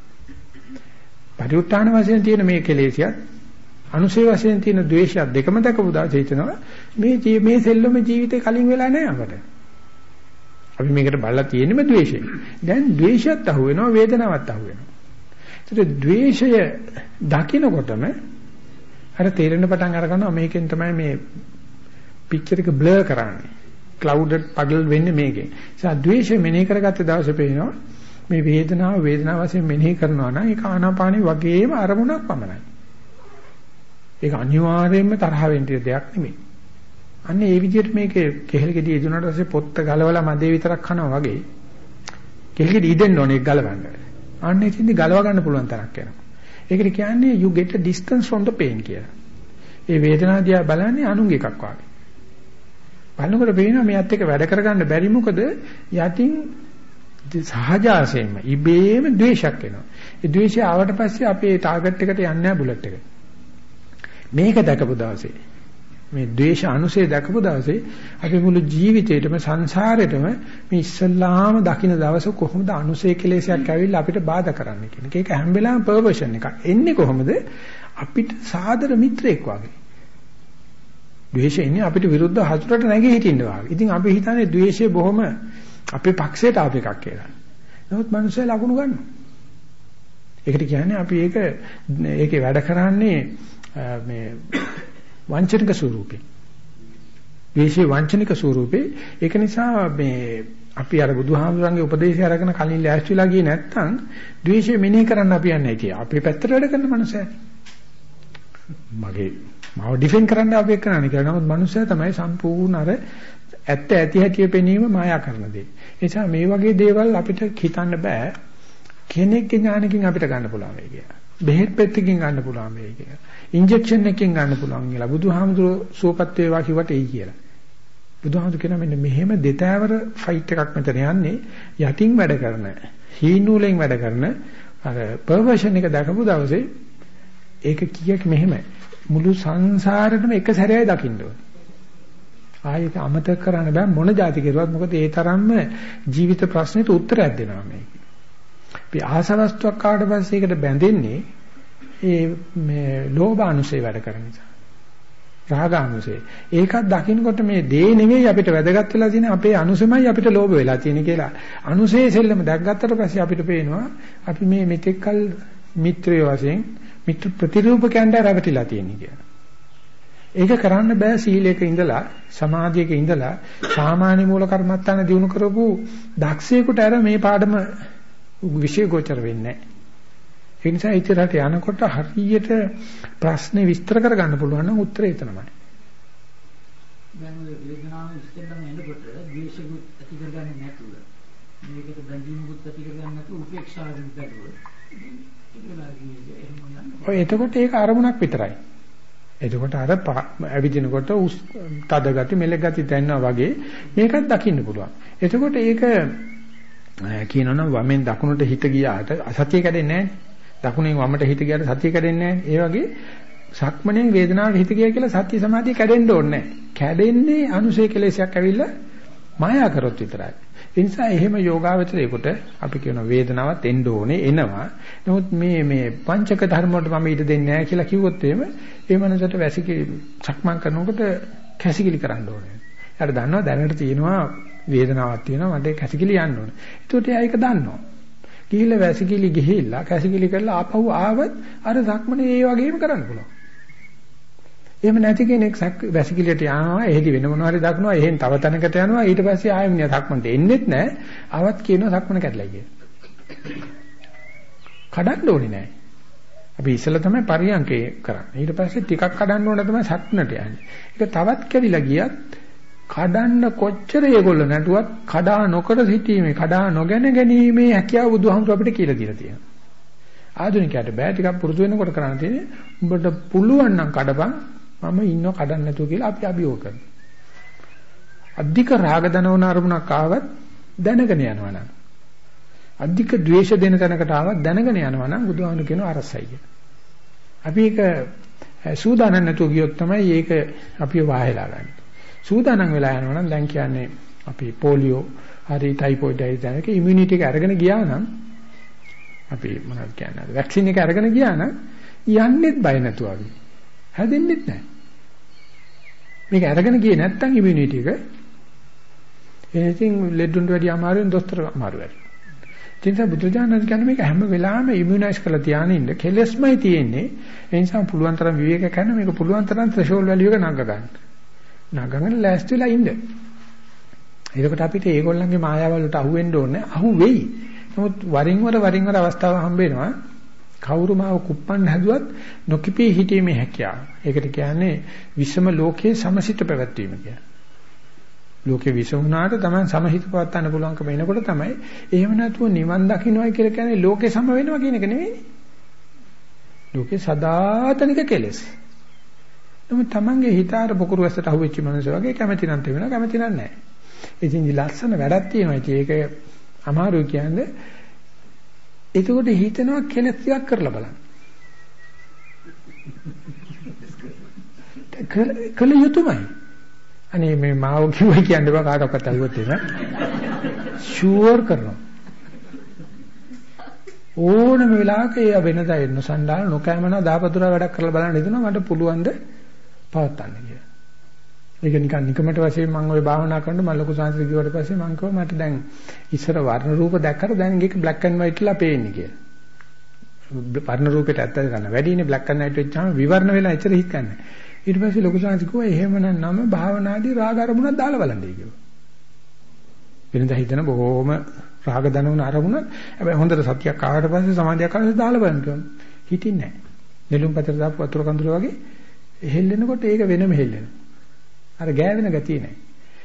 පරිඋත්ථාන වශයෙන් තියෙන මේ කෙලෙසියත් අනුසේ වශයෙන් තියෙන ද්වේෂයත් දෙකම දක්වපු දාසේ හිතනවා මේ මේ සෙල්ලම ජීවිතේ කලින් වෙලා නැහැ අපට. අපි මේකට බලලා තියෙන්නේම ද්වේෂය. දැන් ද්වේෂයත් අහු වෙනවා වේදනාවත් අහු වෙනවා. ඒත් ද්වේෂය දකිනකොටම අර තේරෙන පටන් අර ගන්නවා මේකෙන් තමයි මේ පික්චර් එක බ්ලර් කරන්නේ. ක්ලවුඩඩ් පඩල් වෙන්නේ මේකෙන්. ඒ නිසා ද්වේෂය මෙනෙහි කරගත්ත දවසේ පේනවා මේ වේදනාව වේදනාව වශයෙන් මෙනෙහි කරනවා නම් ඒක ආනාපානෙ වගේම අරමුණක් පමණයි. ඒක අනිවාර්යයෙන්ම තරහ වෙන්න දෙයක් නෙමෙයි. අන්න ඒ විදිහට මේකේ කෙහෙල් ගෙඩිය ඉදුණාට පස්සේ පොත්ත ගලවලා මදේ විතරක් කනවා වගේ කෙහෙල් ගෙඩිය ඉදෙන්න ඕනේ ඒක ගලවන්න. අන්න ඉතින්දි ගලව ගන්න පුළුවන් තරක් යනවා. ඒකට කියන්නේ you get a distance from the pain කියලා. ඒ වේදනාව දිහා බලන්නේ අනුංග එකක් වගේ. බලනකොට පේනවා මේත් එක්ක වැඩ කරගන්න බැරි මොකද යටින් සහජාසයෙන්ම ඉබේම ද්වේෂයක් එනවා. ඒ ද්වේෂය ආවට පස්සේ අපේ ටාගට් එකට යන්නේ නැහැ බුලට් එක. මේක දැකපු දවසේ මේ ද්වේෂ අනුසය දැකපු දවසේ අපි මුළු ජීවිතේටම සංසාරෙටම මේ ඉස්සල්ලාම දකින්න දවස කොහොමද අනුසය කෙලෙසයක් ඇවිල්ලා අපිට බාධා කරන්නේ කියන එක. ඒක හැම වෙලාවෙම පර්වර්ෂන් එකක්. එන්නේ කොහොමද? අපිට සාදර මිත්‍රයෙක් වගේ. ද්වේෂය ඉන්නේ අපිට විරුද්ධ හතුරට නැගී හිටින්න වගේ. ඉතින් අපි හිතන්නේ ද්වේෂය බොහොම අපේ පක්ෂයට ආප එකක් කියලා. නමුත් මිනිස්සු ලකුණු ගන්නවා. ඒකට කියන්නේ අපි ඒක ඒකේ වැඩ කරන්නේ මේ වංචනික ස්වරූපේ. ද්වේෂයේ වංචනික ස්වරූපේ. ඒක නිසා මේ අපි අර බුදුහාමුදුරන්ගේ උපදේශය අරගෙන කලින් ලෑස්තිලා ගියේ නැත්නම් ද්වේෂය මෙනෙහි කරන්න අපි යන්නේ නැහැ. අපේ පැත්තට වැඩ කරන මනුස්සයයි. මගේ මාව ඩිෆෙන්ඩ් කරන්න අපි එක්කනනේ කියලා. නමුත් මනුස්සයා තමයි සම්පූර්ණ අර ඇත්ත ඇති හැටි පෙනීම මායා කරන දේ. ඒ නිසා මේ වගේ දේවල් අපිට හිතන්න බෑ. කෙනෙක්ගේ ඥානකින් අපිට ගන්න පුළුවන් වෙයි කියලා. බෙහෙත් පෙත්තකින් ගන්න පුළුවන් වෙයි කියලා. ඉන්ජෙක්ෂන් එකකින් ගන්න පුළුවන් කියලා. බුදුහාමුදුරුවෝ සුවපත් වේවා කිව්වට එයි කියලා. බුදුහාමුදුර කියන මෙන්න මෙහෙම දෙතෑවර ෆයිට් එකක් මෙතන යන්නේ යටින් වැඩ කරන හීනූලෙන් වැඩ කරන අර පර්වර්ෂන් එක දැකපු දවසේ ඒක කීයක මෙහෙමයි මුළු සංසාරෙටම එක සැරේයි දකින්න ඕනේ. ආයෙත් අමතක කරන්න බෑ මොන જાති කෙරුවත් මොකද ඒ තරම්ම ජීවිත ප්‍රශ්නෙට උත්තරයක් දෙනවා මේක. අපි ආසවස්තුවක් ආවට පස්සේ ඒකට බැඳෙන්නේ ඒ මේ ලෝභානුසය වැඩ කරන නිසා. රාගානුසය. ඒකත් දකින්නකොට මේ දේ නෙවෙයි අපිට වැදගත් වෙලා තියෙන්නේ අපේ අනුසමයි අපිට ලෝභ වෙලා තියෙන්නේ කියලා. අනුසයේ සෙල්ලම දැක්ගත්තට පස්සේ අපිට පේනවා අපි මේ මෙතෙක්කල් මිත්‍රයෝ වශයෙන් මිත්‍ර ප්‍රතිරූපකයන්ට රැවටිලා තියෙන්නේ කියලා. ඒක කරන්න බෑ සීලයක ඉඳලා සමාධියක ඉඳලා සාමාන්‍ය මූල කර්මත්තාන දිනු කරපු දක්ෂයෙකුට අර මේ පාඩම විශේෂ ගෝචර වෙන්නේ නැහැ. ඒ නිසා ඉතරට යනකොට හරියට ප්‍රශ්නේ විස්තර කරගන්න පුළුවන් නම් උත්තරේ එතනමයි. දැන් වේදනාව ඉස්සෙල්ලම එනකොට ද්වේෂිකුත් ඇති කරගන්නේ නැතුව මේකට බැඳීමුත් ඇති කරගන්නේ නැතුව උපේක්ෂාවෙන් බැලුවොත් ඔය එතකොට ඒක අරමුණක් විතරයි. එතකොට අර ඇවිදිනකොට තද ගති මෙලෙ ගති දැනනවා වගේ මේකත් දකින්න පුළුවන්. එතකොට ඒක කියනවනම් වමෙන් දකුණට හිත ගියාට අසතිය කැඩෙන්නේ නැහැ. දකුණෙන් වමට හිත ගියාට සතිය කැඩෙන්නේ නැහැ. ඒ වගේ සක්මණෙන් වේදනාවට හිත ගියා කියලා සත්‍ය සමාධිය කැඩෙන්න ඕනේ නැහැ. කැඩෙන්නේ අනුසය කෙලෙසයක් ඇවිල්ලා මායා කරොත් විතරයි. ඒ නිසා එහෙම යෝගාවචරයකට අපි කියන වේදනාවක් එන්න ඕනේ එනවා. නමුත් මේ මේ පංචක ධර්ම වලට මම ඊට දෙන්නේ නැහැ කියලා කිව්වොත් එහෙම ඒ මනසට වැසිකිලි සක්මන් කරනකොට කැසිකිලි කරන්න ඕනේ. එයාට දන්නවා දැනට තියෙනවා වේදනාවක් තියෙනවා මට කැසිකිලි යන්න ඕනේ. ඒකට එයා ඒක දන්නවා. ගිහිල්ලා වැසිකිලි ගිහිල්ලා කැසිකිලි කරලා ආපහු ආවත් අර සක්මනේ ඒ වගේම කරන්න පුළුවන්. එහෙම නැති කෙනෙක් වැසිකිළියට යනවා එහෙදි වෙන මොනවා හරි දක්නවා එහෙන් තව තැනකට යනවා ඊට පස්සේ ආයෙ මිනිහා සක්මන්ට එන්නෙත් නැහැ ආවත් කියනවා සක්මන කැඩලා කියලා. කඩන්න ඕනේ නැහැ. අපි ඉස්සෙල්ලා තමයි පරියන්කේ කරන්නේ. ඊට පස්සේ ටිකක් කඩන්න ඕන තමයි සක්නට යන්නේ. ඒක තවත් කැවිලා ගියත් කඩන්න කොච්චර ඒගොල්ලෝ නැටුවත් කඩා නොකර සිටීමේ කඩා නොගෙන ගැනීමේ හැකියාව බුදුහාමුදුර අපිට කියලා දීලා තියෙනවා. ආධුනිකයට බෑ ටිකක් පුරුදු වෙනකොට කරන්න තියෙන්නේ උඹට පුළුවන් නම් කඩපන් මම ඉන්නව කඩන්න නැතුව කියලා අපි අභියෝග කරනවා. අධික රාග දනවන අරමුණක් ආවත් දැනගෙන යනවා නම් අධික ද්වේෂ දෙන තැනකට ආවත් දැනගෙන යනවා නම් බුදුහාමුදුර කියනවා අරසයි කියලා. අපි ඒක සූදානම් නැතුව ගියොත් තමයි ඒක අපිව වාහෙලා ගන්න. සූදානම් වෙලා යනවා නම් දැන් කියන්නේ අපි පොලියෝ හරි ටයිෆොයිඩ් හරි දැනක ඉමුනිටි එක අරගෙන ගියා නම් අපි මොනවද කියන්නේ වැක්සින් එක අරගෙන ගියා නම් යන්නෙත් බය නැතුව අපි. හැදෙන්නෙත් නැහැ. මේක අරගෙන ගියේ නැත්තම් ඉමුනිටි එක එහෙනම් ලෙඩුන්ට වැඩි අමාරුවෙන් දොස්තර අමාරු වැඩි තින්ස බුදුජානක කියන්නේ මේක හැම වෙලාවෙම ඉමුනයිස් කරලා තියාගෙන ඉන්න. කෙලස්මයි තියෙන්නේ. ඒ නිසා පුළුවන් තරම් විවේක කරන මේක පුළුවන් තරම් ත්‍රෙෂෝල් වැලියු එක නංග ගන්න නගගෙන ලෑස්තිලා ඉන්න. එතකොට අපිට ඒගොල්ලන්ගේ මායාවල් වලට අහු වෙන්න ඕනේ. අහු වෙයි. නමුත් වරින් වර වරින් වර අවස්ථාව හම්බ වෙනවා. කවුරු මාව කුප්පන්න හැදුවත් නොකිපී හිටීමේ හැකියාව. ඒකට කියන්නේ විසම ලෝකයේ සමසිත පැවැත්වීම කියලා. ලෝකේ විස වුණාට තමයි සමහිත පවත්වන්න පුළුවන්කම එනකොට තමයි එහෙම නැතුව නිවන් දකින්නයි කියලා කියන්නේ ලෝකේ සම වෙනවා කියන එක නෙවෙයි. ලෝකේ සදාතනික කෙලෙස්. නමුත් Tamange හිත අර පොකුරු වැස්සට අහුවෙච්ච මනුස්සය වගේ කැමැති නම් තේවෙනවා කැමැති නම් නැහැ. ඉතින් ලස්සන වැඩක් තියෙනවා. ඉතින් ඒක අමාරුයි කියන්නේ. එතකොට හිතනවා කෙලස් ටිකක් කරලා බලන්න. කළ යුතුයමයි. අනේ මේ මාව කිව්වයි කියන්නේ බා කාටවත් අහුවත් එන. ෂුවර් කරනවා. ඕනම වෙලාවක ඒ වෙනදා එන්න සණ්ඩාල නොකෑමන දාපතුරා වැඩක් කරලා බලන්න හිතනවා මට පුළුවන් ද පවත්වන්න කියලා. ඒක නිකන් නිකමට වශයෙන් මම ওই භාවනා කරනකොට මම ලොකු සංස්කෘතිය කිව්වට පස්සේ මම කිව්වා මට දැන් ඉස්සර වර්ණ රූප දැක්කට දැන් ඒක බ්ලැක් ඇන්ඩ් වයිට් ලා පේන්නේ කියලා. වර්ණ රූපෙට ඇත්ත ගන්න වැඩිනේ බ්ලැක් ඇන්ඩ් වයිට් වෙච්චාම විවරණ වෙලා එච්චර හිත ගන්න. ඊට පස්සේ ලොකු සංස්කෘතිය කිව්වා එහෙමනම් නම භාවනාදී රාග අරමුණක් දාලා බලන්නයි කිව්වා. වෙනදා හිතන බොහොම රාග දනවන අරමුණ හැබැයි හොඳට සතියක් ආවට පස්සේ සමාධියක් ආවට දාලා බලන්න කිව්වා. හිතින්නේ නැහැ. නෙළුම් පතර දාපු වතුර කඳුර වගේ හෙල්ලෙනකොට ඒක වෙනම හෙල්ලෙනවා. අර ගෑවෙන ගතිය නැහැ.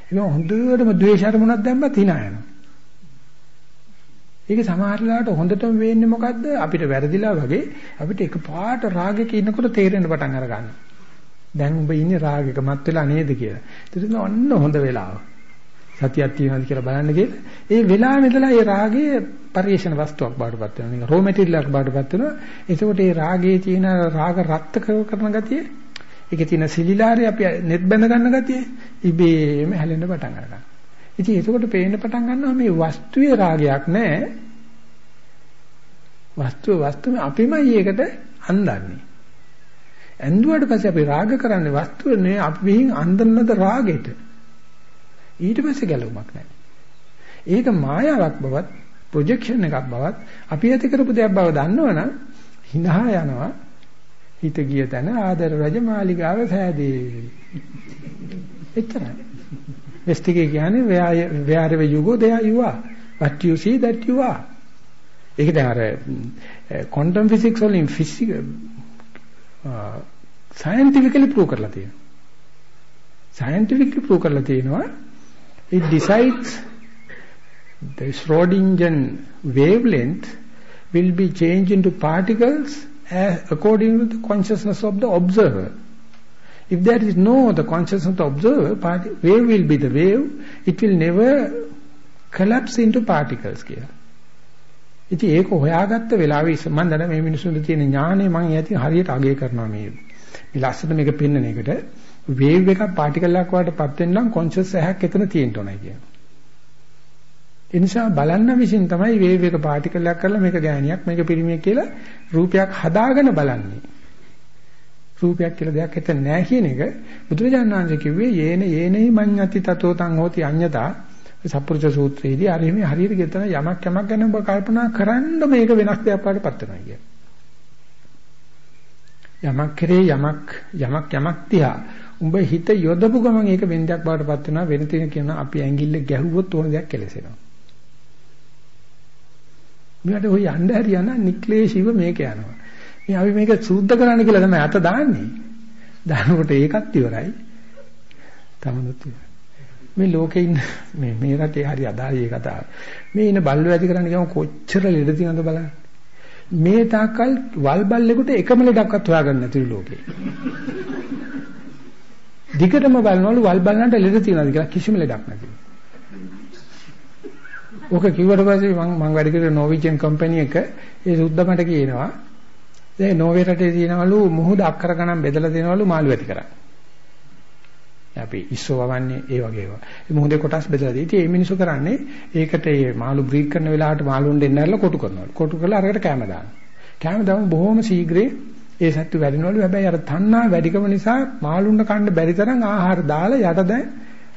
ඒක හොඳටම ද්වේෂ අරමුණක් දැම්මත් hina යනවා. ඒක සමහර වෙලාවට හොඳටම වෙන්නේ මොකද්ද? අපිට වැරදිලා වගේ අපිට එකපාරට රාගයක ඉන්නකොට තේරෙන්න පටන් අර ගන්නවා. දැන් උඹ ඉන්නේ රාගයක මත් වෙලා නේද කියලා. ඊට ඔන්න හොඳ වෙලාව. සතියක් තියනවාද කියලා බලන්න කියලා. ඒ වෙලාවෙ ඉඳලා ඒ රාගයේ පරිේශන වස්තුවක් බාටපත් වෙනවා. නිකන් රෝ මැටීරියල් එකක් බාටපත් වෙනවා. එතකොට ඒ රාගයේ තියෙන රාග රත්ත කරන ගතිය, ඒකේ තියෙන සිලිලාරේ අපි net බැඳ ගන්න ගතිය ඉබේම හැලෙන්න පටන් ගන්නවා. ඉතින් එතකොට පේන්න පටන් ගන්නවා මේ වස්තුවේ රාගයක් නැහැ. වස්තුව වස්තුවේ අපිමයි ඒකට අන්දන්නේ. ඇඳුවාට පස්සේ අපි රාග කරන්නේ වස්තුව නෙවෙයි අපි විහිං අන්දන්නද රාගෙට. ඊට පස්සේ ගැලවුමක් නැහැ. ඒක මායාවක් බවත් ප්‍රොජෙක්ෂන් එකක් බවත් අපි ඇති කරපු දෙයක් බව දන්නවනම් හිනහ යනවා හිත ගිය තැන ආදර රජ මාලිගාව සෑදේ. එච්චරයි. වෙස්ටිගේ කියන්නේ where wherever you go there you are. what you see that you are. ඒක දැන් අර quantum physics වලින් physics scientifically prove කරලා තියෙනවා. scientifically prove කරලා තියෙනවා it decides the Schrodinger wavelength will be changed into particles as, according to the consciousness of the observer. If there is no the consciousness of the observer, party, wave will be the wave, it will never collapse into particles කියලා. ඉතින් ඒක හොයාගත්ත වෙලාවෙ මම දන්න මේ මිනිස්සුන්ට තියෙන ඥාණය මම ඇති හරියට අගය කරනවා මේ මේ ලස්සන මේක පෙන්වන එකට වේව් එකක් පාටිකල් එකක් වඩටපත් වෙන්න නම් කොන්ෂස් ඇහක් එතන තියෙන්න ඕනයි කියනවා. ඒ නිසා බලන්න විසින් තමයි වේව් එක පාටිකල් එකක් කරලා මේක ගෑණියක් මේක පිරිමියක් කියලා රූපයක් හදාගෙන බලන්නේ. රූපයක් කියලා දෙයක් එතන නැහැ කියන එක බුදුරජාණන් වහන්සේ කිව්වේ යේන යේනයි මඤ්ඤති තතෝ තං හෝති අඤ්ඤතා සප්පුරුෂ සූත්‍රයේදී අර එහෙම හරියට ගෙතන යමක් යමක් ගැන ඔබ කල්පනා කරන්න මේක වෙනස් දෙයක් වඩටපත් වෙනවා කියන්නේ. යමක් කරේ යමක් යමක් යමක් තියා උඹ හිත යොදපු ගමන් ඒක වෙන්දයක් බවට පත් වෙනවා වෙන තැන කියන අපි ඇඟිල්ල ගැහුවොත් ඕන දෙයක් කෙලසෙනවා. මෙයාට ඔය යන්න හරියන නික්ලේශීව මේක යනවා. මේ අපි මේක සූද්ධ කරන්න කියලා තමයි අත දාන්නේ. දානකොට ඒකත් ඉවරයි. තමනුත් මේ ලෝකේ ඉන්න මේ මේ රටේ හරි අදාළයි කතාව. මේ ඉන්න බල්ලෝ ඇති කරන්න ගියාම කොච්චර ලෙඩ තියෙනවද බලන්න. මේ තාකල් වල් බල්ලෙකුට එකම ලෙඩක්වත් හොයාගන්න නැතිලු ලෝකේ. දිගටම බලනවලු වල් බලන්නට ලෙඩ තියනවාද කියලා කිසිම ලෙඩක් නැති. ඕක කිව්වට පස්සේ මම මම වැඩ කරේ නෝවිජන් කම්පැනි එක ඒ සුද්ද මට කියනවා දැන් නෝවේ රටේ තියෙනවලු මුහුද අක්කර ගණන් බෙදලා දෙනවලු මාළු ඇති කරා. අපි ඉස්සෝ වවන්නේ ඒ වගේ ඒවා. මේ මුහුදේ කොටස් බෙදලා දී. ඉතින් මේ මිනිස්සු කරන්නේ ඒකට මේ මාළු බ්‍රීඩ් කරන වෙලාවට මාළුන් දෙන්න ඇරලා කොටු කරනවා. කොටු කරලා අරකට කැම දානවා. කැම දාම බොහොම ශීඝ්‍රේ ඒ සත්තු වැඩිනවලු හැබැයි අර තණ්හා වැඩිකම නිසා මාළුන්ට කන්න බැරි තරම් ආහාර දාලා යට දැන්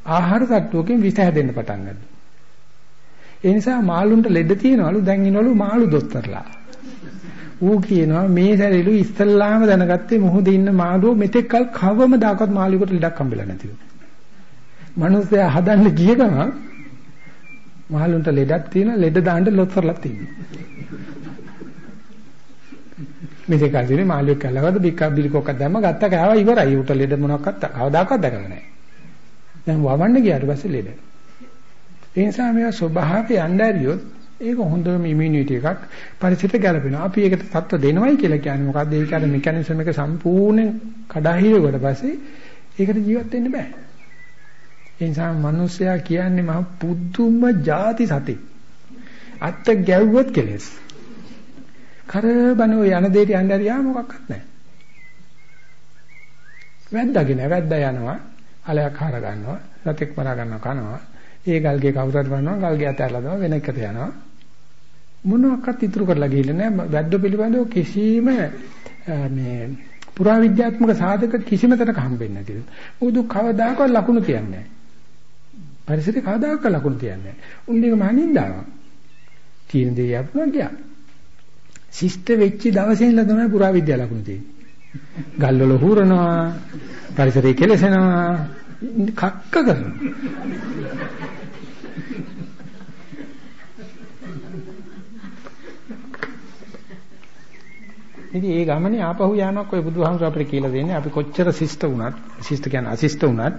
ආහාර සත්තුවකින් විස හැදෙන්න පටන් ගන්නවා. ඒ නිසා මාළුන්ට ලෙඩ තියෙනවලු දැන් ඉනවලු මාළු දොස්තරලා. ඌ කියනවා මේ සැරිලු ඉස්සල්ලාම දැනගත්තේ මොහොතේ ඉන්න මාළුව මෙතෙක් කල කවම දාකවත් මාළුවෙකුට ලෙඩක් හම්බෙලා නැතිව. මිනිස්සයා හදන්න ගිය ගමන් මාළුන්ට ලෙඩක් තියෙන ලෙඩ දාන්න ලොත්තරලා තියෙනවා. මේක කල්දිනේ මාළියෙක් කළවද බික්ක බිලිකොක්ක දැම්ම ගත්ත කෑවා ඉවරයි. උට ලෙඩ මොනක්වත් කවදාකවත් දැකලා නැහැ. දැන් වවන්න ගියාට පස්සේ ලෙඩ. ඒ නිසා මේවා ස්වභාවය යන්න ඇරියොත් ඒක හොඳම ඉමුනිටි එකක් පරිසරයට ගැලපෙනවා. අපි ඒකට තත්ත්ව දෙනවයි කියලා කියන්නේ මොකද්ද? ඒක අර මෙකැනිසම් එක සම්පූර්ණයෙන් කඩාහිරුවට පස්සේ ඒකට ජීවත් වෙන්න බෑ. ඒ නිසා මිනිස්සයා කියන්නේ මහ පුදුම ಜಾති සතෙක්. අත්ත ගැව්වොත් කෙලස්. කරබන ඔය යන දෙයට යන්න හරියා මොකක්වත් නැහැ. වැද්දාගෙන වැද්දා යනවා, අලයක් හර ගන්නවා, සතෙක් මරා ගන්නවා කනවා. ඒ ගල්ගේ කවුරුහරි වරනවා, ගල්ගේ අතහැරලා දානවා වෙන එකට යනවා. මොනවාක්වත් ඉතුරු කරලා ගිහිල්ලා නැහැ. වැද්දෝ පිළිබඳව කිසිම මේ පුරාවිද්‍යාත්මක සාධක කිසිම තැනක හම්බෙන්නේ නැතිලු. මොකද කවදාකවත් ලකුණු තියන්නේ නැහැ. පරිසරේ කවදාකවත් ලකුණු තියන්නේ නැහැ. උන්දේක මනින්දාවක්. තියෙන දේ යපුණා ගියා. ශිෂ්ට වෙච්ච දවසේ ඉඳලා තමයි පුරාවිද්‍යාව ලකුණු තියෙන්නේ. ගල්වල හූරනවා, පරිසරය කෙලසෙනවා, කක්ක කරනවා. ඉතින් ඒ ගමනේ ආපහු යනක් ඔය බුදුහාමුදුර අපිට කියලා දෙන්නේ අපි කොච්චර ශිෂ්ට වුණත් ශිෂ්ට කියන්නේ අශිෂ්ට වුණත්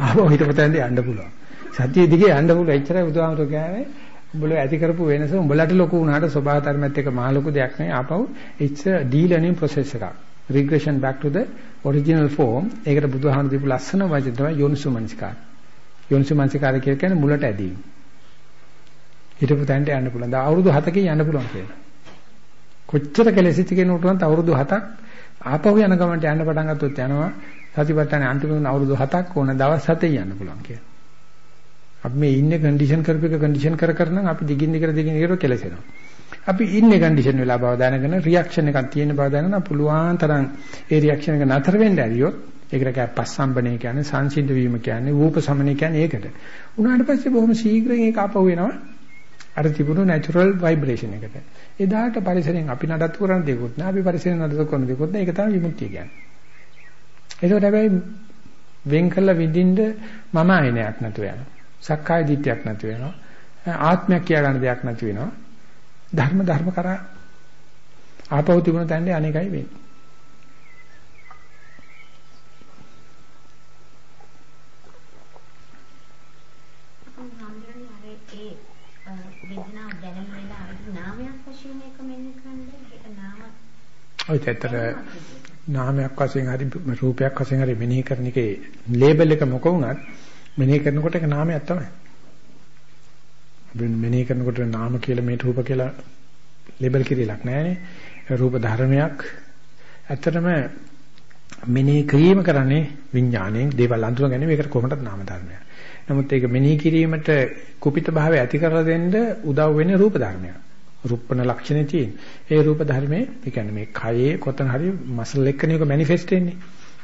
ආපහු හිතපතෙන්ද යන්න පුළුවන්. සතිය දිගේ යන්න පුළුවන්. එච්චරයි බුදුහාමුදුර කියන්නේ උඹලා ඇති කරපු වෙනස උඹලට ලොකු වුණාට ස්වභාව ධර්මයත් එක්ක මහ ලොකු දෙයක් නෙවෙයි ආපහු it's a de-learning process එකක්. Regression back to the original form ඒකට බුදුහාමුදුරු දීපු ලස්සන වචන තමයි යෝනිසුමනසිකාර යෝනිසුමනසිකාර කියන්නේ මුලට ඇදීම හිටපු තැනට යන්න පුළුවන්. දැන් අවුරුදු 7කින් යන්න පුළුවන් කියලා. කොච්චර කෙලෙසිත කෙනෙකුට වුණත් අවුරුදු 7ක් ආපහු යන ගමන්ට යන්න පටන් ගත්තොත් යනවා සතිපට්ඨානේ අන්තිම අවුරුදු 7ක් ඕන දවස් 7 යන්න පුළුවන් කියලා. අපි මේ ඉන්නේ කන්ඩිෂන් කරපු එක කන්ඩිෂන් කර කර නම් අපි දිගින් දිගට දිගින් දිගට කෙලසෙනවා. අපි ඉන්නේ කන්ඩිෂන් වෙලා බව දැනගෙන රියැක්ෂන් එකක් තියෙන බව දැනගෙන පුළුවන් තරම් ඒ රියැක්ෂන් එක නතර වෙන්න ඇරියොත් ඒකට කියයි පස්සම්බනේ කියන්නේ සංසිඳ වීම කියන්නේ වූප සමනේ කියන්නේ ඒකට. උනාට පස්සේ බොහොම ශීඝ්‍රයෙන් ඒක ආපහු වෙනවා. අර තිබුණු natural vibration එකට. එදාට පරිසරයෙන් අපි නඩත්තු කරන දෙයක්වත් නෑ. අපි පරිසරයෙන් නඩත්තු කරන දෙයක්වත් නෑ. ඒක තමයි විමුක්තිය කියන්නේ. ඒකට හැබැයි වෙන් කළ විඳින්න මම ආයනයක් නැතුව යනවා. සක්කාය දිට්ඨියක් නැති වෙනවා. ආත්මයක් කියා ගන්න දෙයක් නැති වෙනවා. ධර්ම ධර්ම කරා ආපහු තිබුණ තැන්නේ අනේකයි වෙන්නේ. ඔය ඇත්තට නාමයක් වශයෙන් හරි රූපයක් වශයෙන් හරි මෙනෙහි කරන එකේ ලේබල් එක මොක වුණත් මෙනෙහි කරනකොට ඒක නාමයක් තමයි. අපි මෙනෙහි කරනකොට නාම කියලා මේ රූප කියලා ලේබල් කිරීලක් නැහැ රූප ධර්මයක් ඇත්තටම මෙනෙහි කිරීම කරන්නේ විඥාණයෙන් දේවල් අඳුර ගැනීම ඒකට කොහොමද නාම ධර්මයක්. නමුත් ඒක මෙනෙහි කිරීමට කුපිත භාවය ඇති කරලා දෙන්න උදව් වෙන්නේ රූප ධර්මයක්. රූපණ ලක්ෂණේ තියෙන. ඒ රූප ධර්මයේ ඒ කියන්නේ මේ කයේ කොතන හරි මසල් එක්කනේ ඒක මැනිෆෙස්ට් වෙන්නේ.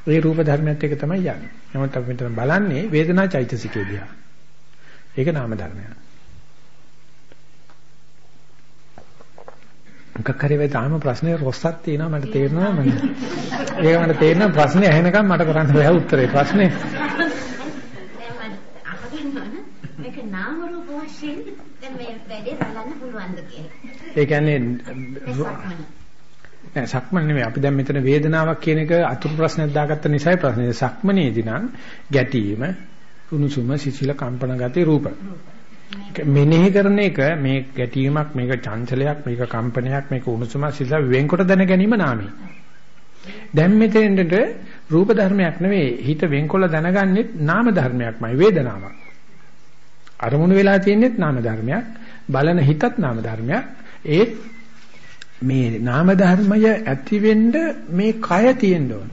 ඒ රූප ධර්මයත් එක තමයි යන්නේ. නමුත් අපි මෙතන බලන්නේ වේදනා චෛතසිකේ දිහා. ඒක නාම ධර්මයක්. මොකක් හරි වෙයි තාම ප්‍රශ්නේ රොස්සක් තියෙනවා මට තේරෙනවා මම. ඒක මට තේරෙනවා ප්‍රශ්නේ ඇහෙනකම් මට කරන්න බෑ උත්තරේ ප්‍රශ්නේ. මේක නාම රූප වශයෙන් දැන් මේ වැඩේ බලන්න පුළුවන්ද කියලා. ඒ කියන්නේ නෑ සක්මන් නෙමෙයි අපි දැන් මෙතන වේදනාවක් කියන එක අතුරු ප්‍රශ්නයක් දාගත්ත නිසායි ප්‍රශ්නේ. සක්මනේදී නම් ගැටීම, උණුසුම, සිසිල කම්පන ගති රූප. මෙනෙහි කරන එක මේ ගැටීමක්, මේක චංචලයක්, මේක කම්පනයක්, මේක උණුසුම, සිසිල වෙන්කොට දැන ගැනීම නාමයි. දැන් මෙතෙන්ට රූප ධර්මයක් නෙවෙයි හිත වෙන්කොල්ල දැනගන්නෙත් නාම ධර්මයක්මයි වේදනාවක්. අරමුණු වෙලා තියෙනෙත් නාම ධර්මයක්. බලන හිතත් නාම ධර්මයක්. ඒත් මේ නාම ධර්මය ඇති වෙන්න මේ කය තියෙන්න ඕන.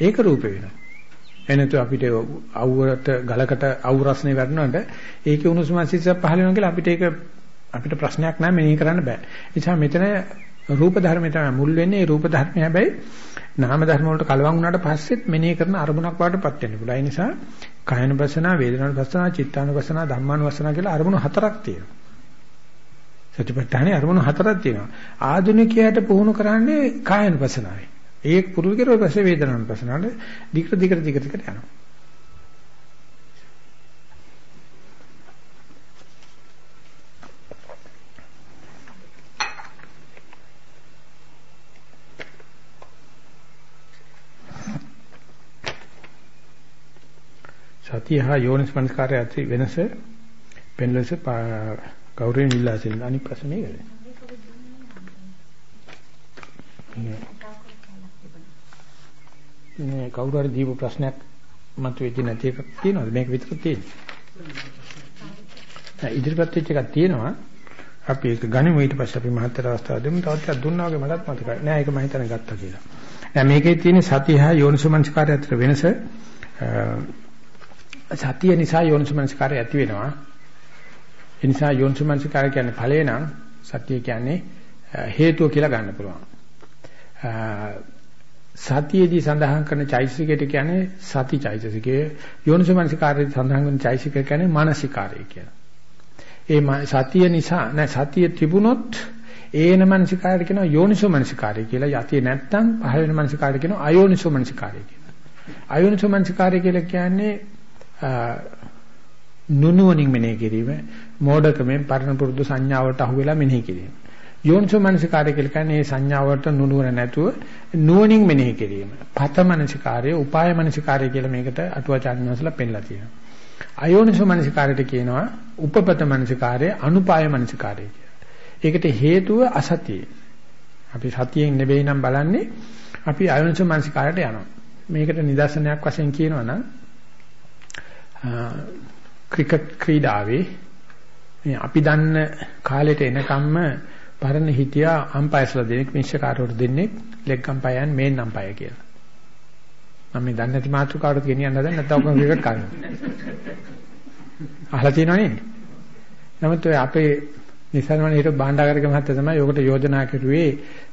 ඒක රූප වෙනවා. එනතු අපිට අවුවට ගලකට අවු රස්නේ වැටෙනකොට ඒකේ උණුසුම සිසිලක් පහළ වෙනවා කියලා අපිට ඒක අපිට ප්‍රශ්නයක් නැහැ මෙනෙහි කරන්න බෑ. ඒ නිසා මෙතන රූප ධර්මය තමයි මුල් වෙන්නේ. ඒ රූප ධර්මය හැබැයි නාම ධර්ම වලට කලවම් වුණාට පස්සෙත් මෙනෙහි කරන අරමුණක් වඩටපත් වෙන්න පුළුවන්. ඒ නිසා කායනුපස්සනා, වේදනානුපස්සනා, චිත්තානුපස්සනා, ධම්මානුපස්සනා කියලා අරමුණු හතරක් තියෙනවා. සතිපට්ඨානේ අරමුණු හතරක් තියෙනවා. ආධුනිකයාට පුහුණු කරන්නේ කායනුපස්සනාවයි. ඒක පුරුදු කරලා පස්සේ වේදනානුපස්සනාවට දිගට දිගට දිගට දිගට යනවා. සතිය හා යෝනිස්මනස්කාරය අතර වෙනස පෙන්ලස ගෞරවයෙන් ඉල්ලා සිටින අනිත් ප්‍රශ්න මේකද? මේ කවුරු හරි දීපු ප්‍රශ්නයක් මතුවෙච්ච නැති එකක් තියෙනවද? මේක විතරක් තියෙන්නේ. ඉදිරිපත් වෙච්ච එකක් තියෙනවා. අපි ඒක ගනිමු ඊට පස්සේ අපි මහත්තර අවස්ථාව දෙමු. තවත් එකක් දුන්නා වගේ මටත් මතකයි. නෑ ඒක මම හිතන්නේ ගත්තා කියලා. නෑ මේකේ තියෙන සතිය හා යෝනිසමංස්කාරය අතර වෙනස සතිය නිසා යෝනිසමංස්කාරය ඇති වෙනවා. ඒ නිසා යෝනිසමංස්කාරය කියන්නේ ඵලය නම් සතිය කියන්නේ හේතුව කියලා ගන්න පුළුවන්. සතියේදී සඳහන් කරන චෛතසිකයට කියන්නේ සති චෛතසිකය. යෝනිසමංස්කාරයේදී සඳහන් කරන චෛතසිකය කියන්නේ මානසිකාරය කියලා. ඒ සතිය නිසා නැ සතිය තිබුණොත් ඒන මනසිකාරය කියනවා යෝනිසෝ මනසිකාරය කියලා. යතිය නැත්තම් පහළ වෙන මනසිකාරය කියනවා අයෝනිසෝ මනසිකාරය කියලා. අයෝනිසෝ මනසිකාරය කියලා කියන්නේ නුනුවණින් මෙනෙහි කිරීම, මෝඩකමෙන් පරණ පුරුදු සංඥාවට අහු වෙලා මෙනෙහි කිරීම. යෝනිසෝ මනසිකාරය කියලා කියන්නේ මේ සංඥාවට නුනුවණ නැතුව නුවණින් මෙනෙහි කිරීම. පත මනසිකාරය, උපාය මනසිකාරය කියලා මේකට අටුවාචාර්ය වහන්සේලා පෙන්නලා තියෙනවා. අයෝනිසෝ මනසිකාරයට කියනවා උපපත මනසිකාරය, අනුපාය මනසිකාරය කියලා. ඒකට හේතුව අසතිය. අපි සතියෙන් නෙවෙයි නම් බලන්නේ අපි අයෝනිසෝ මනසිකාරයට යනවා. මේකට නිදර්ශනයක් වශයෙන් කියනවා නම් ක්‍රිකට් ක්‍රීඩාවේ මේ අපි දන්න කාලෙට එනකම්ම පරණ හිටියා අම්පයර්ස්ලා දෙනෙක් මිශ්‍රකාරවරු දෙන්නෙක් ලෙග් අම්පයර් මේන් අම්පයර් කියලා. මම මේ දන්නේ නැති මාතෘකාවට ගෙනියන්න හදන්නේ නැත්නම් ඔක්කොම ක්‍රිකට් කරනවා. අහලා තියෙනව නේද? නමුත් ඔය අපේ නිසන්වනේ හිට බාණ්ඩාගරක මහත්තයා තමයි යෝගට යෝජනා කරුවේ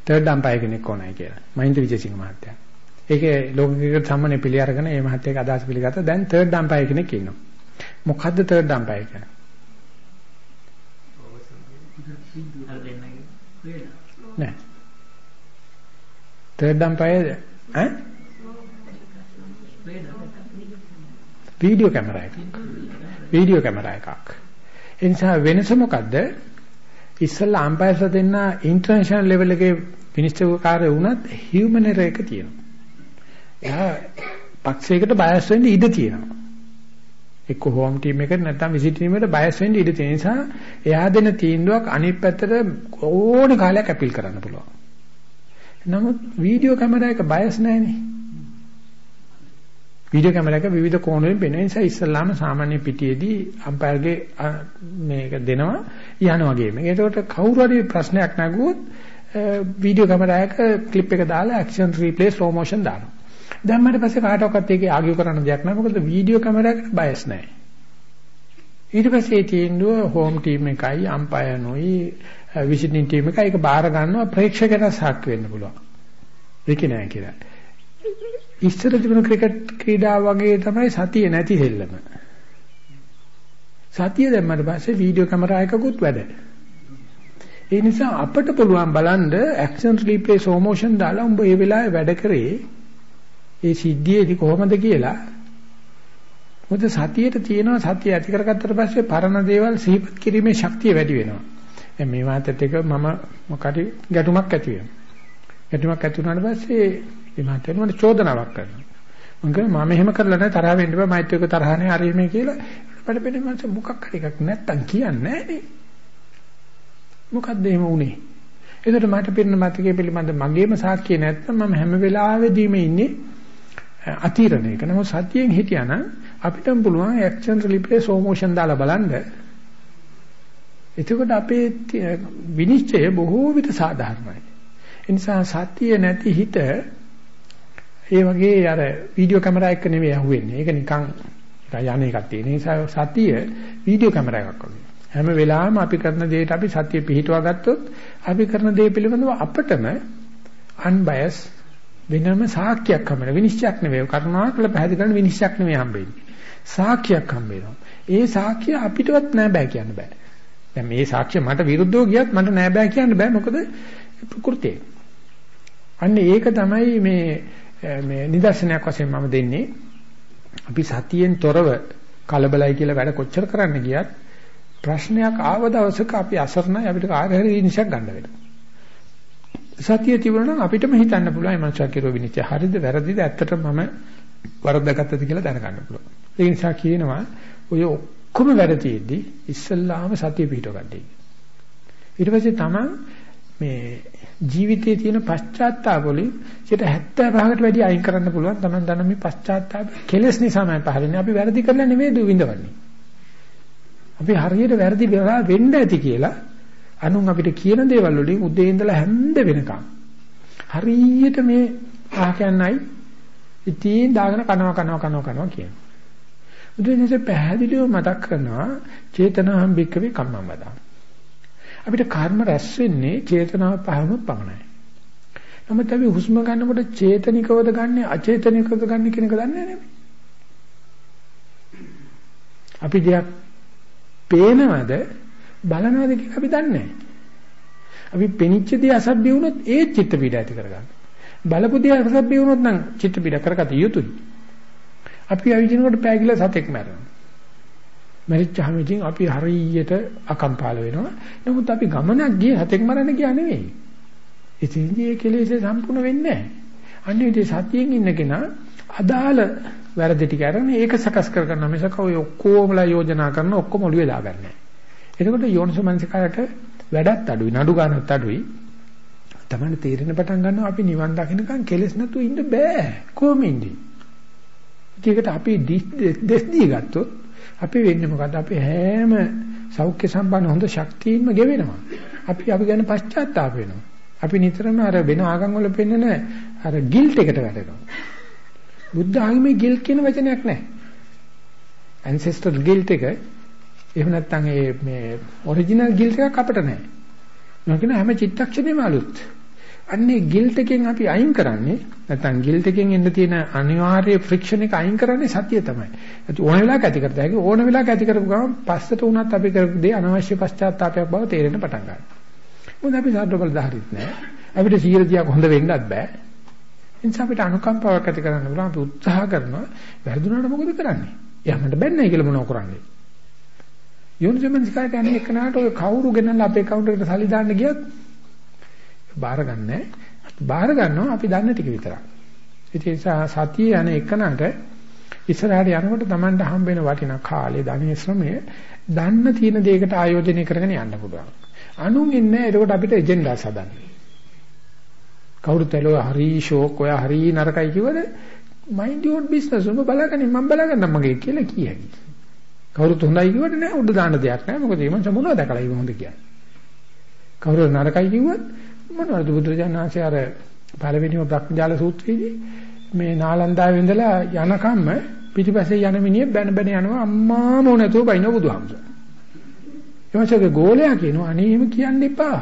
තර්ඩ් අම්පයර් කෙනෙක් ඕනයි කියලා. මහින්ද විජේසිංහ මහත්තයා. ඒකේ ලෝක ක්‍රිකට් සම්මානය පිළි අරගෙන මේ මහත්තයාගේ අදහස් පිළිගත්තා. දැන් තර්ඩ් අම්පයර් කෙනෙක් ඉන්නවා. මොකද්ද තර්ඩ් අම්පයර් කියන්නේ? නෑ. තර්ඩ් අම්පයර් ඈ? වීඩියෝ කැමරා එකක්. වීඩියෝ කැමරා එකක්. ඒ නිසා වෙනස මොකද්ද? ඉස්සල්ලා අම්පයර්ස්ලා දෙන්න ඉන්ටර්නැෂනල් ලෙවල් එකේ විනිශ්චයකාරය වුණත් හියුමන් එරර් එක තියෙනවා. එයා පක්ෂයකට බයස් වෙන්න ඉඩ තියෙනවා. එක්ක හෝම් ටීම් එකට නැත්නම් විසිට් ටීම් එකට බයස් වෙන්න ඉඩ තියෙන නිසා එයා දෙන තීන්දුවක් අනිත් පැත්තට ඕන කාලයක් අපීල් කරන්න පුළුවන්. නමුත් වීඩියෝ කැමරා එක බයස් නැහැනේ. වීඩියෝ කැමරාවක විවිධ කෝණ වලින් පෙනෙන නිසා ඉස්සල්ලාම සාමාන්‍ය පිටියේදී අම්පයර්ගේ මේක දෙනවා යනවා ගේම. ඒකට කවුරු හරි ප්‍රශ්නයක් නැගුවොත් වීඩියෝ කැමරාවක ක්ලිප් එක දාලා ඇක්ෂන් රීප්ලේ ස්ලෝ මොෂන් දානවා. දැම්මට පස්සේ කාටවත් ඒකේ ආගියු කරන්න දෙයක් නැහැ. මොකද වීඩියෝ කැමරාවකට බයස් නැහැ. ඊට පස්සේ තීන්දුව හෝම් ටීම් එකයි අම්පයර් නොයි විසිටින් ටීම් එකයි ඒක බාර ගන්නවා ප්‍රේක්ෂකයන්ට සාක් වෙන්න පුළුවන්. ඒක නෑ කියලා. ඉස්සර තිබුණ ක්‍රිකට් ක්‍රීඩාව වගේ තමයි සතිය නැති දෙල්ලම. සතිය දැම්මට පස්සේ වීඩියෝ කැමරා එකකුත් වැඩ. ඒ නිසා අපිට පුළුවන් බලන්න ඇක්ෂන් රීප්ලේ ස්ලෝ මොෂන් දාලා උඹ ඒ වෙලාවේ වැඩ කරේ ඒ සිද්ධියේදී කොහොමද කියලා මොකද සතියට තියෙනවා සතිය ඇති කරගත්තට පස්සේ පරණ දේවල් සිහිපත් කිරීමේ ශක්තිය වැඩි වෙනවා. දැන් මේ මාතත් එක මම මොකට ගැටුමක් ඇති වෙනවා. ගැටුමක් ඇති වුණාට පස්සේ මේ මාතේ මට චෝදනාවක් කරනවා. මම කියනවා මම එහෙම කරලා නැහැ තරහ වෙන්න බෑ මයිත් එක්ක තරහ නැහැ හරි මේ කියලා අපිට පෙන්නේ මනස මොකක් හරි එකක් නැත්තම් කියන්නේ නැහැ මොකද්ද එහෙම උනේ එතකොට මට පින්න මතකයේ පිළිබඳ මගේම සාක්ෂිය නැත්නම් මම හැම වෙලාවෙදීම ඉන්නේ අතිරණයක නමුත් සතියෙන් හිටියානම් අපිටම පුළුවන් ඇක්ෂන් රිප්ලේ ස්ලෝ මොෂන් දාලා බලන්න එතකොට අපේ විනිශ්චය බොහෝ විට සාධාරණයි ඒ නිසා සතිය නැති හිත ඒ වගේ අර වීඩියෝ කැමරා එක නෙවෙයි අහුවෙන්නේ. ඒක නිකන් යන එකක් තියෙන නිසා සතිය වීඩියෝ කැමරා එකක් වගේ. හැම වෙලාවෙම අපි කරන දේට අපි සතිය පිහිටුවා ගත්තොත් අපි කරන දේ පිළිබඳව අපටම අන්බයස් වෙනම සාක්ෂියක් හම්බෙන විනිශ්චයක් නෙවෙයි කරුණාකර පැහැදිලි කරන විනිශ්චයක් නෙවෙයි හම්බෙන්නේ. සාක්ෂියක් හම්බෙනවා. ඒ සාක්ෂිය අපිටවත් නෑ බෑ කියන්න බෑ. දැන් මේ සාක්ෂිය මට විරුද්ධව ගියත් මට නෑ බෑ කියන්න බෑ මොකද ප්‍රകൃතිය. අන්න ඒක තමයි මේ මේ නිදර්ශනයක් වශයෙන් මම දෙන්නේ අපි සතියෙන් තොරව කලබලයි කියලා වැඩ කොච්චර කරන්න ගියත් ප්‍රශ්නයක් ආව දවසක අපි අසරණයි අපිට කාර්ය හරි විනිශ්චයක් ගන්න වෙනවා සතිය තිබුණා නම් අපිටම හිතන්න පුළුවන් මේ මනුෂ්‍ය කිරෝ විනිශ්චය. හරිද? වැරදිද? ඇත්තටම මම වරද්දාගත්තද කියලා දැනගන්න පුළුවන්. ඒ නිසා කියනවා ඔය ඔක්කොම වැඩ තියෙද්දි ඉස්සල්ලාම සතිය පිටව ගන්නයි ඊට පස්සේ තමයි මේ ජීවිතයේ තියෙන පශ්චාත්තාප වලින් 75කට වැඩි අයින් කරන්න පුළුවන්. තමයි දන්න මේ පශ්චාත්තාප කෙලස් නිසාමයි පහළන්නේ. අපි වැරදි කරලා නෙමෙයි දුවිඳවන්නේ. අපි හරියට වැරදි වෙලා වෙන්න ඇති කියලා අනුන් අපිට කියන දේවල් වලින් උදේ ඉඳලා හැන්ද වෙනකම්. හරියට මේ ආකයන්යි ඉතින් දාගෙන කනවා කනවා කනවා කනවා කියන උදේ පැහැදිලිව මතක් කරනවා චේතනාම් බික්කවේ කම්මම් වදා අපිට කර්ම රැස් වෙන්නේ චේතනාව පහළම පමණයි. නමුත් අපි හුස්ම ගන්නකොට චේතනිකවද ගන්නෙ අචේතනිකවද ගන්නෙ කියන එක දන්නේ නැහැ අපි දෙයක් පේනවද බලනවද කියලා අපි දන්නේ නැහැ. අපි පෙනිච්ච දේ අසභ්‍ය වුණොත් ඒ චිත්ත පීඩ ඇති කරගන්න. බලපු දේ අසභ්‍ය වුණොත් නම් චිත්ත පීඩ කරගත යුතුයි. අපි අවිජිනකොට පෑගිලා සතෙක් මැරෙනවා. මරිච්චාම ඉතින් අපි හරියට අකම්පාල වෙනවා. නමුත් අපි ගමනක් ගියේ හතෙක් මරන්න ගියා නෙවෙයි. ඉතින් මේ කෙලෙසේ සම්පූර්ණ වෙන්නේ නැහැ. අන්නේ ඉතින් සතියෙන් ඉන්න කෙනා අදාළ වැරදි ටික අරගෙන ඒක සකස් කර ගන්න මිසක ඔය ඔක්කොමලා යෝජනා කරන ඔක්කොම ඔළුවේ දාගන්නේ නැහැ. එතකොට යෝනිසමනසිකාරට වැඩත් අඩුයි නඩු ගන්නත් අඩුයි. තමයි තේරෙන පටන් ගන්නවා අපි නිවන් දකින්නකන් කෙලස් නැතුව ඉන්න බෑ. කොහොම ඉන්නේ? ඒකට අපි දෙස් දී ගත්තොත් අපි වෙන්නේ මොකද්ද? අපි හැම සෞඛ්‍ය සම්පන්න හොඳ ශක්තියින්ම ගෙවෙනවා. අපි අපි ගැන පශ්චාත්තාප වෙනවා. අපි නිතරම අර වෙන ආගම් වල පෙන්නන අර ගිල්ට් එකට වැටෙනවා. බුද්ධ ආගමේ ගිල්ට් කියන වචනයක් නැහැ. ancestral guilt එක එහෙම නැත්නම් ඒ මේ ඔරිජිනල් ගිල්ට් එකක් අපිට නැහැ. මම කියන හැම චිත්තක්ෂණෙම අලුත්. අන්නේ ගිල්ට් එකෙන් අපි අයින් කරන්නේ නැත්නම් ගිල්ට් එකෙන් එන්න තියෙන අනිවාර්ය ෆ්‍රික්ෂන් එක අයින් කරන්නේ සතිය තමයි. ඒත් ඕන වෙලාවක ඇති කරත හැකි ඕන වෙලාවක ඇති කරපු ගමන් පස්සට උනත් අපි කරපු දේ අනවශ්‍ය පශ්චාත්තාවයක් බව තේරෙන්න පටන් ගන්නවා. මොකද අපි සාඩ බලධාරීත් නෑ. අපිට 100ක් හොඳ වෙන්නත් බෑ. එනිසා අපිට අනුකම්පාවක් ඇති කරන්න බුණා අපි උත්සාහ කරනවා. වැරදුනට මොකද කරන්නේ? එයාමට බැන්නයි කියලා මොනව කරන්නේ? යෝනිසමනසිකාට අනේ එකනට ඔය කවුරු ගෙනල්ලා අපේ account එකට සල්ලි දාන්න ගියත් බාර ගන්නෑ. බාර ගන්නවා අපි දන්න ටික විතරයි. ඒ නිසා සතිය යන එකනට ඉස්සරහට යනකොට Tamanට හම්බ වෙන වටිනා කාලේ ධනිය ශ්‍රමය දන්න තියෙන දෙයකට ආයෝජනය කරගෙන යන්න පුළුවන්. අනුන් ඉන්නේ එතකොට අපිට එජෙන්ඩාස් හදන්න. කවුරුත් ඇලෝ හරි ෂෝක් ඔය හරි නරකයි කිව්වද mind your business උඹ බලාගන්නේ මම බලාගන්නම් මගේ කියලා කියයි. කවුරුත් හොඳයි කිව්වට නෑ උඩ දාන්න දෙයක් නෑ මොකද මේ මං මොනවද දැකලා ඉව හොඳ කියන්නේ. කවුරු නරකයි කිව්වත් මොනවද බුදුරජාණන් වහන්සේ අර පළවෙනිම බ්‍රහ්මජාල සූත්‍රයේදී මේ නාලන්දාවේ ඉඳලා යනකම්ම පිටිපස්සේ යන මිනිහ බැන බැන යනවා අම්මා මොනතෝ බයින බුදුහාමුදුරුවෝ. එමසගේ ගෝලයා කියනවා අනේ එහෙම කියන්න එපා.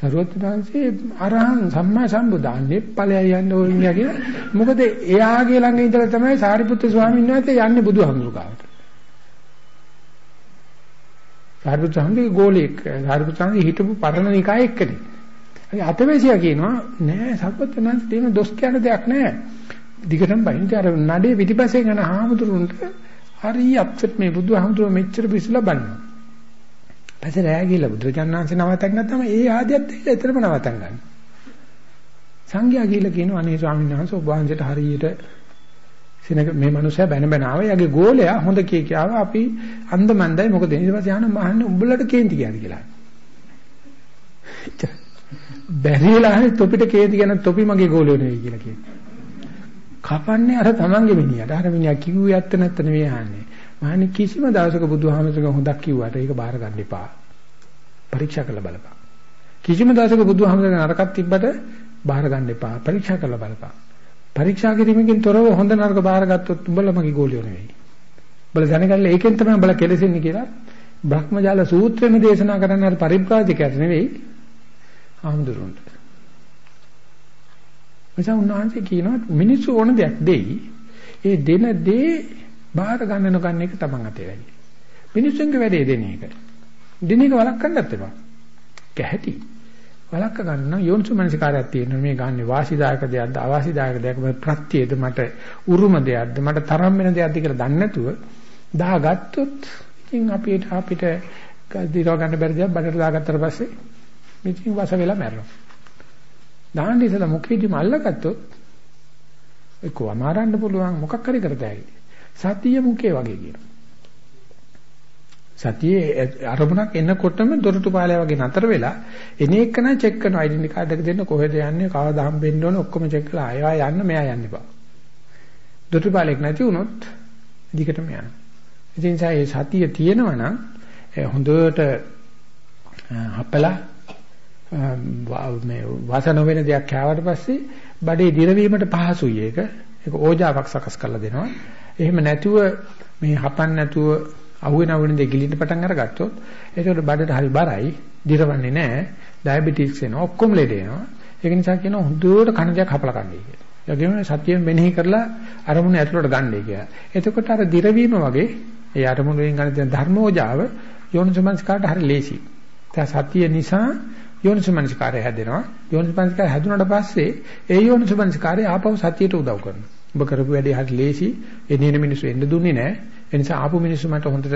සරුවත්තරන්සේ අරහං සම්මා සම්බුදාන්නේ ඵලයයි යන්න ඕනේ කියලා. මොකද එයාගේ ළඟ ඉඳලා තමයි සාරිපුත්‍ර ස්වාමීන් වහන්සේ යන්නේ බුදුහාමුදුරුවෝ. සාරිපුත්‍ර ස්වාමීන්ගේ ගෝලෙක්. සාරිපුත්‍ර ස්වාමීන් හිටපු පරණ නිකායේ එක්කනේ. ඒ අතවැසියා කියනවා නෑ සරුවත්තරන්සේ තියෙන දොස් කියන දෙයක් නෑ. දිගටම බයින්ට අර නඩේ පිටිපස්සේ යන හාමුදුරුන්ට හරි අප්සෙට් මේ බුදුහාමුදුරුවෝ මෙච්චර පිස්සුලා බන්නවා. පස්සේ රෑ ගිහලා බුදුරජාණන්සේ නවතන් ගත්තාම ඒ ආදියත් ඇවිල්ලා එතරම් නවතන් ගන්න. සංඝයා ගිහලා කියනවා අනේ ස්වාමීන් වහන්සේ ඔබ වහන්සේට හරියට සිනක මේ මනුස්සයා බැන බැන ආවා. යාගේ ගෝලයා හොඳ කී කියාව අපි අන්දමන්දයි මොකද ඊට පස්සේ ආන මහන්නේ උඹලට කේන්ති කියලාද කියලා. බැරිලා හරි තොපිට කේන්ති කියන තොපි මගේ ගෝලියෝ නෙවෙයි කියලා කියනවා. කපන්නේ අර තමන්ගේ මිනිහට. අර මිනිහා කිව්වේ ඇත්ත නැත්ත නෙවෙයි ආන්නේ. මහන්නේ කිසිම දවසක බුදුහාමසක හොඳක් කිව්වට ඒක බාර ගන්න එපා. පරීක්ෂා කරලා බලපන්. කිසිම දවසක බුදුහාමසක නරකක් තිබ්බට බාර ගන්න එපා. පරීක්ෂා කරලා බලපන්. පරීක්ෂා කිරීමකින් තොරව හොඳ නරක බාර ගත්තොත් උඹලා මගේ ගෝලියෝ නෙවෙයි. උඹලා දැනගන්න ඒකෙන් තමයි උඹලා කෙලෙසෙන්නේ කියලා බ්‍රහ්මජාල සූත්‍රෙම දේශනා කරන්න අර පරිබ්‍රාජකයට නෙවෙයි ආම්දුරුන්ට. එතන උන්වහන්සේ කියනවා මිනිස්සු ඕන දෙයක් දෙයි. ඒ දෙන දේ බාහිර ගන්න නොගන්න එක තමන් අතේ වැඩි. මිනිස්සුන්ගේ වැඩේ දෙන එක. දින එක වළක්වන්නත් එපා. කැහැටි. වළක්ව ගන්න යෝනිසු මනසිකාරයක් තියෙනවා මේ ගන්න වාසිදායක දෙයක්ද අවාසිදායක දෙයක්ද ප්‍රත්‍යයද මට උරුම දෙයක්ද මට තරම් වෙන දෙයක්ද කියලා දන්නේ නැතුව දාගත්තොත් ඉතින් අපිට අපිට දිරව ගන්න බැරි දෙයක් බඩට දාගත්තට පස්සේ ඉතින් වස වෙලා මැරෙනවා. දාන්න ඉතලා මුඛේදීම අල්ලගත්තොත් එක්කව අමාරන්න පුළුවන් මොකක් හරි කරතයි. සතිය මුඛේ වගේ කියනවා. සතියේ අරමුණක් එනකොටම දොරටු පාලය වගේ නතර වෙලා එන එකන චෙක් කරනවා ඩෙන්ටි කාඩ් එක දෙන්න කොහෙද යන්නේ කවද හම්බෙන්න ඕන ඔක්කොම චෙක් කරලා ආයෙ යන්න මෙයා යන්න බා. දොරටු පාලයක් නැති වුණොත් දිගටම යනවා. ඉතින් ඒ සතිය තියෙනවා නම් හොඳට හපලා මේ වාසන වෙන දෙයක් කෑවට පස්සේ බඩේ දිරවීමට පහසුයි ඒක. ඒක ඕජාවක් සකස් කරලා දෙනවා. එහෙම නැතුව මේ හපන්න නැතුව අහුවෙන අහුවෙන දේ ගිලින්න පටන් අරගත්තොත් ඒකට බඩට හරි බරයි, දිරවන්නේ නැහැ, ඩයබටික්ස් එනවා, ඔක්කොම ලෙඩ එනවා. ඒක නිසා කියනවා හොඳට කන දෙයක් හපලා කන්නයි කියලා. ඒ වගේම සතියෙන් මෙනෙහි කරලා අරමුණ ඇතුළට ගන්නයි කියලා. එතකොට අර දිරවීම වගේ ඒ අරමුණ වලින් ගන්න තියෙන ධර්මෝජාව යෝනිසමංස්කාරට හරි ලේසි. දැන් සතිය නිසා යෝනිසමංස්කාරය හැදෙනවා. යෝනිසමංස්කාරය හැදුනට පස්සේ ඒ යෝනිසමංස්කාරය ආපහු සතියට උදව් කරනවා. ඔබ කරපු වැඩේ හරි ලේසි. එනේන මිනිස්සු එන්න දුන්නේ නැහැ. ඒ නිසා ආපු මිනිස්සු මට හොඳට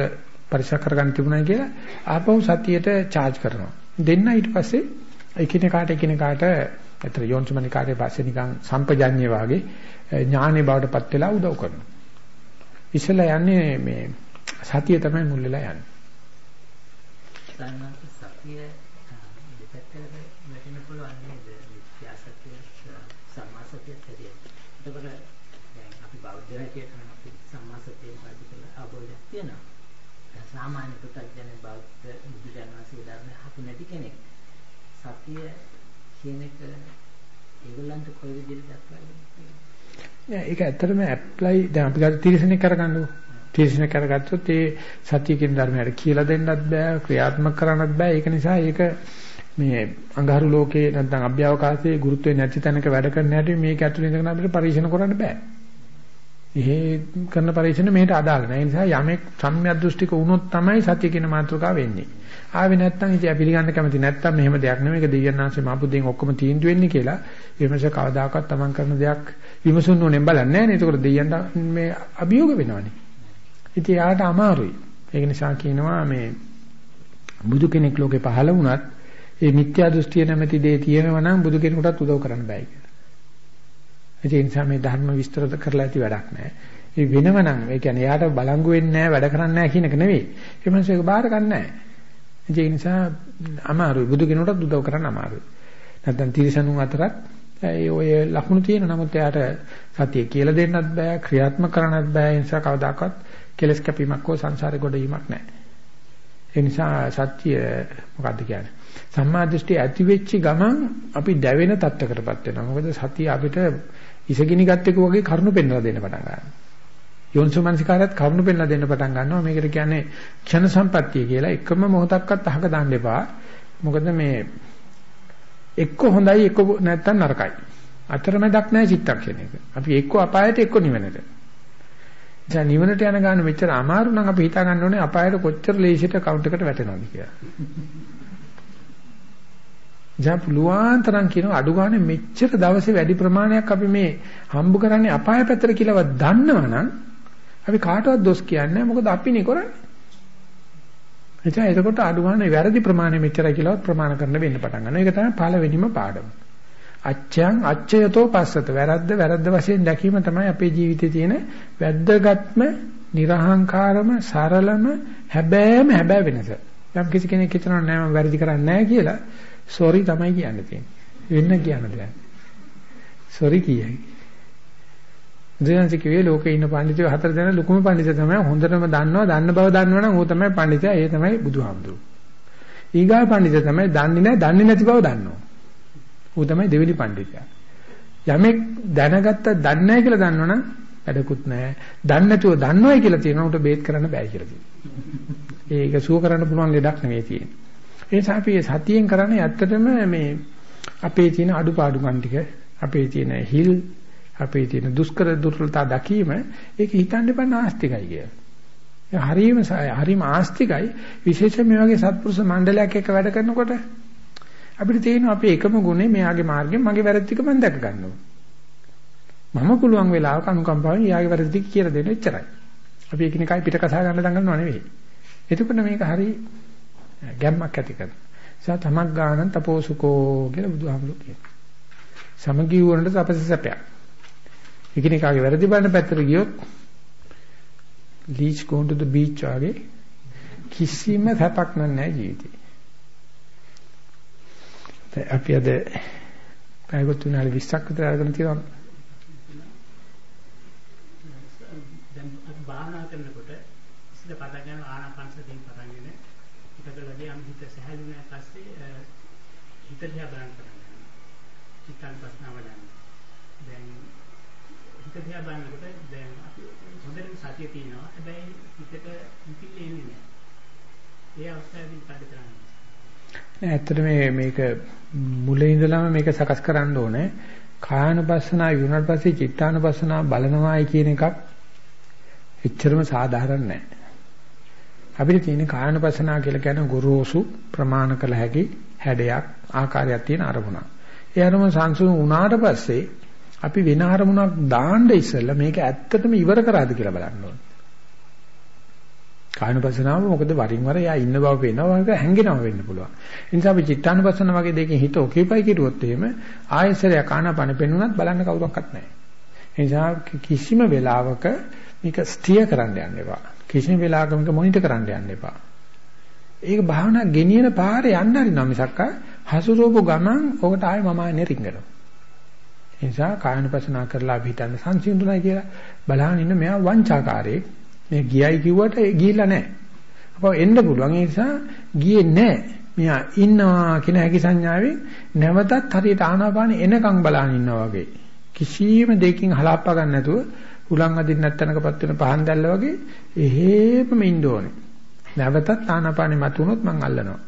පරික්ෂා කරගන්න තිබුණා කියලා ආපහු සතියට charge කරනවා. දෙන්න ඊට පස්සේ එකිනෙකාට එකිනෙකාට අතර යෝනිසමනිකාරයේ පස්සේ නිකන් සම්පජඤ්ඤය වාගේ ඥානෙ බවටපත් වෙලා උදව් කරනවා. ඉස්සෙල්ලා යන්නේ මේ සතිය තමයි මුල් වෙලා යන්නේ. සතිය දෙපැත්තකට වැටෙන්න පුළුවන් නේද? මිත්‍යා සත්‍ය සම්මා සත්‍ය හැටියට. එතකොට දැන් අපි බෞද්ධ හැටියට නම් අපි සම්මා සත්‍යයෙන් පරිදි අවබෝධයක් තියෙනවා. සාමාන්‍ය පුතග්ජන බෞද්ධ බුදුජානනාසේ ධර්ම හපු නැති කෙනෙක්. සතිය කියන එක ඒගොල්ලන්ට කොයි විදිහට දක්වන්නේ? ඒක ඇත්තටම ඇප්ලයි දැන් අපි ගත්ත තිරසනෙක් කරගන්නකො. තිරසනෙක් කරගත්තොත් ඒ සතිය කියන ධර්මයට කියලා දෙන්නත් බෑ, ක්‍රියාත්මක කරන්නත් බෑ. ඒක නිසා ඒක මේ අඟහරු ලෝකේ නැත්නම් අභ්‍යවකාශයේ ගුරුත්වය නැති තැනක වැඩ කරන හැටි මේක ඇතුළේ ඉඳගෙන අපිට පරීක්ෂණ කරන්න බෑ. ඉහි කරන පරීක්ෂණ මේකට අදාළ නැහැ. ඒ නිසා යමෙක් සම්‍යක් දෘෂ්ටික වුණොත් තමයි සත්‍ය කියන මාතෘකාව වෙන්නේ. ආවේ නැත්නම් ඉතින් පිළිගන්න කැමති නැත්නම් මෙහෙම දෙයක් නෙමෙයි. ඒක දෙවියන්ාංශේ මාපු දෙයින් ඔක්කොම තීන්දුව වෙන්නේ කියලා. විමර්ශ කවදාකවත් Taman කරන දෙයක් විමසුන්න ඕනේ බලන්නේ නැහැ නේ. ඒකට දෙවියන්ට මේ අභියෝග වෙනවනේ. ඉතින් යාට අමාරුයි. ඒක නිසා කියනවා මේ බුදු කෙනෙක් ලෝකේ පහළ වුණත් ඒ මිත්‍යා දෘෂ්ටිය නැමැති දේ තියෙනවා නම් බුදු කෙනෙකුටත් උදව් කරන්න බෑ කියලා. ඒ නිසා මේ ධර්ම විස්තර කරලා ඇති වැඩක් නැහැ. ඒ වෙනව නම් ඒ කියන්නේ එයාට බලංගු වෙන්නේ නැහැ වැඩ කරන්නේ නැහැ කියන එක නෙවෙයි. ඒ මිනිස්සු ඒක බාර ගන්න නැහැ. ඒ නිසා අමාරුයි බුදු කෙනෙකුට උදව් කරන්න අමාරුයි. නැත්නම් තිරසනුන් අතරත් ඒ ඔය ලකුණු තියෙන නමුත් එයාට සතිය කියලා දෙන්නත් බෑ ක්‍රියාත්මක කරන්නත් බෑ ඒ නිසා කවදාකවත් කෙලස් කැපීමක් හෝ සංසාරේ ගොඩීමක් නැහැ. ඒ නිසා සත්‍ය මොකද්ද කියන්නේ? සම්මා දෘෂ්ටි ඇති වෙච්ච ගමන් අපි දැවෙන තත්ත්වකටපත් වෙනවා. මොකද සතිය අපිට ඉසගිනි ගත්තෙකු වගේ කරුණු පෙන්වලා දෙන්න පටන් ගන්නවා. යෝනිසෝ මනසිකාරයත් කරුණු පෙන්වලා දෙන්න පටන් ගන්නවා. මේකට කියන්නේ ක්ෂණ සම්පත්තිය කියලා. එකම මොහොතක්වත් අහක දාන්න එපා. මොකද මේ එක්ක හොඳයි එක්ක නැත්තම් නරකයි. අතරමැදක් නැහැ චිත්තක්ෂණයක. අපි එක්ක අපායට එක්ක නිවනට. දැන් නිවනට යන ගාන මෙච්චර අමාරු නම් අපි හිතා ගන්න ඕනේ අපායට කොච්චර ලේසියට කවුන්ට් එකට වැටෙනවද කියලා. දැන් පුළුවන් තරම් කියන අඩු ගානේ මෙච්චර දවසේ වැඩි ප්‍රමාණයක් අපි මේ හම්බ කරන්නේ අපාය පැත්තට කියලාවත් දන්නවනම් අපි කාටවත් දොස් කියන්නේ නැහැ මොකද අපිනේ කරන්නේ. එතන එතකොට අඩු ගානේ වැරදි ප්‍රමාණය මෙච්චරයි කියලාවත් ප්‍රමාණ කරන්න වෙන්න පටන් ගන්නවා. ඒක තමයි පළවෙනිම පාඩම. අච්ඡයන් අච්ඡයතෝ පස්සත වැරද්ද වැරද්ද වශයෙන් දැකීම තමයි අපේ ජීවිතයේ තියෙන වැද්දගත්ම නිර්හංකාරම සරලම හැබෑම හැබෑ වෙනස. යම් කිසි කෙනෙක් හිතනවා නෑ මම වැරදි කරන්නේ නෑ කියලා සෝරි තමයි කියන්න තියෙන්නේ. වෙන්න කියන්න දෙයක්. සෝරි කියයි. දෙයන්ති කිව්වේ ලෝකේ ඉන්න පඬිතුයෝ හතර දෙනා ලොකුම පඬිතුය තමයි හොඳටම දන්නවා දන්න බව දන්නවනම් ඌ තමයි පඬිතුයා ඒ තමයි බුදුහාමුදුරුවෝ. ඊගා පඬිතුය තමයි දන්නේ නැහැ දන්නේ නැති බව දන්නවා. ඌ තමයි දෙවෙනි පඬිතුයා. යමෙක් දැනගත්ත දන්නේ නැහැ කියලා දන්නවනම් වැඩකුත් නැහැ. දන්නේ නැතුව දන්නවයි කියලා තියෙනවා උට බේත් කරන්න බෑ කියලා තියෙනවා. ඒක සුව කරන්න පුළුවන් ලෙඩක් නෙවෙයි තියෙන්නේ. ඒ නිසා අපි සතියෙන් කරන්නේ ඇත්තටම මේ අපේ තියෙන අඩුපාඩුකම් ටික අපේ තියෙන හිල් අපේ තියෙන දුෂ්කර දුර්වලතා දකීම ඒක හිතන්න එපා නාස්තිකයි කියලා. ඒ හරීම හරීම ආස්තිකයි විශේෂයෙන් මේ වගේ සත්පුරුෂ මණ්ඩලයක් එක්ක වැඩ කරනකොට අපිට තියෙනවා අපේ එකම ගුණේ මෙයාගේ මාර්ගයෙන් මගේ වැරදි ටික මම දැක ගන්නවා. මම පුළුවන් වෙලාවක අනුකම්පාවෙන් යාගේ වැරදි ටික කියලා දෙන්න එච්චරයි. අපි එකිනෙකයි පිට කසා ගන්න දඟලනව නෙවෙයි. එතකොට මේක හරි ගැම්මක් ඇති කරනවා. නිසා තමක් ගානන් තපෝසුකෝ කියලා බුදුහාමුදුරුවෝ කියනවා. සමගී වුණට තපස සැපයක්. එකිනෙකාගේ වැරදි බලන පැත්තට ගියොත් leech going to the beach වගේ කිසිම සැපක් නැහැ ජීවිතේ. අපි අද පැයකට තුනක් 20ක් විතර අරගෙන තියෙනවා. දැන් භාවනා කරනකොට ඉස්සෙල්ලා පටන් ගන්න ආනාපාන සතියෙන් පටන් ගෙන එකකලදී යම් හිත සහැල්ලු නැ පස්සේ හිත දිහා බලන්න පටන් ගන්නවා. චිත්තානුපස්සනාව ගන්න. දැන් හිත දිහා බලනකොට දැන් අපි හොඳට සතිය තියෙනවා. හැබැයි හිතට හිතිලි එන්නේ නැහැ. ඒ අවස්ථාවේදී මොකද කරන්නේ? ඇත්තට මේ මේක මුලින් ඉඳලම මේක සකස් කරන්න ඕනේ. කායानुපස්සනා වුණාට පස්සේ චිත්තානුපස්සනා බලනවායි කියන එකක් එච්චරම සාධාරණ නැහැ. අපිට තියෙන කායानुපස්සනා කියලා කියන ගොරෝසු ප්‍රමාණ කළ හැකි හැඩයක් ආකාරයක් තියෙන අරමුණක්. ඒ අරමුණ සංසුන් වුණාට පස්සේ අපි වෙන අරමුණක් දාන්න ඉස්සෙල්ලා මේක ඇත්තටම ඉවර කරාද කියලා බලන්න ඕනේ. කායනුපස්සනාව මොකද වරින් වර එයා ඉන්න බව පේනවා වගේ හැංගෙනව වෙන්න පුළුවන්. ඒ නිසා අපි චිත්තානුපස්සන වගේ දෙකකින් හිත ඔකේපයි කිරුවොත් එහෙම ආයසරයක් ආනාපාන පෙන්නුනත් බලන්න කවුරක්වත් නැහැ. ඒ නිසා කිසිම වෙලාවක මේක ස්ථිර කරන්න යන්න එපා. කිසිම වෙලාවක මේක මොනිටර් කරන්න යන්න එපා. ඒක භාවනා ගෙනියන පාරේ යන්න හරිනවා මිසක් හසුරුවපු ගමන් ඔකට ආයෙ මම ආයෙ රිංගනවා. ඒ නිසා කායනුපසනා කරලා අපි හිතන්නේ සංසිඳුණයි කියලා බලහන් ඉන්න මෙයා වංචාකාරයෙක්. මේ ගියයි කිව්වට ගිහිල්ලා නැහැ. අපව එන්න පුළුවන්. ඒ නිසා ගියේ නැහැ. මෙයා ඉන්නවා කියන හැකි සංඥාවෙන් නැවතත් හරියට ආනාපාන එනකන් බලහන් ඉන්නවා වගේ. කිසියම් දෙයකින් හලාප්පා ගන්න නැතුව උලන් අදින්න නැත්තනකපත් වෙන පහන් දැල්ල වගේ එහෙමම ඉන්න ඕනේ. නැවතත් ආනාපානෙ මතුනොත් මං අල්ලනවා.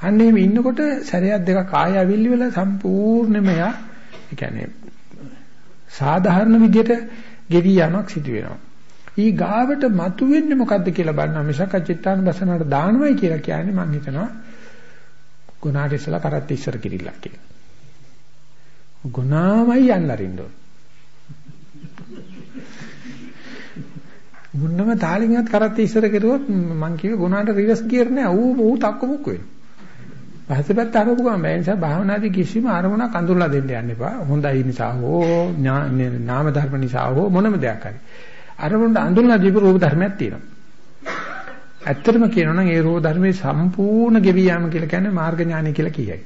අන්න එහෙම ඉන්නකොට සැරයක් දෙකක් ආය අවිල්ලි වෙලා සම්පූර්ණයෙන්ම යා ඒ කියන්නේ සාධාරණ විදියට ගෙවි යamak සිදු වෙනවා. ඊ ගාවට මතුවෙන්නේ මොකද්ද කියලා බලනවා මිසක චිත්තානුබසනට දානවයි කියලා කියන්නේ මම හිතනවා ගුණාට ඉස්සලා කරත් ඉස්සර කිරිල්ලක් කියලා. ගුණාමයි යන්න අරින්න ඕන. මුන්නම තාලින්වත් කරත් ඉස්සර කෙරුවොත් මං කිව්වේ ගුණාට රිවර්ස් ගියර් නෑ ඌ ඌ තක්ක මුක් වෙනවා. පහසපැත්ත අරපු ගමන් ඒ නිසා භාවනාදී කිසිම අරමුණක් අඳුරලා දෙන්න යන්න එපා. හොඳයි නිසා හෝ නාම ධර්ම නිසා හෝ මොනම දෙයක් හරි. අරමුණට අඳුරලා දීපු රූප ධර්මයක් තියෙනවා. ඇත්තටම කියනවා නම් ඒ රූප ධර්මයේ සම්පූර්ණ ගෙවි යාම කියලා කියන්නේ මාර්ග ඥානය කියලා කියයි.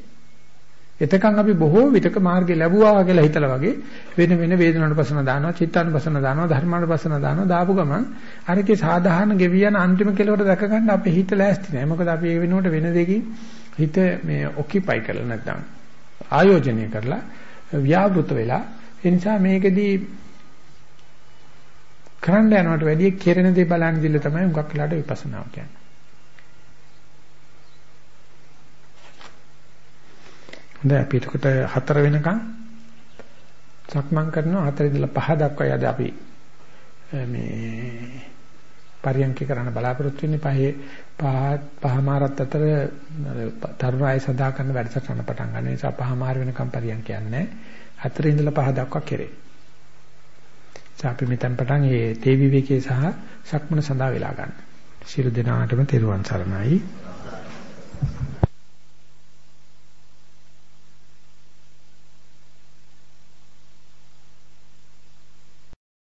එතකන් අපි බොහෝ විටක මාර්ගය ලැබුවා කියලා හිතලා වගේ වෙන වෙන වේදනානුපසන දානවා, චිත්තානුපසන දානවා, ධර්මානුපසන දානවා දාපු ගමන් අරකේ සාධාරණ ගෙවි යන අන්තිම කෙලවර දැක ගන්න අපේ හිත ලෑස්ති නැහැ. මොකද අපි ඒ වෙනුවට වෙන දෙකින් හිත මේ ඔකියුපයි කරලා නැත්නම් ආයෝජනය කරලා ව්‍යාවෘත වෙලා ඒ නිසා මේකෙදී කරන්න යනවට වැඩිය කෙරෙන දේ බලන්න දිල්ල තමයි හුඟක් වෙලාට විපස්සනාව කියන්නේ. හොඳයි අපි එතකොට හතර වෙනකන් සක්මන් කරනවා හතර ඉඳලා පහ දක්වා යද අපි මේ පරියන්ක කරන්න බලාපොරොත්තු වෙන්නේ පහේ පහ පහමාරත් අතර තරුණාය සදා කරන වැඩසටහන පටන් ගන්න නිසා පහමාර වෙනකම් පරියන්ක යන්නේ හතර ඉඳලා පහ දක්වා කෙරේ. අපි මෙතෙන් පටන් මේ තේ විවේකයේ සහ සක්මන සඳහා වෙලා ගන්න. සියලු දෙනාටම තෙරුවන් සරණයි.